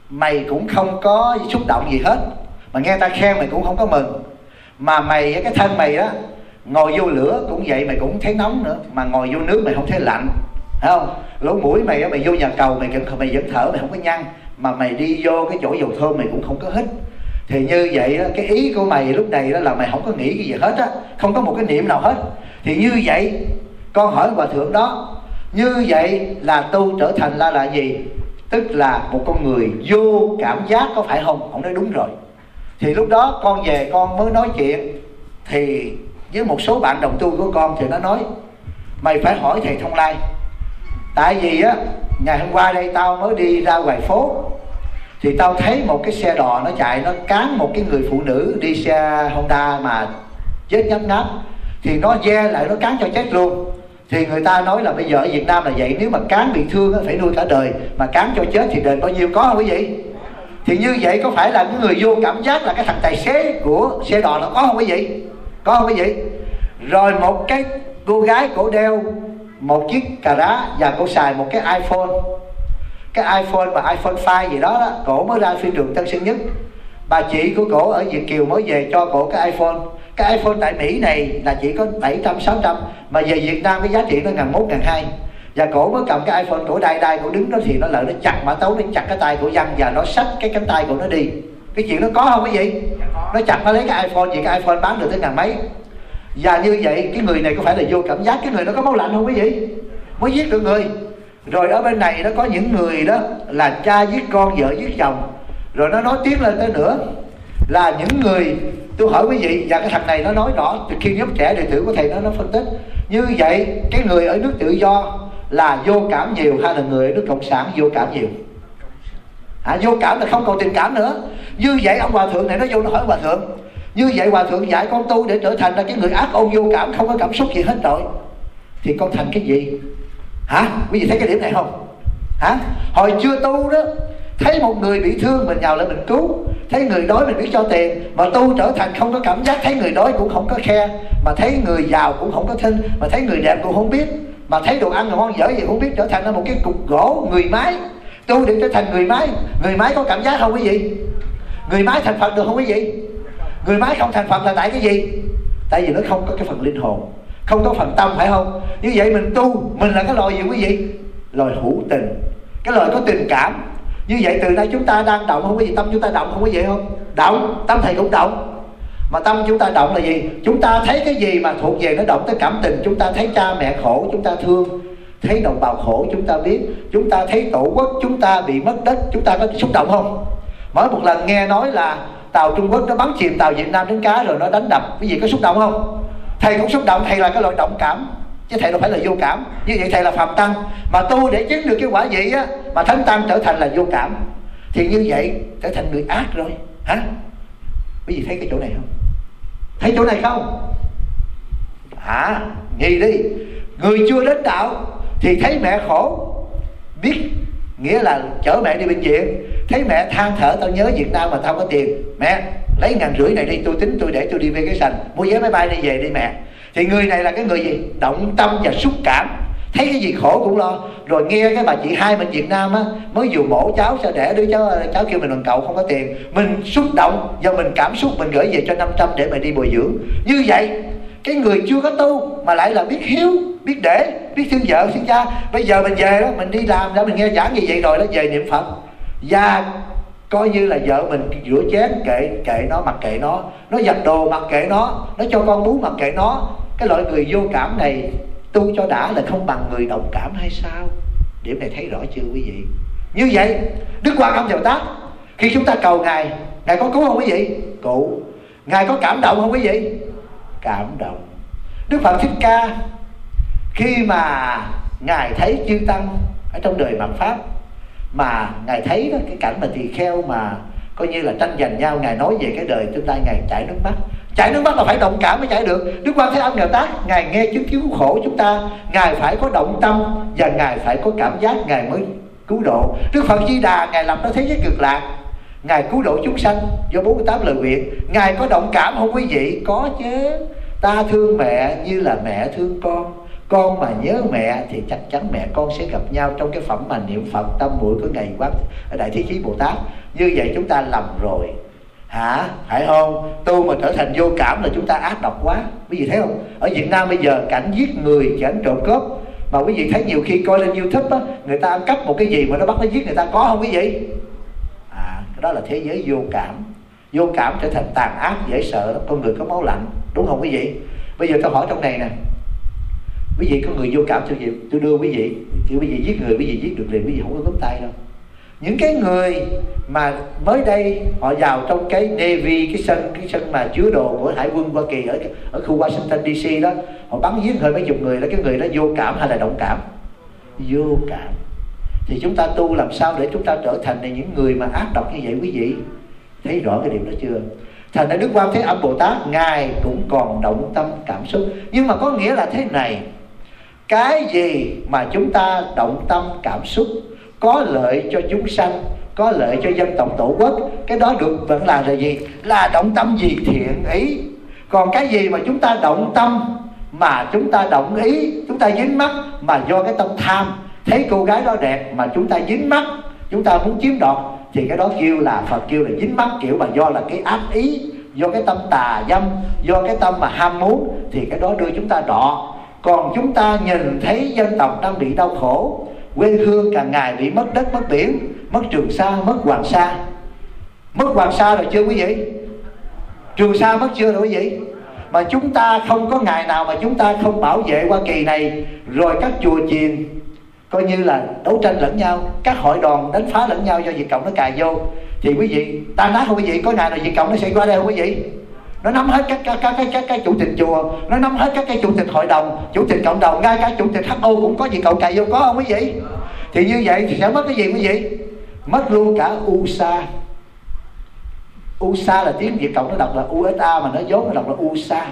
mày cũng không có xúc động gì hết. Mà nghe ta khen mày cũng không có mừng. Mà mày cái thân mày đó, ngồi vô lửa cũng vậy, mày cũng thấy nóng nữa. Mà ngồi vô nước mày không thấy lạnh. Thấy không? Lỗ mũi mày mày vô nhà cầu, mày mày vẫn thở, mày không có nhăn. Mà mày đi vô cái chỗ dầu thơm mày cũng không có hít. Thì như vậy cái ý của mày lúc này đó là mày không có nghĩ cái gì hết á. Không có một cái niệm nào hết. Thì như vậy, con hỏi hòa thượng đó, như vậy là tu trở thành là là gì? Tức là một con người vô cảm giác có phải không? Ông nói đúng rồi. Thì lúc đó con về con mới nói chuyện. Thì với một số bạn đồng tu của con thì nó nói, mày phải hỏi thầy thông lai. Tại vì á, ngày hôm qua đây tao mới đi ra ngoài phố, thì tao thấy một cái xe đò nó chạy, nó cán một cái người phụ nữ đi xe honda mà chết nhấm ngáp thì nó ve lại, nó cán cho chết luôn thì người ta nói là bây giờ ở Việt Nam là vậy nếu mà cán bị thương phải nuôi cả đời mà cán cho chết thì đền bao nhiêu có không quý vị? Thì như vậy có phải là cái người vô cảm giác là cái thằng tài xế của xe đò nó có không quý vị? Có không quý vị? Rồi một cái cô gái cổ đeo một chiếc cà rá và cổ xài một cái iPhone. Cái iPhone và iPhone 5 gì đó, đó cổ mới ra phim trường Tân Sơn Nhất. Bà chị của cổ ở Việt Kiều mới về cho cổ cái iPhone cái iPhone tại Mỹ này là chỉ có 700 600 mà về Việt Nam cái giá trị nó ngàn mốt ngàn hai. Và cổ mới cầm cái iPhone cổ đai đai cổ đứng đó thì nó lợi nó chặt mã tấu, nó chặt cái tay của dân và nó xách cái cánh tay của nó đi. Cái chuyện nó có không cái gì? Nó chặt, nó lấy cái iPhone vậy cái iPhone bán được tới ngàn mấy. Và như vậy, cái người này có phải là vô cảm giác, cái người nó có máu lạnh không cái gì? mới giết được người. Rồi ở bên này nó có những người đó là cha giết con, vợ giết chồng. Rồi nó nói tiếng lên tới nữa là những người tôi hỏi quý vị và cái thằng này nó nói rõ từ khi nhóm trẻ đệ tử của thầy nó nó phân tích. Như vậy cái người ở nước tự do là vô cảm nhiều hay là người ở nước cộng sản vô cảm nhiều? À, vô cảm là không còn tình cảm nữa. Như vậy ông hòa thượng này nó vô nó hỏi hòa thượng như vậy hòa thượng dạy con tu để trở thành là cái người ác ôn vô cảm không có cảm xúc gì hết rồi. Thì con thành cái gì? Hả? Quý vị thấy cái điểm này không? Hả? Hồi chưa tu đó thấy một người bị thương mình nhào lại mình cứu thấy người đói mình biết cho tiền. Mà tu trở thành không có cảm giác, thấy người đói cũng không có khe. Mà thấy người giàu cũng không có thinh. Mà thấy người đẹp cũng không biết. Mà thấy đồ ăn ngon, dở gì cũng biết. Trở thành là một cái cục gỗ, người máy. Tu để trở thành người máy. Người máy có cảm giác không quý vị? Người máy thành phật được không quý vị? Người máy không thành phật là tại cái gì? Tại vì nó không có cái phần linh hồn. Không có phần tâm, phải không? Như vậy mình tu, mình là cái loài gì quý vị? Loài hữu tình. Cái loài có tình cảm như vậy từ nay chúng ta đang động, không có gì, tâm chúng ta động, không có vậy không? Động, tâm thầy cũng động. Mà tâm chúng ta động là gì? Chúng ta thấy cái gì mà thuộc về nó động tới cảm tình? Chúng ta thấy cha mẹ khổ, chúng ta thương. Thấy đồng bào khổ, chúng ta biết. Chúng ta thấy tổ quốc, chúng ta bị mất đất, chúng ta có xúc động không? Mỗi một lần nghe nói là tàu trung quốc nó bắn chìm tàu việt nam đến cá rồi nó đánh đập, cái gì có xúc động không? Thầy cũng xúc động, thầy là cái loại động cảm chứ thầy đâu phải là vô cảm. Như vậy thầy là phạm tăng. Mà tu để chứng được cái quả vị á, mà thánh tăng trở thành là vô cảm. Thì như vậy trở thành người ác rồi. Hả? Quý vị thấy cái chỗ này không? Thấy chỗ này không? Hả? Nghi đi. Người chưa đến đạo thì thấy mẹ khổ, biết nghĩa là chở mẹ đi bệnh viện. Thấy mẹ than thở, tao nhớ việt nam mà tao có tiền. Mẹ, lấy ngàn rưỡi này đi, tôi tính tôi để tôi đi về cái sành. Mua vé máy bay đi về đi mẹ thì người này là cái người gì? Động tâm và xúc cảm. Thấy cái gì khổ cũng lo. Rồi nghe cái bà chị hai bên Việt Nam á, mới vừa mổ cháu sao đẻ đứa cháu cháu kêu mình bằng cậu không có tiền. Mình xúc động và mình cảm xúc, mình gửi về cho 500 để mình đi bồi dưỡng. Như vậy, cái người chưa có tu mà lại là biết hiếu, biết để, biết thương vợ, thương cha. Bây giờ mình về đó, mình đi làm đã mình nghe giảng như vậy rồi đó, về niệm phật. Và coi như là vợ mình rửa chén kệ kệ nó, mặc kệ nó. Nó giặt đồ, mặc kệ nó. Nó cho con bú, mặc kệ nó cái loại người vô cảm này tu cho đã là không bằng người đồng cảm hay sao? Điểm này thấy rõ chưa quý vị? Như vậy, đức quan âm bồ tát, khi chúng ta cầu ngài ngài có cứu không quý vị? Cứu. Ngài có cảm động không quý vị? Cảm động. Đức phật thích ca, khi mà ngài thấy chư tăng ở trong đời bằng pháp, mà ngài thấy đó, cái cảnh mà tỳ kheo mà coi như là tranh giành nhau, ngài nói về cái đời tương lai, ngài chảy nước mắt chảy nước mắt là phải động cảm mới chảy được. Đức quan thế âm bồ tác ngài nghe chứng cứu khổ chúng ta. Ngài phải có động tâm và ngài phải có cảm giác ngài mới cứu độ. Đức phật di đà, ngài làm nó thế giới cực lạc. Ngài cứu độ chúng sanh do 48 lời nguyện. Ngài có động cảm không quý vị? Có chứ. Ta thương mẹ như là mẹ thương con. Con mà nhớ mẹ thì chắc chắn mẹ con sẽ gặp nhau trong cái phẩm mà niệm phật tâm mũi của ngày quán đại thế chí bồ tát. Như vậy chúng ta lầm rồi hả? Phải không? Tu mà trở thành vô cảm là chúng ta ác độc quá. Quý vị thấy không? Ở việt nam bây giờ cảnh giết người cảnh trộm cướp. Mà quý vị thấy nhiều khi coi lên youtube á, người ta ăn cắp một cái gì mà nó bắt nó giết người ta, có không quý vị? À cái đó là thế giới vô cảm. Vô cảm trở thành tàn ác, dễ sợ lắm con người có máu lạnh, đúng không quý vị? Bây giờ tôi hỏi trong này nè. Quý vị có người vô cảm cho gì tôi đưa quý vị thì quý vị giết người, quý vị giết được liền, quý vị không có cấm tay đâu những cái người mà mới đây họ vào trong cái Navy, cái sân cái sân mà chứa đồ của hải quân Hoa Kỳ ở ở khu Washington DC đó, họ bắn giết hơi mấy chục người đó, cái người đó vô cảm hay là động cảm? Vô cảm. Thì chúng ta tu làm sao để chúng ta trở thành những người mà ác độc như vậy quý vị? Thấy rõ cái điểm đó chưa? Thành ra đức quan thế âm bồ tát, ngài cũng còn động tâm cảm xúc. Nhưng mà có nghĩa là thế này, cái gì mà chúng ta động tâm cảm xúc có lợi cho chúng sanh, có lợi cho dân tộc tổ quốc. Cái đó được vẫn là là gì? Là động tâm gì thiện ý. Còn cái gì mà chúng ta động tâm mà chúng ta động ý, chúng ta dính mắt mà do cái tâm tham. Thấy cô gái đó đẹp mà chúng ta dính mắt, chúng ta muốn chiếm đoạt, thì cái đó kêu là, phật kêu là dính mắt, kiểu mà do là cái ác ý, do cái tâm tà dâm, do cái tâm mà ham muốn, thì cái đó đưa chúng ta đọ còn chúng ta nhìn thấy dân tộc đang bị đau khổ quê hương càng ngày bị mất đất, mất biển, mất trường sa, mất hoàng sa. Mất hoàng sa rồi chưa quý vị? Trường sa mất chưa rồi quý vị? Mà chúng ta không có ngày nào mà chúng ta không bảo vệ hoa kỳ này. Rồi các chùa chiền coi như là đấu tranh lẫn nhau, các hội đoàn đánh phá lẫn nhau do việt cộng nó cài vô. Thì quý vị, ta nói không quý vị, có ngày nào việt cộng nó sẽ qua đây không quý vị? Nó nắm hết các các các các, các, các chủ tịch chùa. Nó nắm hết các cái chủ tịch hội đồng chủ tịch cộng đồng. Ngay cả chủ tịch ho cũng có gì cộng cài vô có không quý vị? Thì như vậy thì sẽ mất cái gì quý vị? Mất luôn cả usa USA là tiếng Việt Cộng nó đọc là USA mà nó vốn nó đọc là USA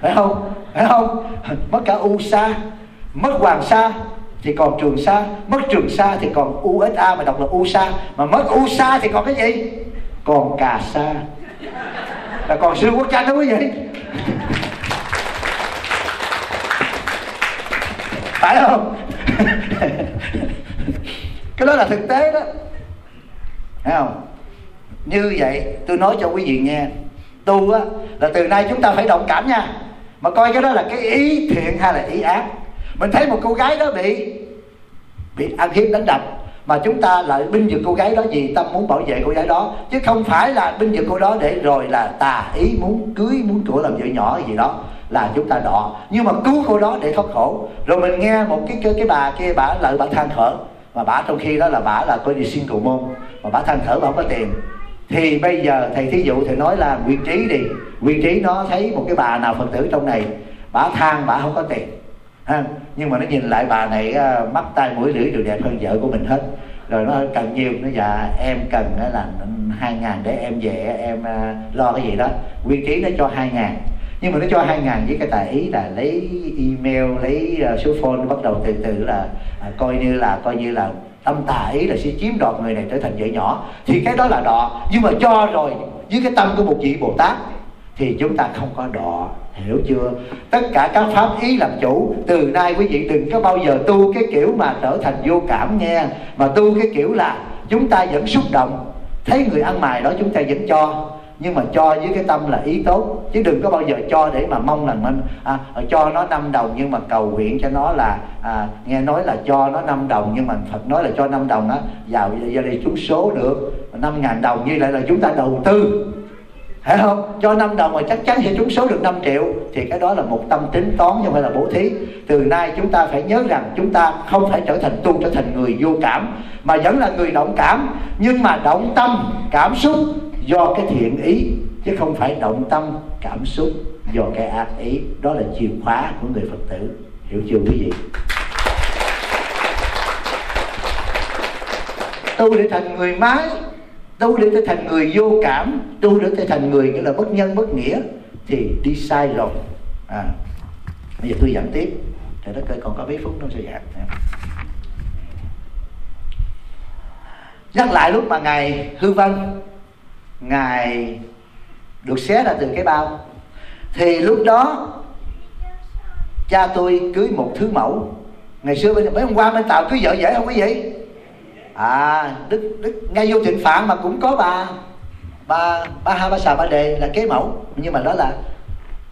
phải không? Phải không? Mất cả USA mất Hoàng Sa thì còn Trường Sa. Mất Trường Sa thì còn USA mà đọc là USA mà mất USA thì còn cái gì? Còn Cà Sa là còn sư quốc tranh đó quý vị phải không? Cái đó là thực tế đó. Thấy không? Như vậy, tôi nói cho quý vị nghe. Tu á, là từ nay chúng ta phải động cảm nha. Mà coi cái đó là cái ý thiện hay là ý ác. Mình thấy một cô gái đó bị bị ăn hiếp đánh đập mà chúng ta lại binh vực cô gái đó vì tâm muốn bảo vệ cô gái đó. Chứ không phải là binh vực cô đó để rồi là tà ý muốn cưới muốn của làm vợ nhỏ gì đó là chúng ta đọ. Nhưng mà cứu cô đó để thoát khổ. Rồi mình nghe một cái cái, cái bà kia bà lợi bà than thở. Mà bà trong khi đó là bà là coi đi xin cầu môn. Mà bà than thở bà không có tiền. Thì bây giờ thầy thí dụ thầy nói là nguyên trí đi. Nguyên trí nó thấy một cái bà nào phật tử trong này. Bà than bà không có tiền ha nhưng mà nó nhìn lại bà này uh, mắt tay mũi lưỡi đều đẹp hơn vợ của mình hết. Rồi nó cần nhiều nó dạ em cần à, là hai ngàn để em về à, em uh, lo cái gì đó. Nguyên trí nó cho hai ngàn. Nhưng mà nó cho hai ngàn với cái tài ý là lấy email lấy uh, số phone bắt đầu từ từ là uh, coi như là coi như là tâm tà ý là sẽ chiếm đoạt người này trở thành vợ nhỏ. Thì cái đó là đọ nhưng mà cho rồi với cái tâm của một vị bồ tát thì chúng ta không có đọ hiểu chưa? Tất cả các pháp ý làm chủ từ nay quý vị đừng có bao giờ tu cái kiểu mà trở thành vô cảm nghe. Mà tu cái kiểu là chúng ta vẫn xúc động. Thấy người ăn mài đó chúng ta vẫn cho. Nhưng mà cho với cái tâm là ý tốt. Chứ đừng có bao giờ cho để mà mong là mình à, ờ, cho nó 5 đồng nhưng mà cầu nguyện cho nó là à, nghe nói là cho nó 5 đồng nhưng mà Phật nói là cho 5 đồng á. Vào giờ đây trúng số được. 5 ngàn đồng như lại là chúng ta đầu tư phải không? Cho 5 đồng mà chắc chắn sẽ trúng số được 5 triệu. Thì cái đó là một tâm tính toán chứ không phải là bố thí. Từ nay chúng ta phải nhớ rằng chúng ta không phải trở thành tu, trở thành người vô cảm, mà vẫn là người động cảm. Nhưng mà động tâm, cảm xúc do cái thiện ý, chứ không phải động tâm, cảm xúc do cái ác ý. Đó là chìa khóa của người phật tử. Hiểu chưa quý vị? Tu để thành người mái tu để trở thành người vô cảm tu để trở thành người nghĩa là bất nhân, bất nghĩa, thì đi sai rồi à bây giờ tôi giảng tiếp trời đất ơi còn có mấy phút nữa sẽ giảng nhắc lại lúc mà ngài hư vân, ngài được xé ra từ cái bao, thì lúc đó cha tôi cưới một thứ mẫu. Ngày xưa bên mấy hôm qua bên tàu cưới vợ dễ không quý vị à đức đức ngay vô thịnh phạn mà cũng có bà. Ba ba ha ba xà ba đề là kế mẫu. Nhưng mà đó là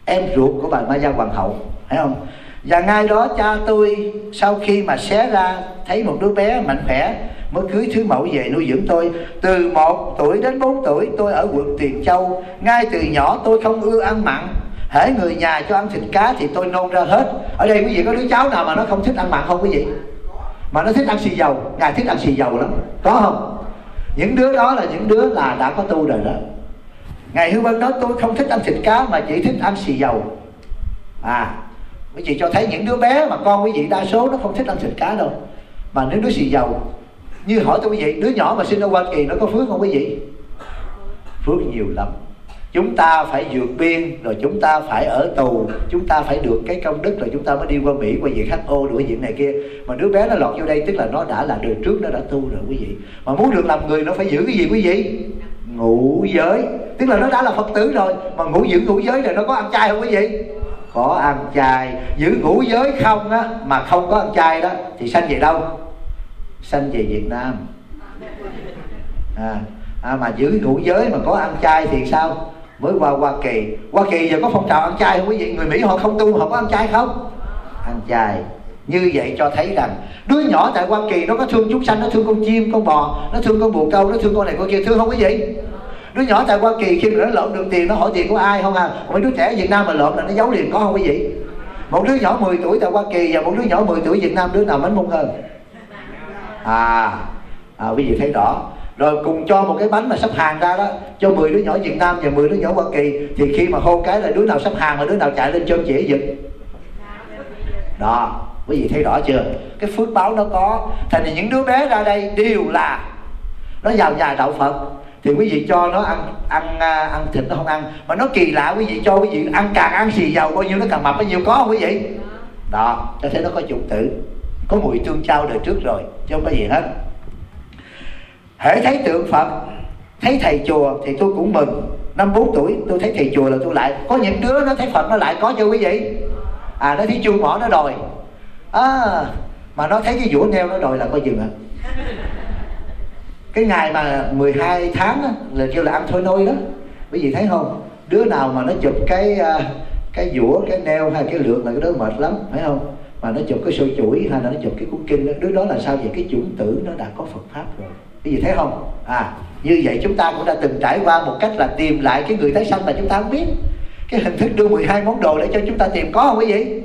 em ruột của bà ma gia hoàng hậu, thấy không? Và ngay đó cha tôi, sau khi mà xé ra, thấy một đứa bé mạnh khỏe, mới cưới thứ mẫu về nuôi dưỡng tôi. Từ một tuổi đến 4 tuổi, tôi ở quận tiền châu. Ngay từ nhỏ tôi không ưa ăn mặn. Hễ người nhà cho ăn thịt cá thì tôi nôn ra hết. Ở đây quý vị có đứa cháu nào mà nó không thích ăn mặn không quý vị? Mà nó thích ăn xì dầu, ngài thích ăn xì dầu lắm. Có không? Những đứa đó là những đứa là đã có tu rồi đó. Ngài hư vân nói, tôi không thích ăn thịt cá mà chỉ thích ăn xì dầu. À quý vị cho thấy những đứa bé mà con quý vị đa số nó không thích ăn thịt cá đâu. Mà nếu đứa xì dầu, như hỏi tôi quý vị, đứa nhỏ mà sinh ở hoa kỳ nó có phước không quý vị? Phước nhiều lắm chúng ta phải vượt biên rồi chúng ta phải ở tù chúng ta phải được cái công đức rồi chúng ta mới đi qua mỹ qua diện ô đuổi diện này kia. Mà đứa bé nó lọt vô đây tức là nó đã là đời trước nó đã tu rồi quý vị. Mà muốn được làm người nó phải giữ cái gì quý vị? Ngũ giới. Tức là nó đã là phật tử rồi mà ngũ giữ ngũ giới rồi nó có ăn chay không quý vị? Có ăn chay. Giữ ngũ giới không á mà không có ăn chay đó thì sanh về đâu? Sanh về việt nam. À, à mà giữ ngũ giới mà có ăn chay thì sao? Mới qua Hoa Kỳ. Hoa Kỳ giờ có phong trào ăn chay không quý vị? Người Mỹ họ không tu họ có ăn chay không? Ăn chay. Như vậy cho thấy rằng đứa nhỏ tại Hoa Kỳ nó có thương chúng sanh nó thương con chim con bò nó thương con bồ câu nó thương con này con kia thương không quý vị? Đứa nhỏ tại Hoa Kỳ khi mà nó lộn được tiền nó hỏi tiền của ai không à? Mấy đứa trẻ Việt Nam mà lộn là nó giấu liền có không quý vị? Một đứa nhỏ 10 tuổi tại Hoa Kỳ và một đứa nhỏ 10 tuổi Việt Nam đứa nào mến mông hơn? À, à quý vị thấy rõ rồi cùng cho một cái bánh mà sắp hàng ra đó, cho 10 đứa nhỏ Việt Nam và 10 đứa nhỏ Hoa Kỳ. Thì khi mà hô cái là đứa nào sắp hàng và đứa nào chạy lên chân chỉ giật đó, quý vị thấy rõ chưa? Cái phước báo nó có. Thành thì những đứa bé ra đây đều là nó vào nhà đạo Phật. Thì quý vị cho nó ăn ăn à, ăn thịt nó không ăn. Mà nó kỳ lạ, quý vị cho quý vị ăn càng ăn xì dầu bao nhiêu, nó càng mập bao nhiêu. Có không quý vị? Đó cho thấy nó có chủng tử, có mùi tương trao đời trước rồi, chứ không có gì hết hễ thấy tượng phật thấy thầy chùa thì tôi cũng mừng. Năm bốn tuổi tôi thấy thầy chùa là tôi lại có những đứa nó thấy phật nó lại có chưa quý vị. À nó thấy chuông mỏ nó đòi. À, mà nó thấy cái vũ neo nó đòi là coi chừng à. Cái ngày mà 12 tháng á, là kêu là ăn thôi nôi đó. Quý vị thấy không? Đứa nào mà nó chụp cái à, cái dũa cái neo hay cái lượt là cái đó mệt lắm phải không? Mà nó chụp cái sôi chuỗi hay là nó chụp cái cuốn kinh đó đứa đó là sao vậy? Cái chủng tử nó đã có phật pháp rồi cái gì thấy không? À như vậy chúng ta cũng đã từng trải qua một cách là tìm lại cái người tái sanh mà chúng ta không biết. Cái hình thức đưa 12 món đồ để cho chúng ta tìm có không quý vị?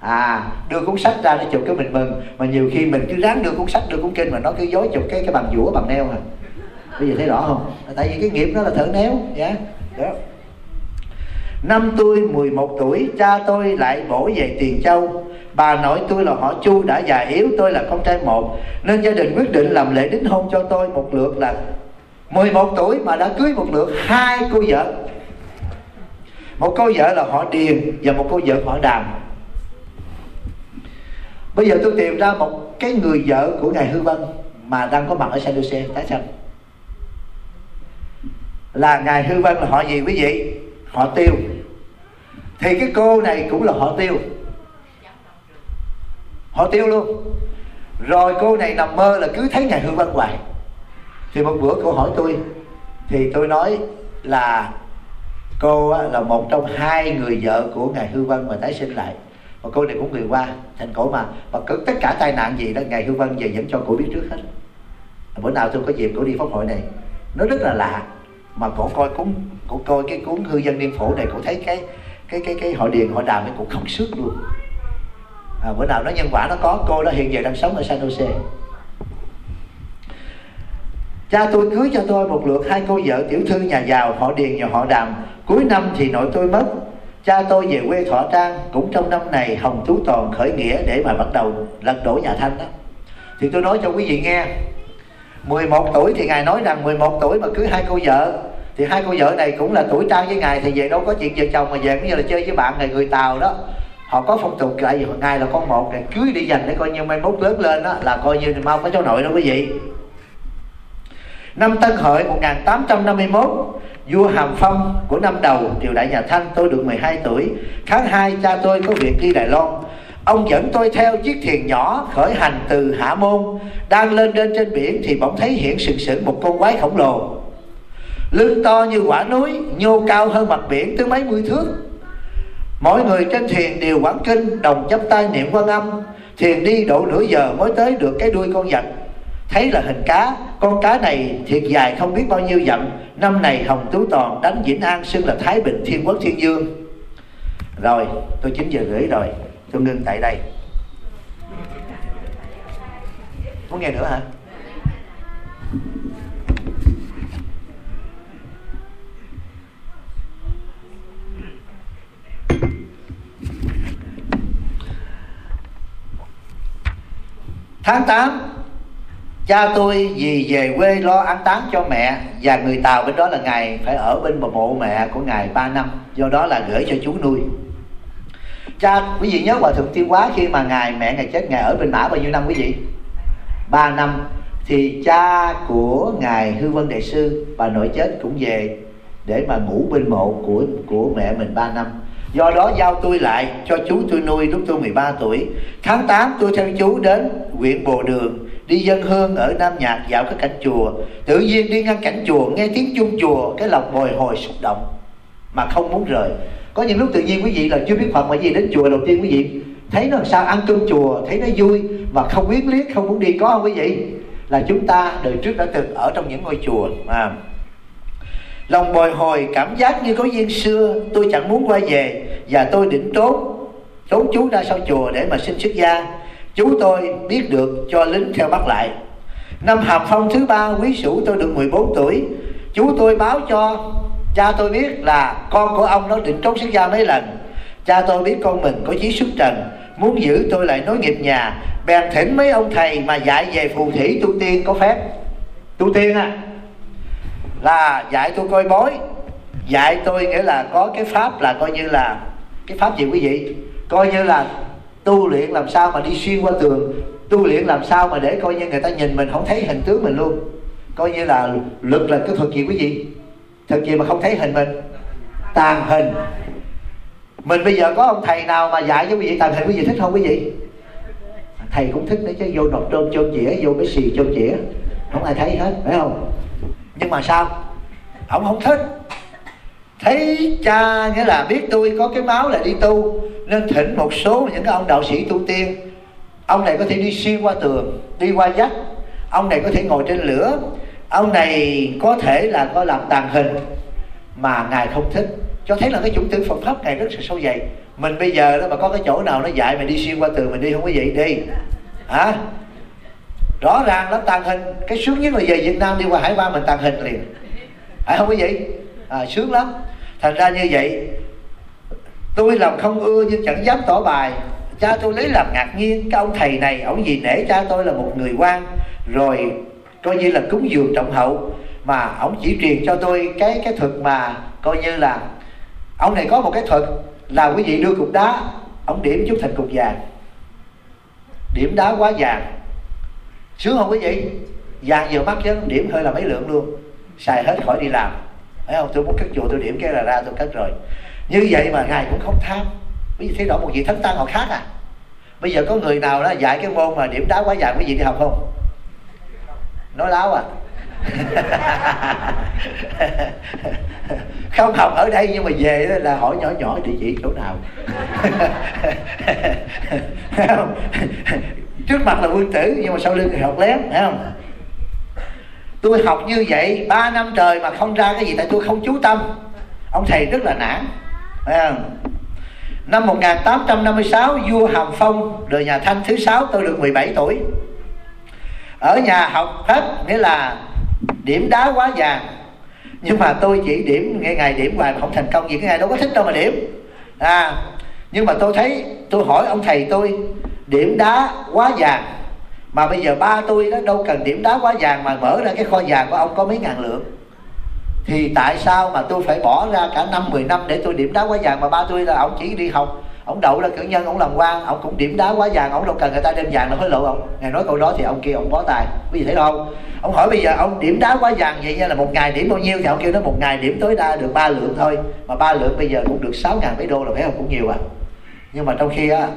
À đưa cuốn sách ra để chụp cái mình mừng. Mà nhiều khi mình cứ ráng đưa cuốn sách, đưa cuốn kinh mà nó cứ dối chụp cái cái bằng dũa, bằng neo à. Bây giờ thấy rõ không? Tại vì cái nghiệp nó là thở néo dạ. Yeah. đó. Năm tôi 11 tuổi, Cha tôi lại bổ về Tiền Châu. Bà nội tôi là họ Chu đã già yếu, Tôi là con trai một. Nên gia đình quyết định làm lễ đính hôn cho tôi Một lượt là 11 tuổi mà đã cưới một lượt hai cô vợ. Một cô vợ là họ Điền Và một cô vợ họ Đàm. Bây giờ tôi tìm ra một cái người vợ của ngài Hư Vân Mà đang có mặt ở San Jose Tái Xanh Là ngài Hư Vân là họ gì quý vị? Họ Tiêu thì cái cô này cũng là họ tiêu. Họ tiêu luôn. Rồi cô này nằm mơ là cứ thấy ngày hương văn hoài. Thì một bữa cô hỏi tôi, thì tôi nói là cô là một trong hai người vợ của ngài hư vân mà tái sinh lại. Và cô này cũng người qua thành cổ mà. Và cứ tất cả tai nạn gì đó ngài hư vân về vẫn cho cổ biết trước hết. Bữa nào tôi có dịp cổ đi pháp hội này. Nó rất là lạ. Mà cổ coi cuốn cổ coi cái cuốn hư dân niên phổ này cổ thấy cái cái cái cái họ điền họ đàm nó cũng không sức luôn. À, bữa nào nó nhân quả nó có cô đó hiện giờ đang sống ở San Jose. Cha tôi cưới cho tôi một lượt hai cô vợ tiểu thư nhà giàu họ điền và họ đàm. Cuối năm thì nội tôi mất. Cha tôi về quê thọ trang cũng trong năm này hồng tú toàn khởi nghĩa để mà bắt đầu lật đổ nhà thanh đó. Thì tôi nói cho quý vị nghe 11 tuổi thì ngài nói rằng 11 tuổi mà cưới hai cô vợ thì hai cô vợ này cũng là tuổi trang với ngài thì về đâu có chuyện vợ chồng mà về cũng như là chơi với bạn này, người tàu đó. Họ có phong tục lại vì ngài là con một này cưới đi dành để coi như mai mốt lớn lên đó, là coi như mau có cháu nội đó quý vị. Năm Tân Hợi 1851 vua Hàm Phong của năm đầu, triều đại nhà Thanh, tôi được 12 tuổi. Tháng 2 cha tôi có việc đi Đài Loan. Ông dẫn tôi theo chiếc thuyền nhỏ khởi hành từ Hạ Môn, đang lên lên trên biển thì bỗng thấy hiện sừng sững một con quái khổng lồ lưng to như quả núi, nhô cao hơn mặt biển tới mấy mươi thước. Mỗi người trên thuyền đều quán kinh, đồng chắp tay niệm quan âm. Thuyền đi độ nửa giờ mới tới được cái đuôi con vật. Thấy là hình cá, con cá này thiệt dài không biết bao nhiêu dặm. Năm này hồng tú toàn đánh vĩnh an xưng là thái bình thiên quốc thiên dương. Rồi, tôi chín giờ rưỡi rồi, tôi ngưng tại đây. Muốn nghe nữa hả? Tháng 8 cha tôi vì về quê lo ăn táng cho mẹ và người tàu bên đó là ngày phải ở bên bà mộ mẹ của ngài 3 năm, do đó là gửi cho chú nuôi. Cha, quý vị nhớ hòa thượng tiêu hóa khi mà ngài, mẹ ngài chết, ngài ở bên mã bao nhiêu năm quý vị? 3 năm. Thì cha của ngài hư vân đại sư, bà nội chết cũng về để mà ngủ bên mộ của của mẹ mình 3 năm do đó giao tôi lại cho chú tôi nuôi lúc tôi 13 tuổi. Tháng 8 tôi theo chú đến huyện Bồ Đường đi dân hương ở Nam Nhạc dạo các cảnh chùa. Tự nhiên đi ngang cảnh chùa nghe tiếng chuông chùa cái lòng bồi hồi xúc động mà không muốn rời. Có những lúc tự nhiên quý vị là chưa biết Phật mà gì đến chùa đầu tiên quý vị thấy nó làm sao ăn cơm chùa thấy nó vui mà không biết liếc không muốn đi có không quý vị? Là chúng ta đời trước đã từng ở trong những ngôi chùa à, lòng bồi hồi, cảm giác như có duyên xưa, tôi chẳng muốn quay về, và tôi định trốn trốn chú ra sau chùa để mà xin xuất gia. Chú tôi biết được, cho lính theo bắt lại. Năm học phong thứ ba, quý sửu tôi được 14 tuổi. Chú tôi báo cho, cha tôi biết là con của ông nó định trốn xuất gia mấy lần. Cha tôi biết con mình có chí xuất trần, muốn giữ tôi lại nối nghiệp nhà, bèn thỉnh mấy ông thầy mà dạy về phù thủy tu tiên có phép. Tu tiên à? Là dạy tôi coi bói. Dạy tôi nghĩa là có cái pháp là coi như là, cái pháp gì quý vị? Coi như là tu luyện làm sao mà đi xuyên qua tường, tu luyện làm sao mà để coi như người ta nhìn mình không thấy hình tướng mình luôn. Coi như là lực là cái thuật gì quý vị? Thuật gì mà không thấy hình mình? Tàn hình. Mình bây giờ có ông thầy nào mà dạy cho quý vị tàn hình quý vị thích không quý vị? Thầy cũng thích đấy chứ, vô nọc trôn chôn chĩa, vô cái xì chôn chĩa. Không ai thấy hết, phải không? Nhưng mà sao? Ông không thích. Thấy cha nghĩa là biết tôi có cái máu là đi tu, nên thỉnh một số những cái ông đạo sĩ tu tiên. Ông này có thể đi xuyên qua tường, đi qua vách ông này có thể ngồi trên lửa. Ông này có thể là có làm tàn hình, mà ngài không thích. Cho thấy là cái chủ tử Phật pháp ngài rất là sâu dày. Mình bây giờ đó mà có cái chỗ nào nó dạy mình đi xuyên qua tường, mình đi không có vậy đi. Hả? Rõ ràng lắm tàn hình. Cái sướng nhất là về Việt Nam đi qua hải quan mình tàn hình liền. Phải không quý vị? À, sướng lắm. Thành ra như vậy tôi làm không ưa nhưng chẳng dám tỏ bài. Cha tôi lấy làm ngạc nhiên. Cái ông thầy này ông gì nể cha tôi là một người quan. Rồi coi như là cúng dường trọng hậu. Mà ông chỉ truyền cho tôi cái cái thuật mà coi như là ông này có một cái thuật là quý vị đưa cục đá ông điểm chút thành cục vàng. Điểm đá quá vàng sướng không quý vị? Vàng vừa mắt chứ điểm hơi là mấy lượng luôn. Xài hết khỏi đi làm. Phải không? Tôi muốn cất chùa, tôi điểm cái là ra, tôi cất rồi. Như vậy mà ngài cũng không tham. Quý vị thấy rõ một vị thánh tăng họ khác à? Bây giờ có người nào đó dạy cái môn mà điểm đá quá vàng quý vị đi học không? Nói láo à? Không học ở đây, nhưng mà về là hỏi nhỏ nhỏ địa chỉ chỗ nào. trước mặt là quân tử nhưng mà sau lưng thì học lén phải không? Tôi học như vậy 3 năm trời mà không ra cái gì tại tôi không chú tâm. Ông thầy rất là nản phải không? Năm 1856 vua Hàm Phong đời nhà Thanh thứ sáu tôi được 17 tuổi. Ở nhà học hết nghĩa là điểm đá quá vàng. Nhưng mà tôi chỉ điểm ngày ngày điểm hoài mà không thành công gì Cái ngày đâu có thích đâu mà điểm. À, Nhưng mà tôi thấy tôi hỏi ông thầy tôi điểm đá quá vàng. Mà bây giờ ba tôi đó đâu cần điểm đá quá vàng Mà mở ra cái kho vàng của ông có mấy ngàn lượng. Thì tại sao mà tôi phải bỏ ra cả năm 10 năm để tôi điểm đá quá vàng mà ba tôi là ông chỉ đi học? Ông đậu là cử nhân, ông làm quan, ông cũng điểm đá quá vàng, ông đâu cần người ta đem vàng nó hối lộ ông. Ngài nói câu đó thì ông kia ông bó tài quý vị thấy không? Ông hỏi bây giờ ông điểm đá quá vàng vậy nha, là một ngày điểm bao nhiêu? Thì ông kêu nó một ngày điểm tối đa được ba lượng thôi. Mà ba lượng bây giờ cũng được sáu ngàn mấy đô là phải không? Cũng nhiều à. Nhưng mà trong khi á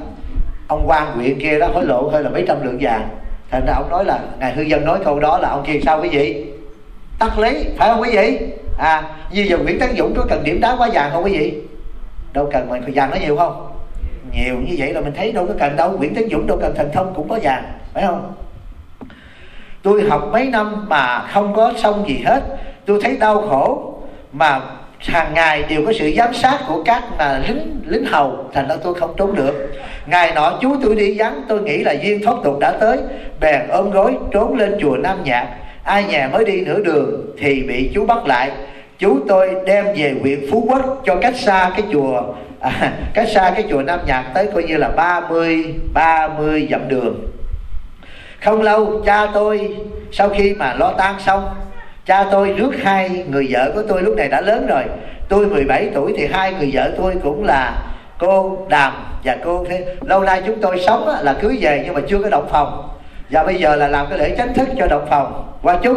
ông quan huyện kia đó hối lộ hơi là mấy trăm lượng vàng. Thành ra ông nói là, ngài hư dân nói câu đó là ông kia sao quý vị? Tắt lý, phải không quý vị? À như giờ nguyễn tấn dũng có cần điểm đá quá vàng không quý vị? Đâu cần, mà vàng nó nhiều không? Nhiều như vậy là mình thấy đâu có cần đâu, nguyễn tấn dũng đâu cần thần thông cũng có vàng, phải không? Tôi học mấy năm mà không có xong gì hết, tôi thấy đau khổ mà hàng ngày đều có sự giám sát của các mà lính lính hầu, thành ra tôi không trốn được ngày nọ chú tôi đi vắng tôi nghĩ là duyên thoát tục đã tới. Bèn ôm gối trốn lên chùa nam nhạc. Ai nhà mới đi nửa đường thì bị chú bắt lại. Chú tôi đem về huyện phú quốc cho cách xa cái chùa à, cách xa cái chùa nam nhạc tới coi như là 30 30 dặm đường. Không lâu cha tôi sau khi mà lo tan xong cha tôi rước hai người vợ của tôi lúc này đã lớn rồi. Tôi 17 tuổi thì hai người vợ tôi cũng là cô đàm và cô thế lâu nay chúng tôi sống là cưới về nhưng mà chưa có động phòng. Và bây giờ là làm cái lễ chánh thức cho động phòng qua chúc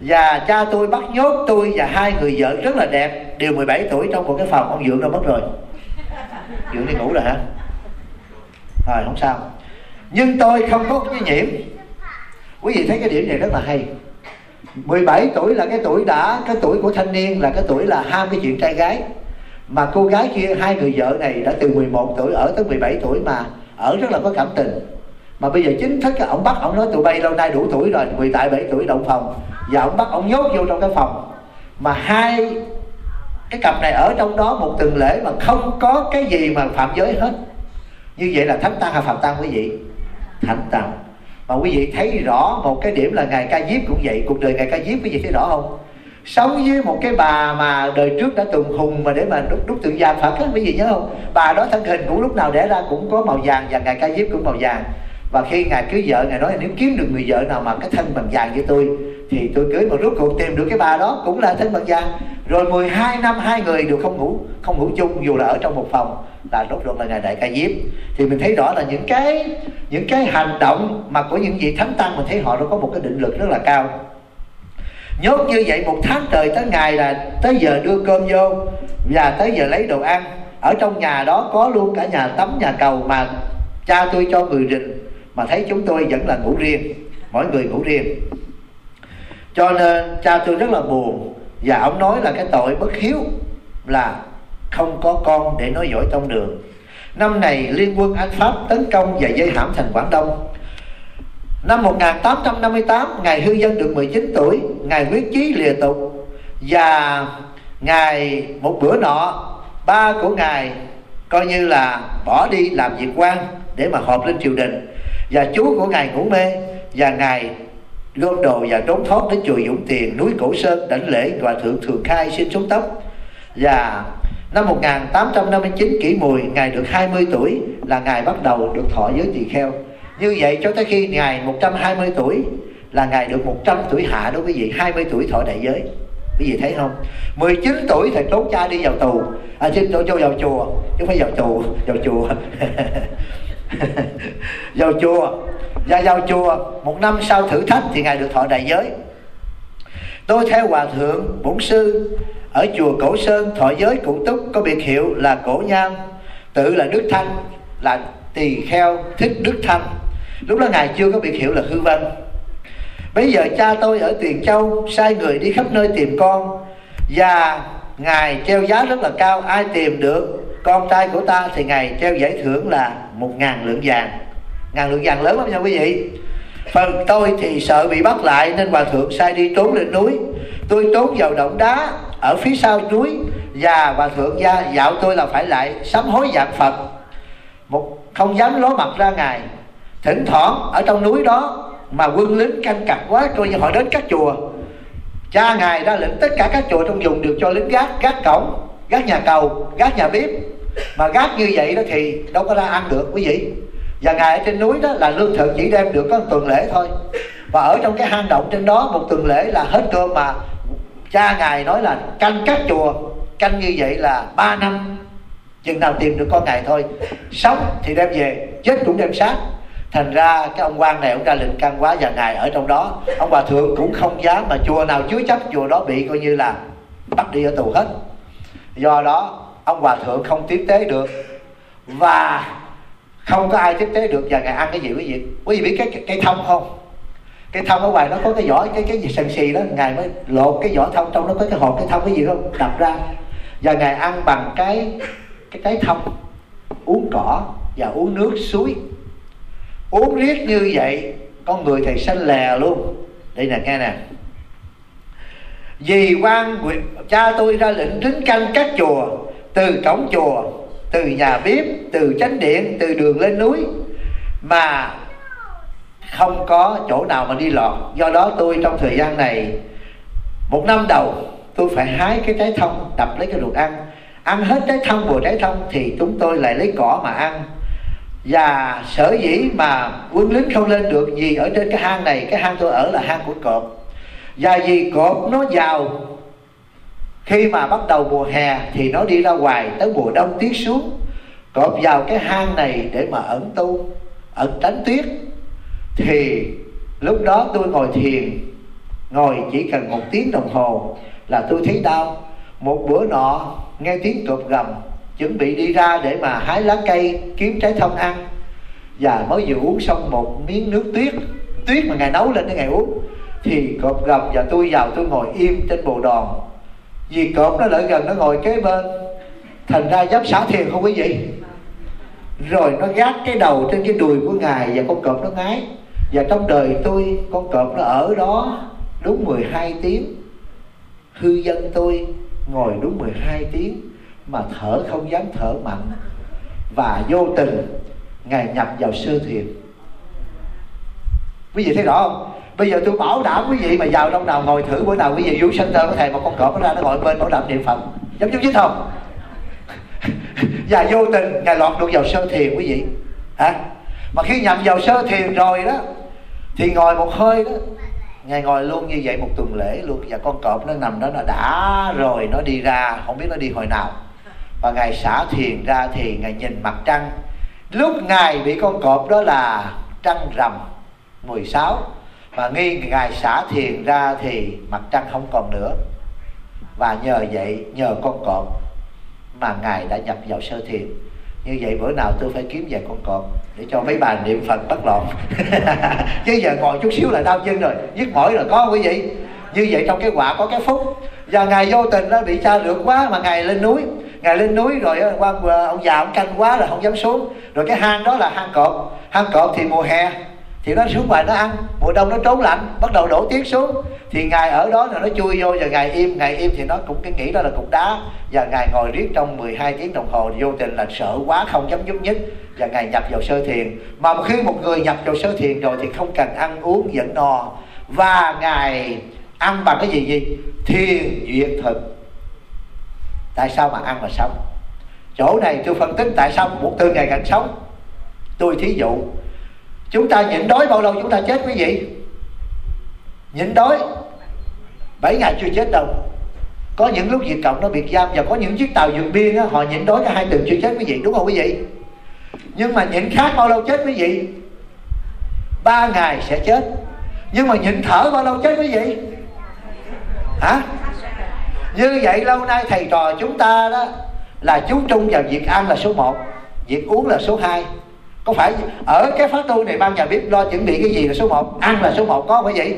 và cha tôi bắt nhốt tôi và hai người vợ rất là đẹp, đều 17 tuổi, trong một cái phòng ông dưỡng đâu mất rồi. Dưỡng đi ngủ rồi hả? Rồi, không sao. Nhưng tôi không có cái nhiễm. Quý vị thấy cái điểm này rất là hay. 17 tuổi là cái tuổi đã, cái tuổi của thanh niên là cái tuổi là ham cái chuyện trai gái mà cô gái kia, hai người vợ này đã từ 11 tuổi ở tới 17 tuổi mà ở rất là có cảm tình. Mà bây giờ chính thức ông bắt ông nói tụi bay lâu nay đủ tuổi rồi 17 7 tuổi động phòng. Và ông bắt ông nhốt vô trong cái phòng. Mà hai cái cặp này ở trong đó một tuần lễ mà không có cái gì mà phạm giới hết. Như vậy là thánh tăng hay phạm tăng quý vị? Thánh tăng. Mà quý vị thấy rõ một cái điểm là ngài ca diếp cũng vậy, cuộc đời ngài ca diếp quý vị thấy rõ không? Sống với một cái bà mà đời trước đã từng hùng mà để mà đúc, đúc tượng vàng phật á quý vị nhớ không? Bà đó thân hình cũng lúc nào đẻ ra cũng có màu vàng và ngài ca diếp cũng màu vàng. Và khi ngài cưới vợ ngài nói nếu kiếm được người vợ nào mà cái thân bằng vàng như tôi thì tôi cưới mà rốt cuộc tìm được cái bà đó cũng là thân bằng vàng. Rồi 12 năm hai người đều không ngủ không ngủ chung dù là ở trong một phòng là rốt cuộc là ngài đại ca diếp. Thì mình thấy rõ là những cái những cái hành động mà của những vị thánh tăng mình thấy họ nó có một cái định lực rất là cao nhốt như vậy một tháng trời tới ngày là tới giờ đưa cơm vô và tới giờ lấy đồ ăn. Ở trong nhà đó có luôn cả nhà tắm, nhà cầu mà cha tôi cho người rình mà thấy chúng tôi vẫn là ngủ riêng, mỗi người ngủ riêng. Cho nên cha tôi rất là buồn và ông nói là cái tội bất hiếu là không có con để nói giỏi tông đường. Năm này liên quân Anh Pháp tấn công và dây hãm thành Quảng Đông. Năm 1858 Ngài Hư Dân được 19 tuổi, Ngài quyết chí lìa tục. Và Ngài, một bữa nọ, Ba của Ngài coi như là bỏ đi làm việc quan Để mà họp lên triều đình. Và chú của ngài ngủ mê, và ngài gom đồ và trốn thoát đến chùa Dũng Tiền, núi Cổ Sơn, đảnh lễ và thượng thường khai xin xuống tóc. Và năm 1859 kỷ mùi, ngài được 20 tuổi là ngài bắt đầu được thọ giới tỳ kheo như vậy cho tới khi ngài 120 tuổi là ngài được 100 tuổi hạ đối với vị 20 tuổi thọ đại giới. Quý vị thấy không? 19 tuổi thì trốn cha đi vào tù. À xin cho vào chùa, chứ không phải vào tù, vào chùa. Vào chùa. Ra vào chùa, một năm sau thử thách thì ngài được thọ đại giới. Tôi theo hòa thượng bổn sư ở chùa cổ sơn, thọ giới cụ túc, có biệt hiệu là cổ nham, tự là đức thanh, là tỳ kheo thích đức thanh lúc đó ngài chưa có biệt hiệu là hư văn. bây giờ cha tôi ở tiền châu, sai người đi khắp nơi tìm con. Và ngài treo giá rất là cao, ai tìm được con trai của ta thì ngài treo giải thưởng là một ngàn lượng vàng. Ngàn lượng vàng lớn lắm nha quý vị. Phần tôi thì sợ bị bắt lại nên hòa thượng sai đi trốn lên núi. Tôi trốn vào động đá ở phía sau núi và hòa thượng gia dạo tôi là phải lại sám hối dạng phật. Một không dám ló mặt ra ngài thỉnh thoảng ở trong núi đó mà quân lính canh cặp quá, coi như họ đến các chùa. Cha ngài ra lệnh tất cả các chùa trong vùng được cho lính gác gác cổng, gác nhà cầu, gác nhà bếp. Mà gác như vậy đó thì đâu có ra ăn được, quý vị. Và ngài ở trên núi đó là lương thực chỉ đem được có một tuần lễ thôi. Và ở trong cái hang động trên đó một tuần lễ là hết cơm mà cha ngài nói là canh các chùa. Canh như vậy là ba năm, chừng nào tìm được con ngài thôi. Sống thì đem về, chết cũng đem sát thành ra cái ông quan này ông ra lệnh can quá và ngài ở trong đó. Ông hòa thượng cũng không dám mà chùa nào chứa chấp chùa đó bị coi như là bắt đi ở tù hết. Do đó, ông hòa thượng không tiếp tế được và không có ai tiếp tế được và ngài ăn cái gì quý vị? Quý vị biết cái cây thông không? Cây thông ở ngoài nó có cái vỏ, cái cái gì sần xì đó, ngài mới lột cái vỏ thông trong nó có cái hộp cái thông cái gì không đập ra. Và ngài ăn bằng cái cái cái thông uống cỏ và uống nước suối uống riết như vậy, con người thầy xanh lè luôn. Đây nè, nghe nè. Vì quan cha tôi ra lệnh đứng canh các chùa, từ cổng chùa, từ nhà bếp, từ chánh điện, từ đường lên núi, mà không có chỗ nào mà đi lọt. Do đó tôi trong thời gian này, một năm đầu, tôi phải hái cái trái thông đập lấy cái ruột ăn. Ăn hết trái thông vừa trái thông, thì chúng tôi lại lấy cỏ mà ăn và sở dĩ mà quân lính không lên được vì ở trên cái hang này, cái hang tôi ở là hang của cọp. Và vì cọp nó vào khi mà bắt đầu mùa hè thì nó đi ra ngoài tới mùa đông tuyết xuống. Cọp vào cái hang này để mà ẩn tu, ẩn tránh tuyết. Thì lúc đó tôi ngồi thiền, ngồi chỉ cần một tiếng đồng hồ là tôi thấy đau. Một bữa nọ, nghe tiếng cọp gầm chuẩn bị đi ra để mà hái lá cây, kiếm trái thông ăn. Và mới vừa uống xong một miếng nước tuyết. Tuyết mà ngài nấu lên để ngài uống. Thì cọp gầm và tôi vào, tôi ngồi im trên bồ đòn vì cọp nó lại gần, nó ngồi kế bên. Thành ra dám xả thiền không quý vị rồi nó gác cái đầu trên cái đùi của ngài và con cọp nó ngái. Và trong đời tôi, con cọp nó ở đó đúng 12 tiếng. Hư dân tôi ngồi đúng 12 tiếng mà thở không dám thở mạnh, và vô tình ngài nhập vào sơ thiền. Quý vị thấy rõ không? Bây giờ tôi bảo đảm quý vị mà vào trong nào ngồi thử bữa nào quý vị vũ center có thầy một con cọp nó ra nó gọi bên bảo đảm niệm phật giống giống chứ không? Và vô tình ngài lọt được vào sơ thiền quý vị. Hả? Mà khi nhập vào sơ thiền rồi đó, thì ngồi một hơi đó, ngài ngồi luôn như vậy một tuần lễ luôn. Và con cọp nó nằm đó, nó đã rồi, nó đi ra, không biết nó đi hồi nào và ngài xả thiền ra thì ngài nhìn mặt trăng. Lúc ngài bị con cọp đó là trăng rằm 16 và nghi ngài xả thiền ra thì mặt trăng không còn nữa. Và nhờ vậy, nhờ con cọp mà ngài đã nhập vào sơ thiền như vậy bữa nào tôi phải kiếm về con cọp để cho mấy bà niệm phật bất loạn. Chứ giờ ngồi chút xíu là đau chân rồi, nhức mỏi rồi, có quý vị? Như vậy trong cái quả có cái phúc. Và ngài vô tình nó bị cha lượt quá mà ngài lên núi ngài lên núi rồi qua ông già ông canh quá là không dám xuống. Rồi cái hang đó là hang cọp. Hang cọp thì mùa hè, thì nó xuống ngoài nó ăn. Mùa đông nó trốn lạnh, bắt đầu đổ tuyết xuống. Thì ngài ở đó là nó chui vô và ngài im ngài im thì nó cũng, cái nghĩ đó là cục đá. Và ngài ngồi riết trong 12 tiếng đồng hồ vô tình là sợ quá, không dám nhúc nhích. Và ngài nhập vào sơ thiền. Mà khi một người nhập vào sơ thiền rồi thì không cần ăn uống vẫn no và ngài ăn bằng cái gì gì thiền duyệt thực tại sao mà ăn mà sống? Chỗ này tôi phân tích tại sao một từ ngày càng sống. Tôi thí dụ chúng ta nhịn đói bao lâu chúng ta chết quý vị? Nhịn đói bảy ngày chưa chết đâu. Có những lúc Việt Cộng nó biệt giam và có những chiếc tàu vượt biên đó, họ nhịn đói cả hai tuần chưa chết quý vị đúng không quý vị? Nhưng mà nhịn khác bao lâu chết quý vị? Ba ngày sẽ chết. Nhưng mà nhịn thở bao lâu chết quý vị? Hả? Như vậy lâu nay thầy trò chúng ta đó là chú trung vào việc ăn là số 1 việc uống là số 2 có phải ở cái phát tu này ban nhà bếp lo chuẩn bị cái gì là số 1 ăn là số 1 có phải vậy?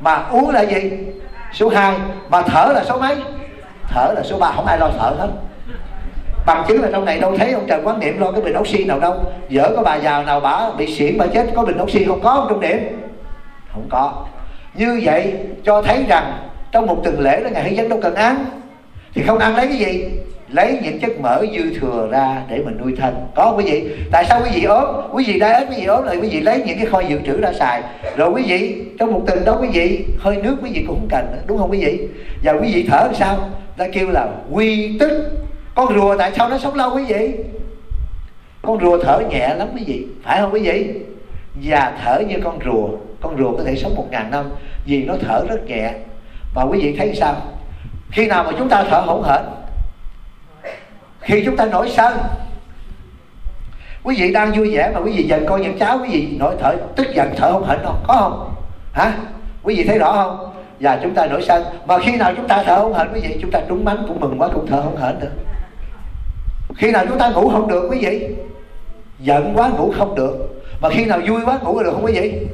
Mà uống là gì? Số 2 mà thở là số mấy? Thở là số 3 không ai lo thở hết. Bằng chứng là trong này đâu thấy ông trần quán niệm lo cái bình oxy nào đâu. Dở có bà già nào bả bị xỉn bà chết có bình oxy không? Có trong điểm không có. Như vậy cho thấy rằng trong một tuần lễ là ngày hy dân đâu cần ăn. Thì không ăn lấy cái gì? Lấy những chất mỡ dư thừa ra để mình nuôi thân. Có không quý vị? Tại sao quý vị ốm? Quý vị đai ếch quý vị ốm lại quý vị lấy những cái kho dự trữ ra xài. Rồi quý vị trong một tuần đó quý vị hơi nước quý vị cũng không cần nữa, đúng không quý vị? Và quý vị thở làm sao? Ta kêu là quy tức. Con rùa tại sao nó sống lâu quý vị? Con rùa thở nhẹ lắm quý vị phải không quý vị? Và thở như con rùa. Con rùa có thể sống một ngàn năm vì nó thở rất nhẹ và quý vị thấy sao? Khi nào mà chúng ta thở hổn hển? Khi chúng ta nổi sân? Quý vị đang vui vẻ mà quý vị giận coi những cháu quý vị nổi thở, tức giận thở hổn hển không có không? Hả? Quý vị thấy rõ không? Và chúng ta nổi sân. Mà khi nào chúng ta thở hổn hển quý vị, chúng ta trúng mánh cũng mừng quá cũng thở hổn hển nữa khi nào chúng ta ngủ không được quý vị? Giận quá ngủ không được. Mà khi nào vui quá ngủ được không quý vị?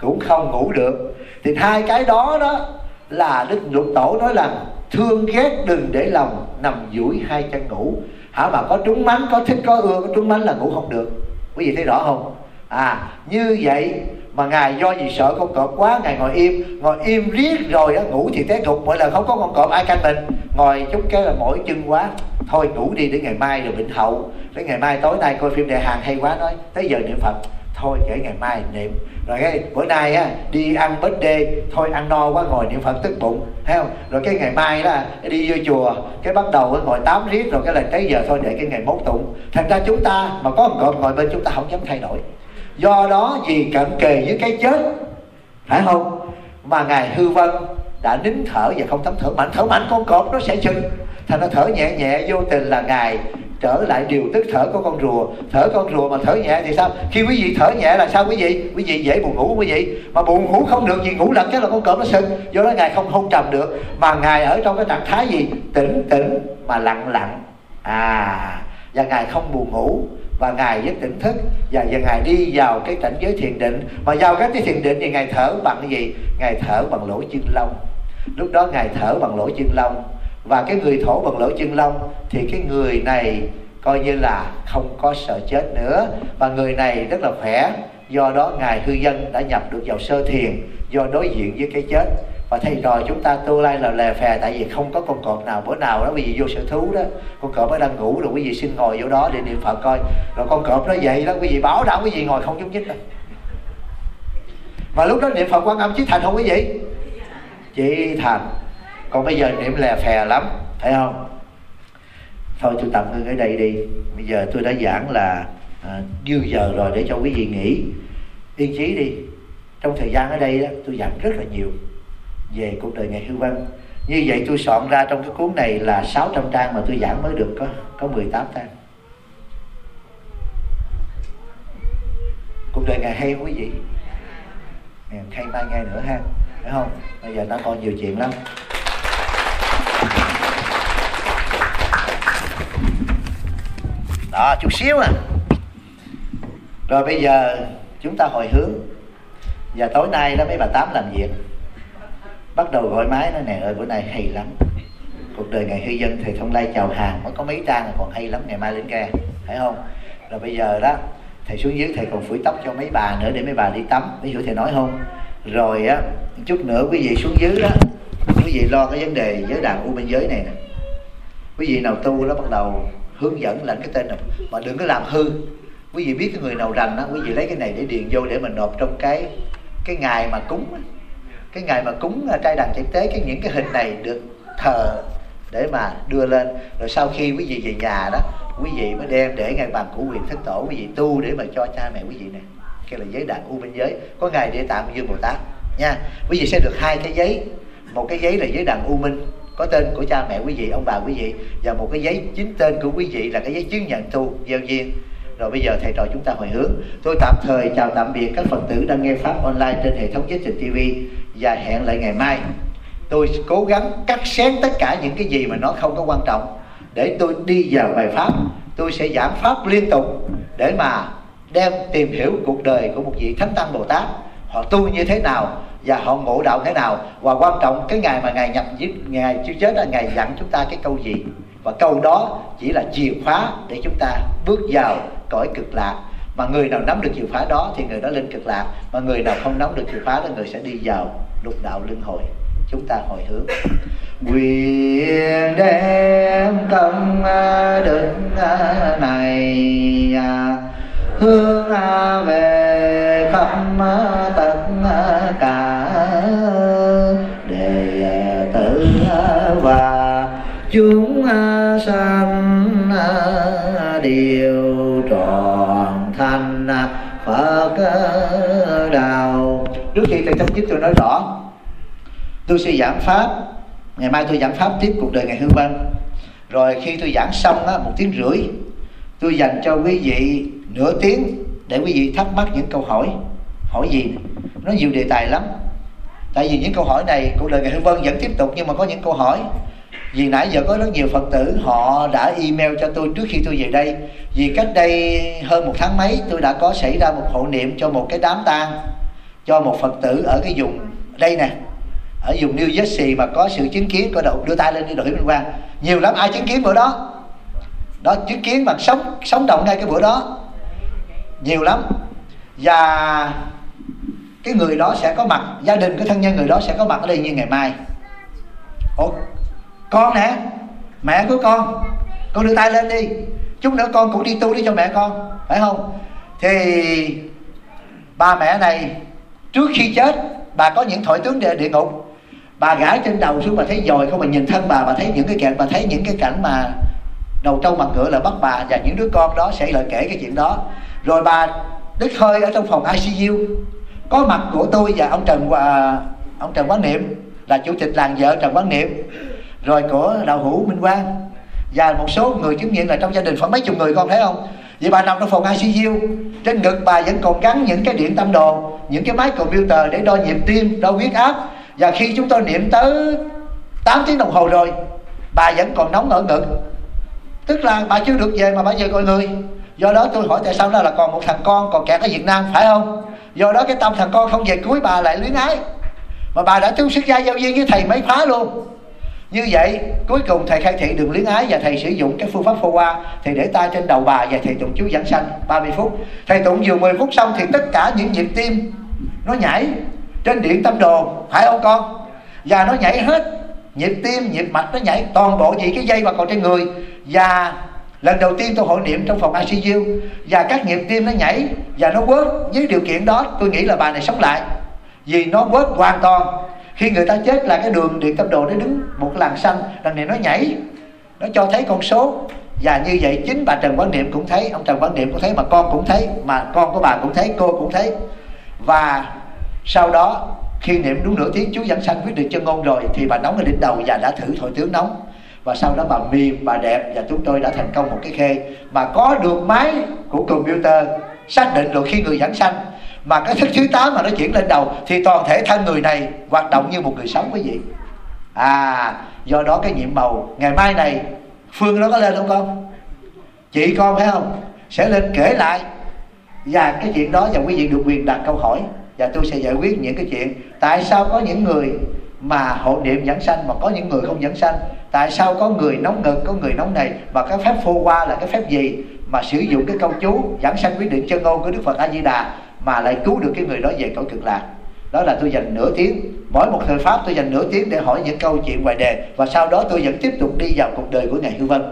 Cũng không ngủ được. Thì hai cái đó đó là đức lục tổ nói là, thương ghét đừng để lòng, nằm duỗi hai chân ngủ. Hả mà có trúng mánh có thích, có ưa, có trúng mánh là ngủ không được. Quý vị thấy rõ không? À như vậy mà ngài do gì sợ con cọp quá, ngài ngồi im. Ngồi im riết rồi á, ngủ thì té gục. Mỗi lần không có con cọp, ai canh mình? Ngồi chút cái là mỏi chân quá. Thôi ngủ đi để ngày mai rồi bệnh hậu. Để ngày mai tối nay coi phim đại hàng hay quá nói, tới giờ niệm phật thôi, kể ngày mai niệm. Rồi cái bữa nay á, đi ăn bết đê thôi ăn no quá ngồi niệm phật tức bụng, thấy không? Rồi cái ngày mai đó, đi vô chùa, cái bắt đầu ngồi tám riết rồi cái là tới giờ thôi để cái ngày mốt tụng. Thành ra chúng ta mà có một ngồi bên chúng ta không dám thay đổi. Do đó vì cận kề với cái chết, phải không? Mà ngài hư vân đã nín thở và không thấm thở. Mạnh thở mạnh con cọp nó sẽ chừng. Thành nó thở nhẹ nhẹ vô tình là ngài trở lại điều tức thở của con rùa. Thở con rùa mà thở nhẹ thì sao? Khi quý vị thở nhẹ là sao quý vị? Quý vị dễ buồn ngủ quý vị? Mà buồn ngủ không được gì ngủ lật cái là con cọp nó sưng. Do đó ngài không hôn trầm được. Mà ngài ở trong cái trạng thái gì? Tĩnh tĩnh mà lặng lặng. À và ngài không buồn ngủ. Và ngài rất tỉnh thức. Và, giờ ngài đi vào cái cảnh giới thiền định. Mà vào cái thiền định thì ngài thở bằng cái gì? Ngài thở bằng lỗ chân lông. Lúc đó ngài thở bằng lỗ chân lông và cái người thổ bằng lỗ chân lông thì cái người này coi như là không có sợ chết nữa. Và người này rất là khỏe. Do đó ngài hư dân đã nhập được vào sơ thiền do đối diện với cái chết. Và thầy trò chúng ta tương lai là lè phè, tại vì không có con cọp nào, bữa nào đó bởi vì vô sở thú đó, con cọp nó đang ngủ rồi quý vị xin ngồi vô đó để niệm phật coi. Rồi con cọp nó dậy đó, quý vị bảo đảm quý vị ngồi không nhúc nhích đâu và lúc đó niệm phật quan âm chí thành không quý vị? Chí thành còn bây giờ niệm lè phè lắm thấy không? Thôi tôi tạm ngưng ở đây đi. Bây giờ tôi đã giảng là à, dư giờ rồi để cho quý vị nghỉ. Yên chí đi. Trong thời gian ở đây đó, tôi giảng rất là nhiều về cuộc đời ngày hưu văn. Như vậy tôi soạn ra trong cái cuốn này là 600 trang mà tôi giảng mới được có có 18 trang. Cuộc đời ngày hay quý vị ngày hay mai ngày nữa ha phải không? Bây giờ nó còn nhiều chuyện lắm. Đó chút xíu à. Rồi bây giờ chúng ta hồi hướng. Và tối nay đó mấy bà tám làm việc. Bắt đầu gọi máy nó nè ơi, bữa nay hay lắm. Cuộc đời ngày hư dân thì thông lai chào hàng mới có mấy trang là còn hay lắm, ngày mai lên ghe. Phải không? Rồi bây giờ đó, thầy xuống dưới thầy còn phủi tóc cho mấy bà nữa để mấy bà đi tắm. Ví dụ thầy nói không? Rồi á, chút nữa quý vị xuống dưới đó, quý vị lo cái vấn đề giới đàn u bên giới này nè. Quý vị nào tu đó bắt đầu hướng dẫn lãnh cái tên này mà đừng có làm hư. Quý vị biết cái người nào rành đó quý vị lấy cái này để điền vô để mình nộp trong cái cái ngày mà cúng cái ngày mà cúng à, trai đàn chạy tế, cái những cái hình này được thờ để mà đưa lên. Rồi sau khi quý vị về nhà đó, quý vị mới đem để ngay bàn của quyền thất tổ, quý vị tu để mà cho cha mẹ quý vị này cái là giấy đàn u bên giới. Có ngày để tạm dương bồ tát nha. Quý vị sẽ được hai cái giấy. Một cái giấy là giấy đàn u minh có tên của cha mẹ quý vị, ông bà quý vị, và một cái giấy chính tên của quý vị là cái giấy chứng nhận tu gieo duyên. Rồi bây giờ thầy trò chúng ta hồi hướng. Tôi tạm thời chào tạm biệt các phật tử đang nghe pháp online trên hệ thống chương trình tv và hẹn lại ngày mai. Tôi cố gắng cắt xén tất cả những cái gì mà nó không có quan trọng. Để tôi đi vào bài pháp, tôi sẽ giảng pháp liên tục để mà đem tìm hiểu cuộc đời của một vị thánh tăng bồ tát họ tu như thế nào và họ ngộ đạo thế nào. Và quan trọng, cái ngày mà ngài nhập giết, ngài chưa chết là ngài dặn chúng ta cái câu gì? Và câu đó chỉ là chìa khóa để chúng ta bước vào cõi cực lạc. Mà người nào nắm được chìa khóa đó thì người đó lên cực lạc. Mà người nào không nắm được chìa khóa thì người sẽ đi vào lục đạo luân hồi. Chúng ta hồi hướng. Quyền đem tâm à, đức à, này à, hướng về khắp tất cả đệ tử và chúng sanh đều trọn thành Phật đạo trước khi thầy chấm dứt tôi nói rõ tôi sẽ giảng pháp ngày mai tôi giảng pháp tiếp cuộc đời ngày hư vân rồi khi tôi giảng xong á, một tiếng rưỡi tôi dành cho quý vị nửa tiếng để quý vị thắc mắc những câu hỏi. Hỏi gì? Nó nhiều đề tài lắm. Tại vì những câu hỏi này, cuộc đời ngày hư vân vẫn tiếp tục nhưng mà có những câu hỏi. Vì nãy giờ có rất nhiều phật tử, họ đã email cho tôi trước khi tôi về đây. Vì cách đây hơn một tháng mấy, tôi đã có xảy ra một hộ niệm cho một cái đám tang, cho một phật tử ở cái vùng đây nè, ở vùng New Jersey mà có sự chứng kiến, có đầu đưa tay lên đi đổi minh quang. Nhiều lắm, ai chứng kiến bữa đó? Đó, chứng kiến bằng sống sống động ngay cái bữa đó nhiều lắm. Và cái người đó sẽ có mặt gia đình cái thân nhân người đó sẽ có mặt ở đây như ngày mai. Ủa, con nè mẹ của con. Con đưa tay lên đi. Chút nữa con cũng đi tu đi cho mẹ con phải không? Thì ba mẹ này trước khi chết bà có những thoại tướng địa, địa ngục. Bà gãi trên đầu xuống bà thấy dòi không bà nhìn thân bà bà thấy những cái cảnh bà thấy những cái cảnh mà đầu trâu mặt ngựa là bắt bà và những đứa con đó sẽ lời kể cái chuyện đó rồi bà đứt hơi ở trong phòng ICU có mặt của tôi và ông Trần và ông Trần Quán Niệm, là chủ tịch làng vợ Trần Quán Niệm. Rồi của đạo hữu Minh Quang. Và một số người chứng nhận là trong gia đình khoảng mấy chục người, con thấy không? Vậy bà nằm trong phòng ICU trên ngực bà vẫn còn gắn những cái điện tâm đồ, những cái máy computer để đo nhịp tim, đo huyết áp. Và khi chúng tôi niệm tới 8 tiếng đồng hồ rồi, bà vẫn còn nóng ở ngực. Tức là bà chưa được về mà bà về gọi người do đó tôi hỏi tại sao đó là còn một thằng con, còn kẹt ở việt nam, phải không? Do đó cái tâm thằng con không về cuối, bà lại luyến ái. Mà bà đã tu xuất gia giao duyên với thầy mấy khóa luôn. Như vậy, cuối cùng thầy khai thị đường luyến ái và thầy sử dụng cái phương pháp phô qua thì để tay trên đầu bà và thầy tụng chú giảng sanh 30 phút. Thầy tụng vừa 10 phút xong thì tất cả những nhịp tim nó nhảy trên điện tâm đồ, phải không con? Và nó nhảy hết, nhịp tim, nhịp mạch nó nhảy toàn bộ gì cái dây mà còn trên người. Và lần đầu tiên tôi hội niệm trong phòng ICU và các nhịp tim nó nhảy và nó quớt với điều kiện đó, tôi nghĩ là bà này sống lại. Vì nó quớt hoàn toàn. Khi người ta chết là cái đường điện tâm đồ nó đứng một làn xanh lần này nó nhảy. Nó cho thấy con số. Và như vậy chính bà Trần Quán Niệm cũng thấy, ông Trần Quán Niệm cũng thấy, mà con cũng thấy, mà con của bà cũng thấy, cô cũng thấy. Và sau đó, khi niệm đúng nửa tiếng chú giảng sanh quyết định chân ngôn rồi, thì bà nóng lên đỉnh đầu và đã thử thổi tướng nóng và sau đó bà mềm, bà đẹp và chúng tôi đã thành công một cái khê mà có được máy của computer xác định được khi người giảng sanh. Mà cái thức thứ 8 mà nó chuyển lên đầu thì toàn thể thân người này hoạt động như một người sống quý vị. À do đó cái nhiệm màu ngày mai này, phương nó có lên không con? Chị con phải không? Sẽ lên kể lại. Và cái chuyện đó và quý vị được quyền đặt câu hỏi và tôi sẽ giải quyết những cái chuyện. Tại sao có những người mà hộ niệm dẫn sanh, mà có những người không dẫn sanh. Tại sao có người nóng ngực có người nóng này và cái phép phô qua là cái phép gì? Mà sử dụng cái câu chú dẫn sanh quyết định chân ngôn của đức phật a di đà mà lại cứu được cái người đó về cõi cực lạc. Đó là tôi dành nửa tiếng. Mỗi một thời pháp tôi dành nửa tiếng để hỏi những câu chuyện ngoài đề. Và sau đó tôi vẫn tiếp tục đi vào cuộc đời của ngài hư vân.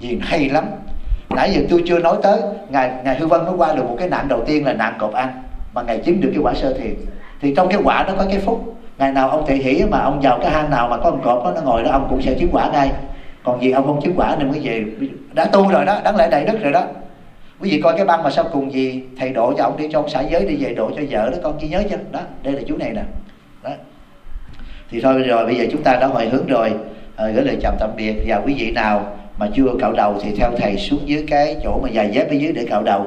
Vì hay lắm. Nãy giờ tôi chưa nói tới, ngài ngài hư vân nó qua được một cái nạn đầu tiên là nạn cột ăn. Mà ngài chứng được cái quả sơ thiền. Thì trong cái quả nó có cái phúc ngày nào ông thị hỉ mà ông vào cái hang nào mà có ông cọp đó, nó ngồi đó ông cũng sẽ chứng quả ngay. Còn vì ông không chứng quả nên mới về đã tu rồi đó đáng lẽ đầy đức rồi đó. Quý vị coi cái băng mà sau cùng gì thầy độ cho ông đi cho ông xã giới đi về độ cho vợ đó con chỉ nhớ chứ. Đó đây là chú này nè. Đó. Thì thôi rồi bây giờ chúng ta đã hồi hướng rồi. À, gửi lời chào tạm biệt. Và quý vị nào mà chưa cạo đầu thì theo thầy xuống dưới cái chỗ mà dài dép ở dưới để cạo đầu.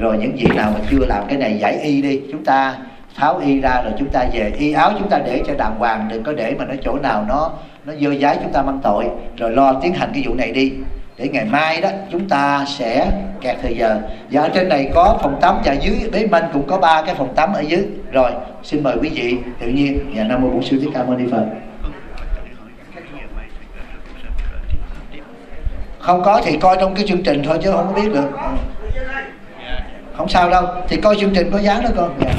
Rồi những vị nào mà chưa làm cái này giải y đi chúng ta tháo y ra rồi chúng ta về. Y áo chúng ta để cho đàng hoàng, đừng có để mà nó chỗ nào nó nó dơ dái chúng ta mang tội. Rồi lo tiến hành cái vụ này đi. Để ngày mai đó, chúng ta sẽ kẹt thời giờ. Và ở trên này có phòng tắm và dưới bế minh cũng có ba cái phòng tắm ở dưới. Rồi, xin mời quý vị, tự nhiên và nam mô bổn sư thích ca mâu ni phật. Không có thì coi trong cái chương trình thôi chứ không có biết được. Không sao đâu, thì coi chương trình có giá đó con. Yeah.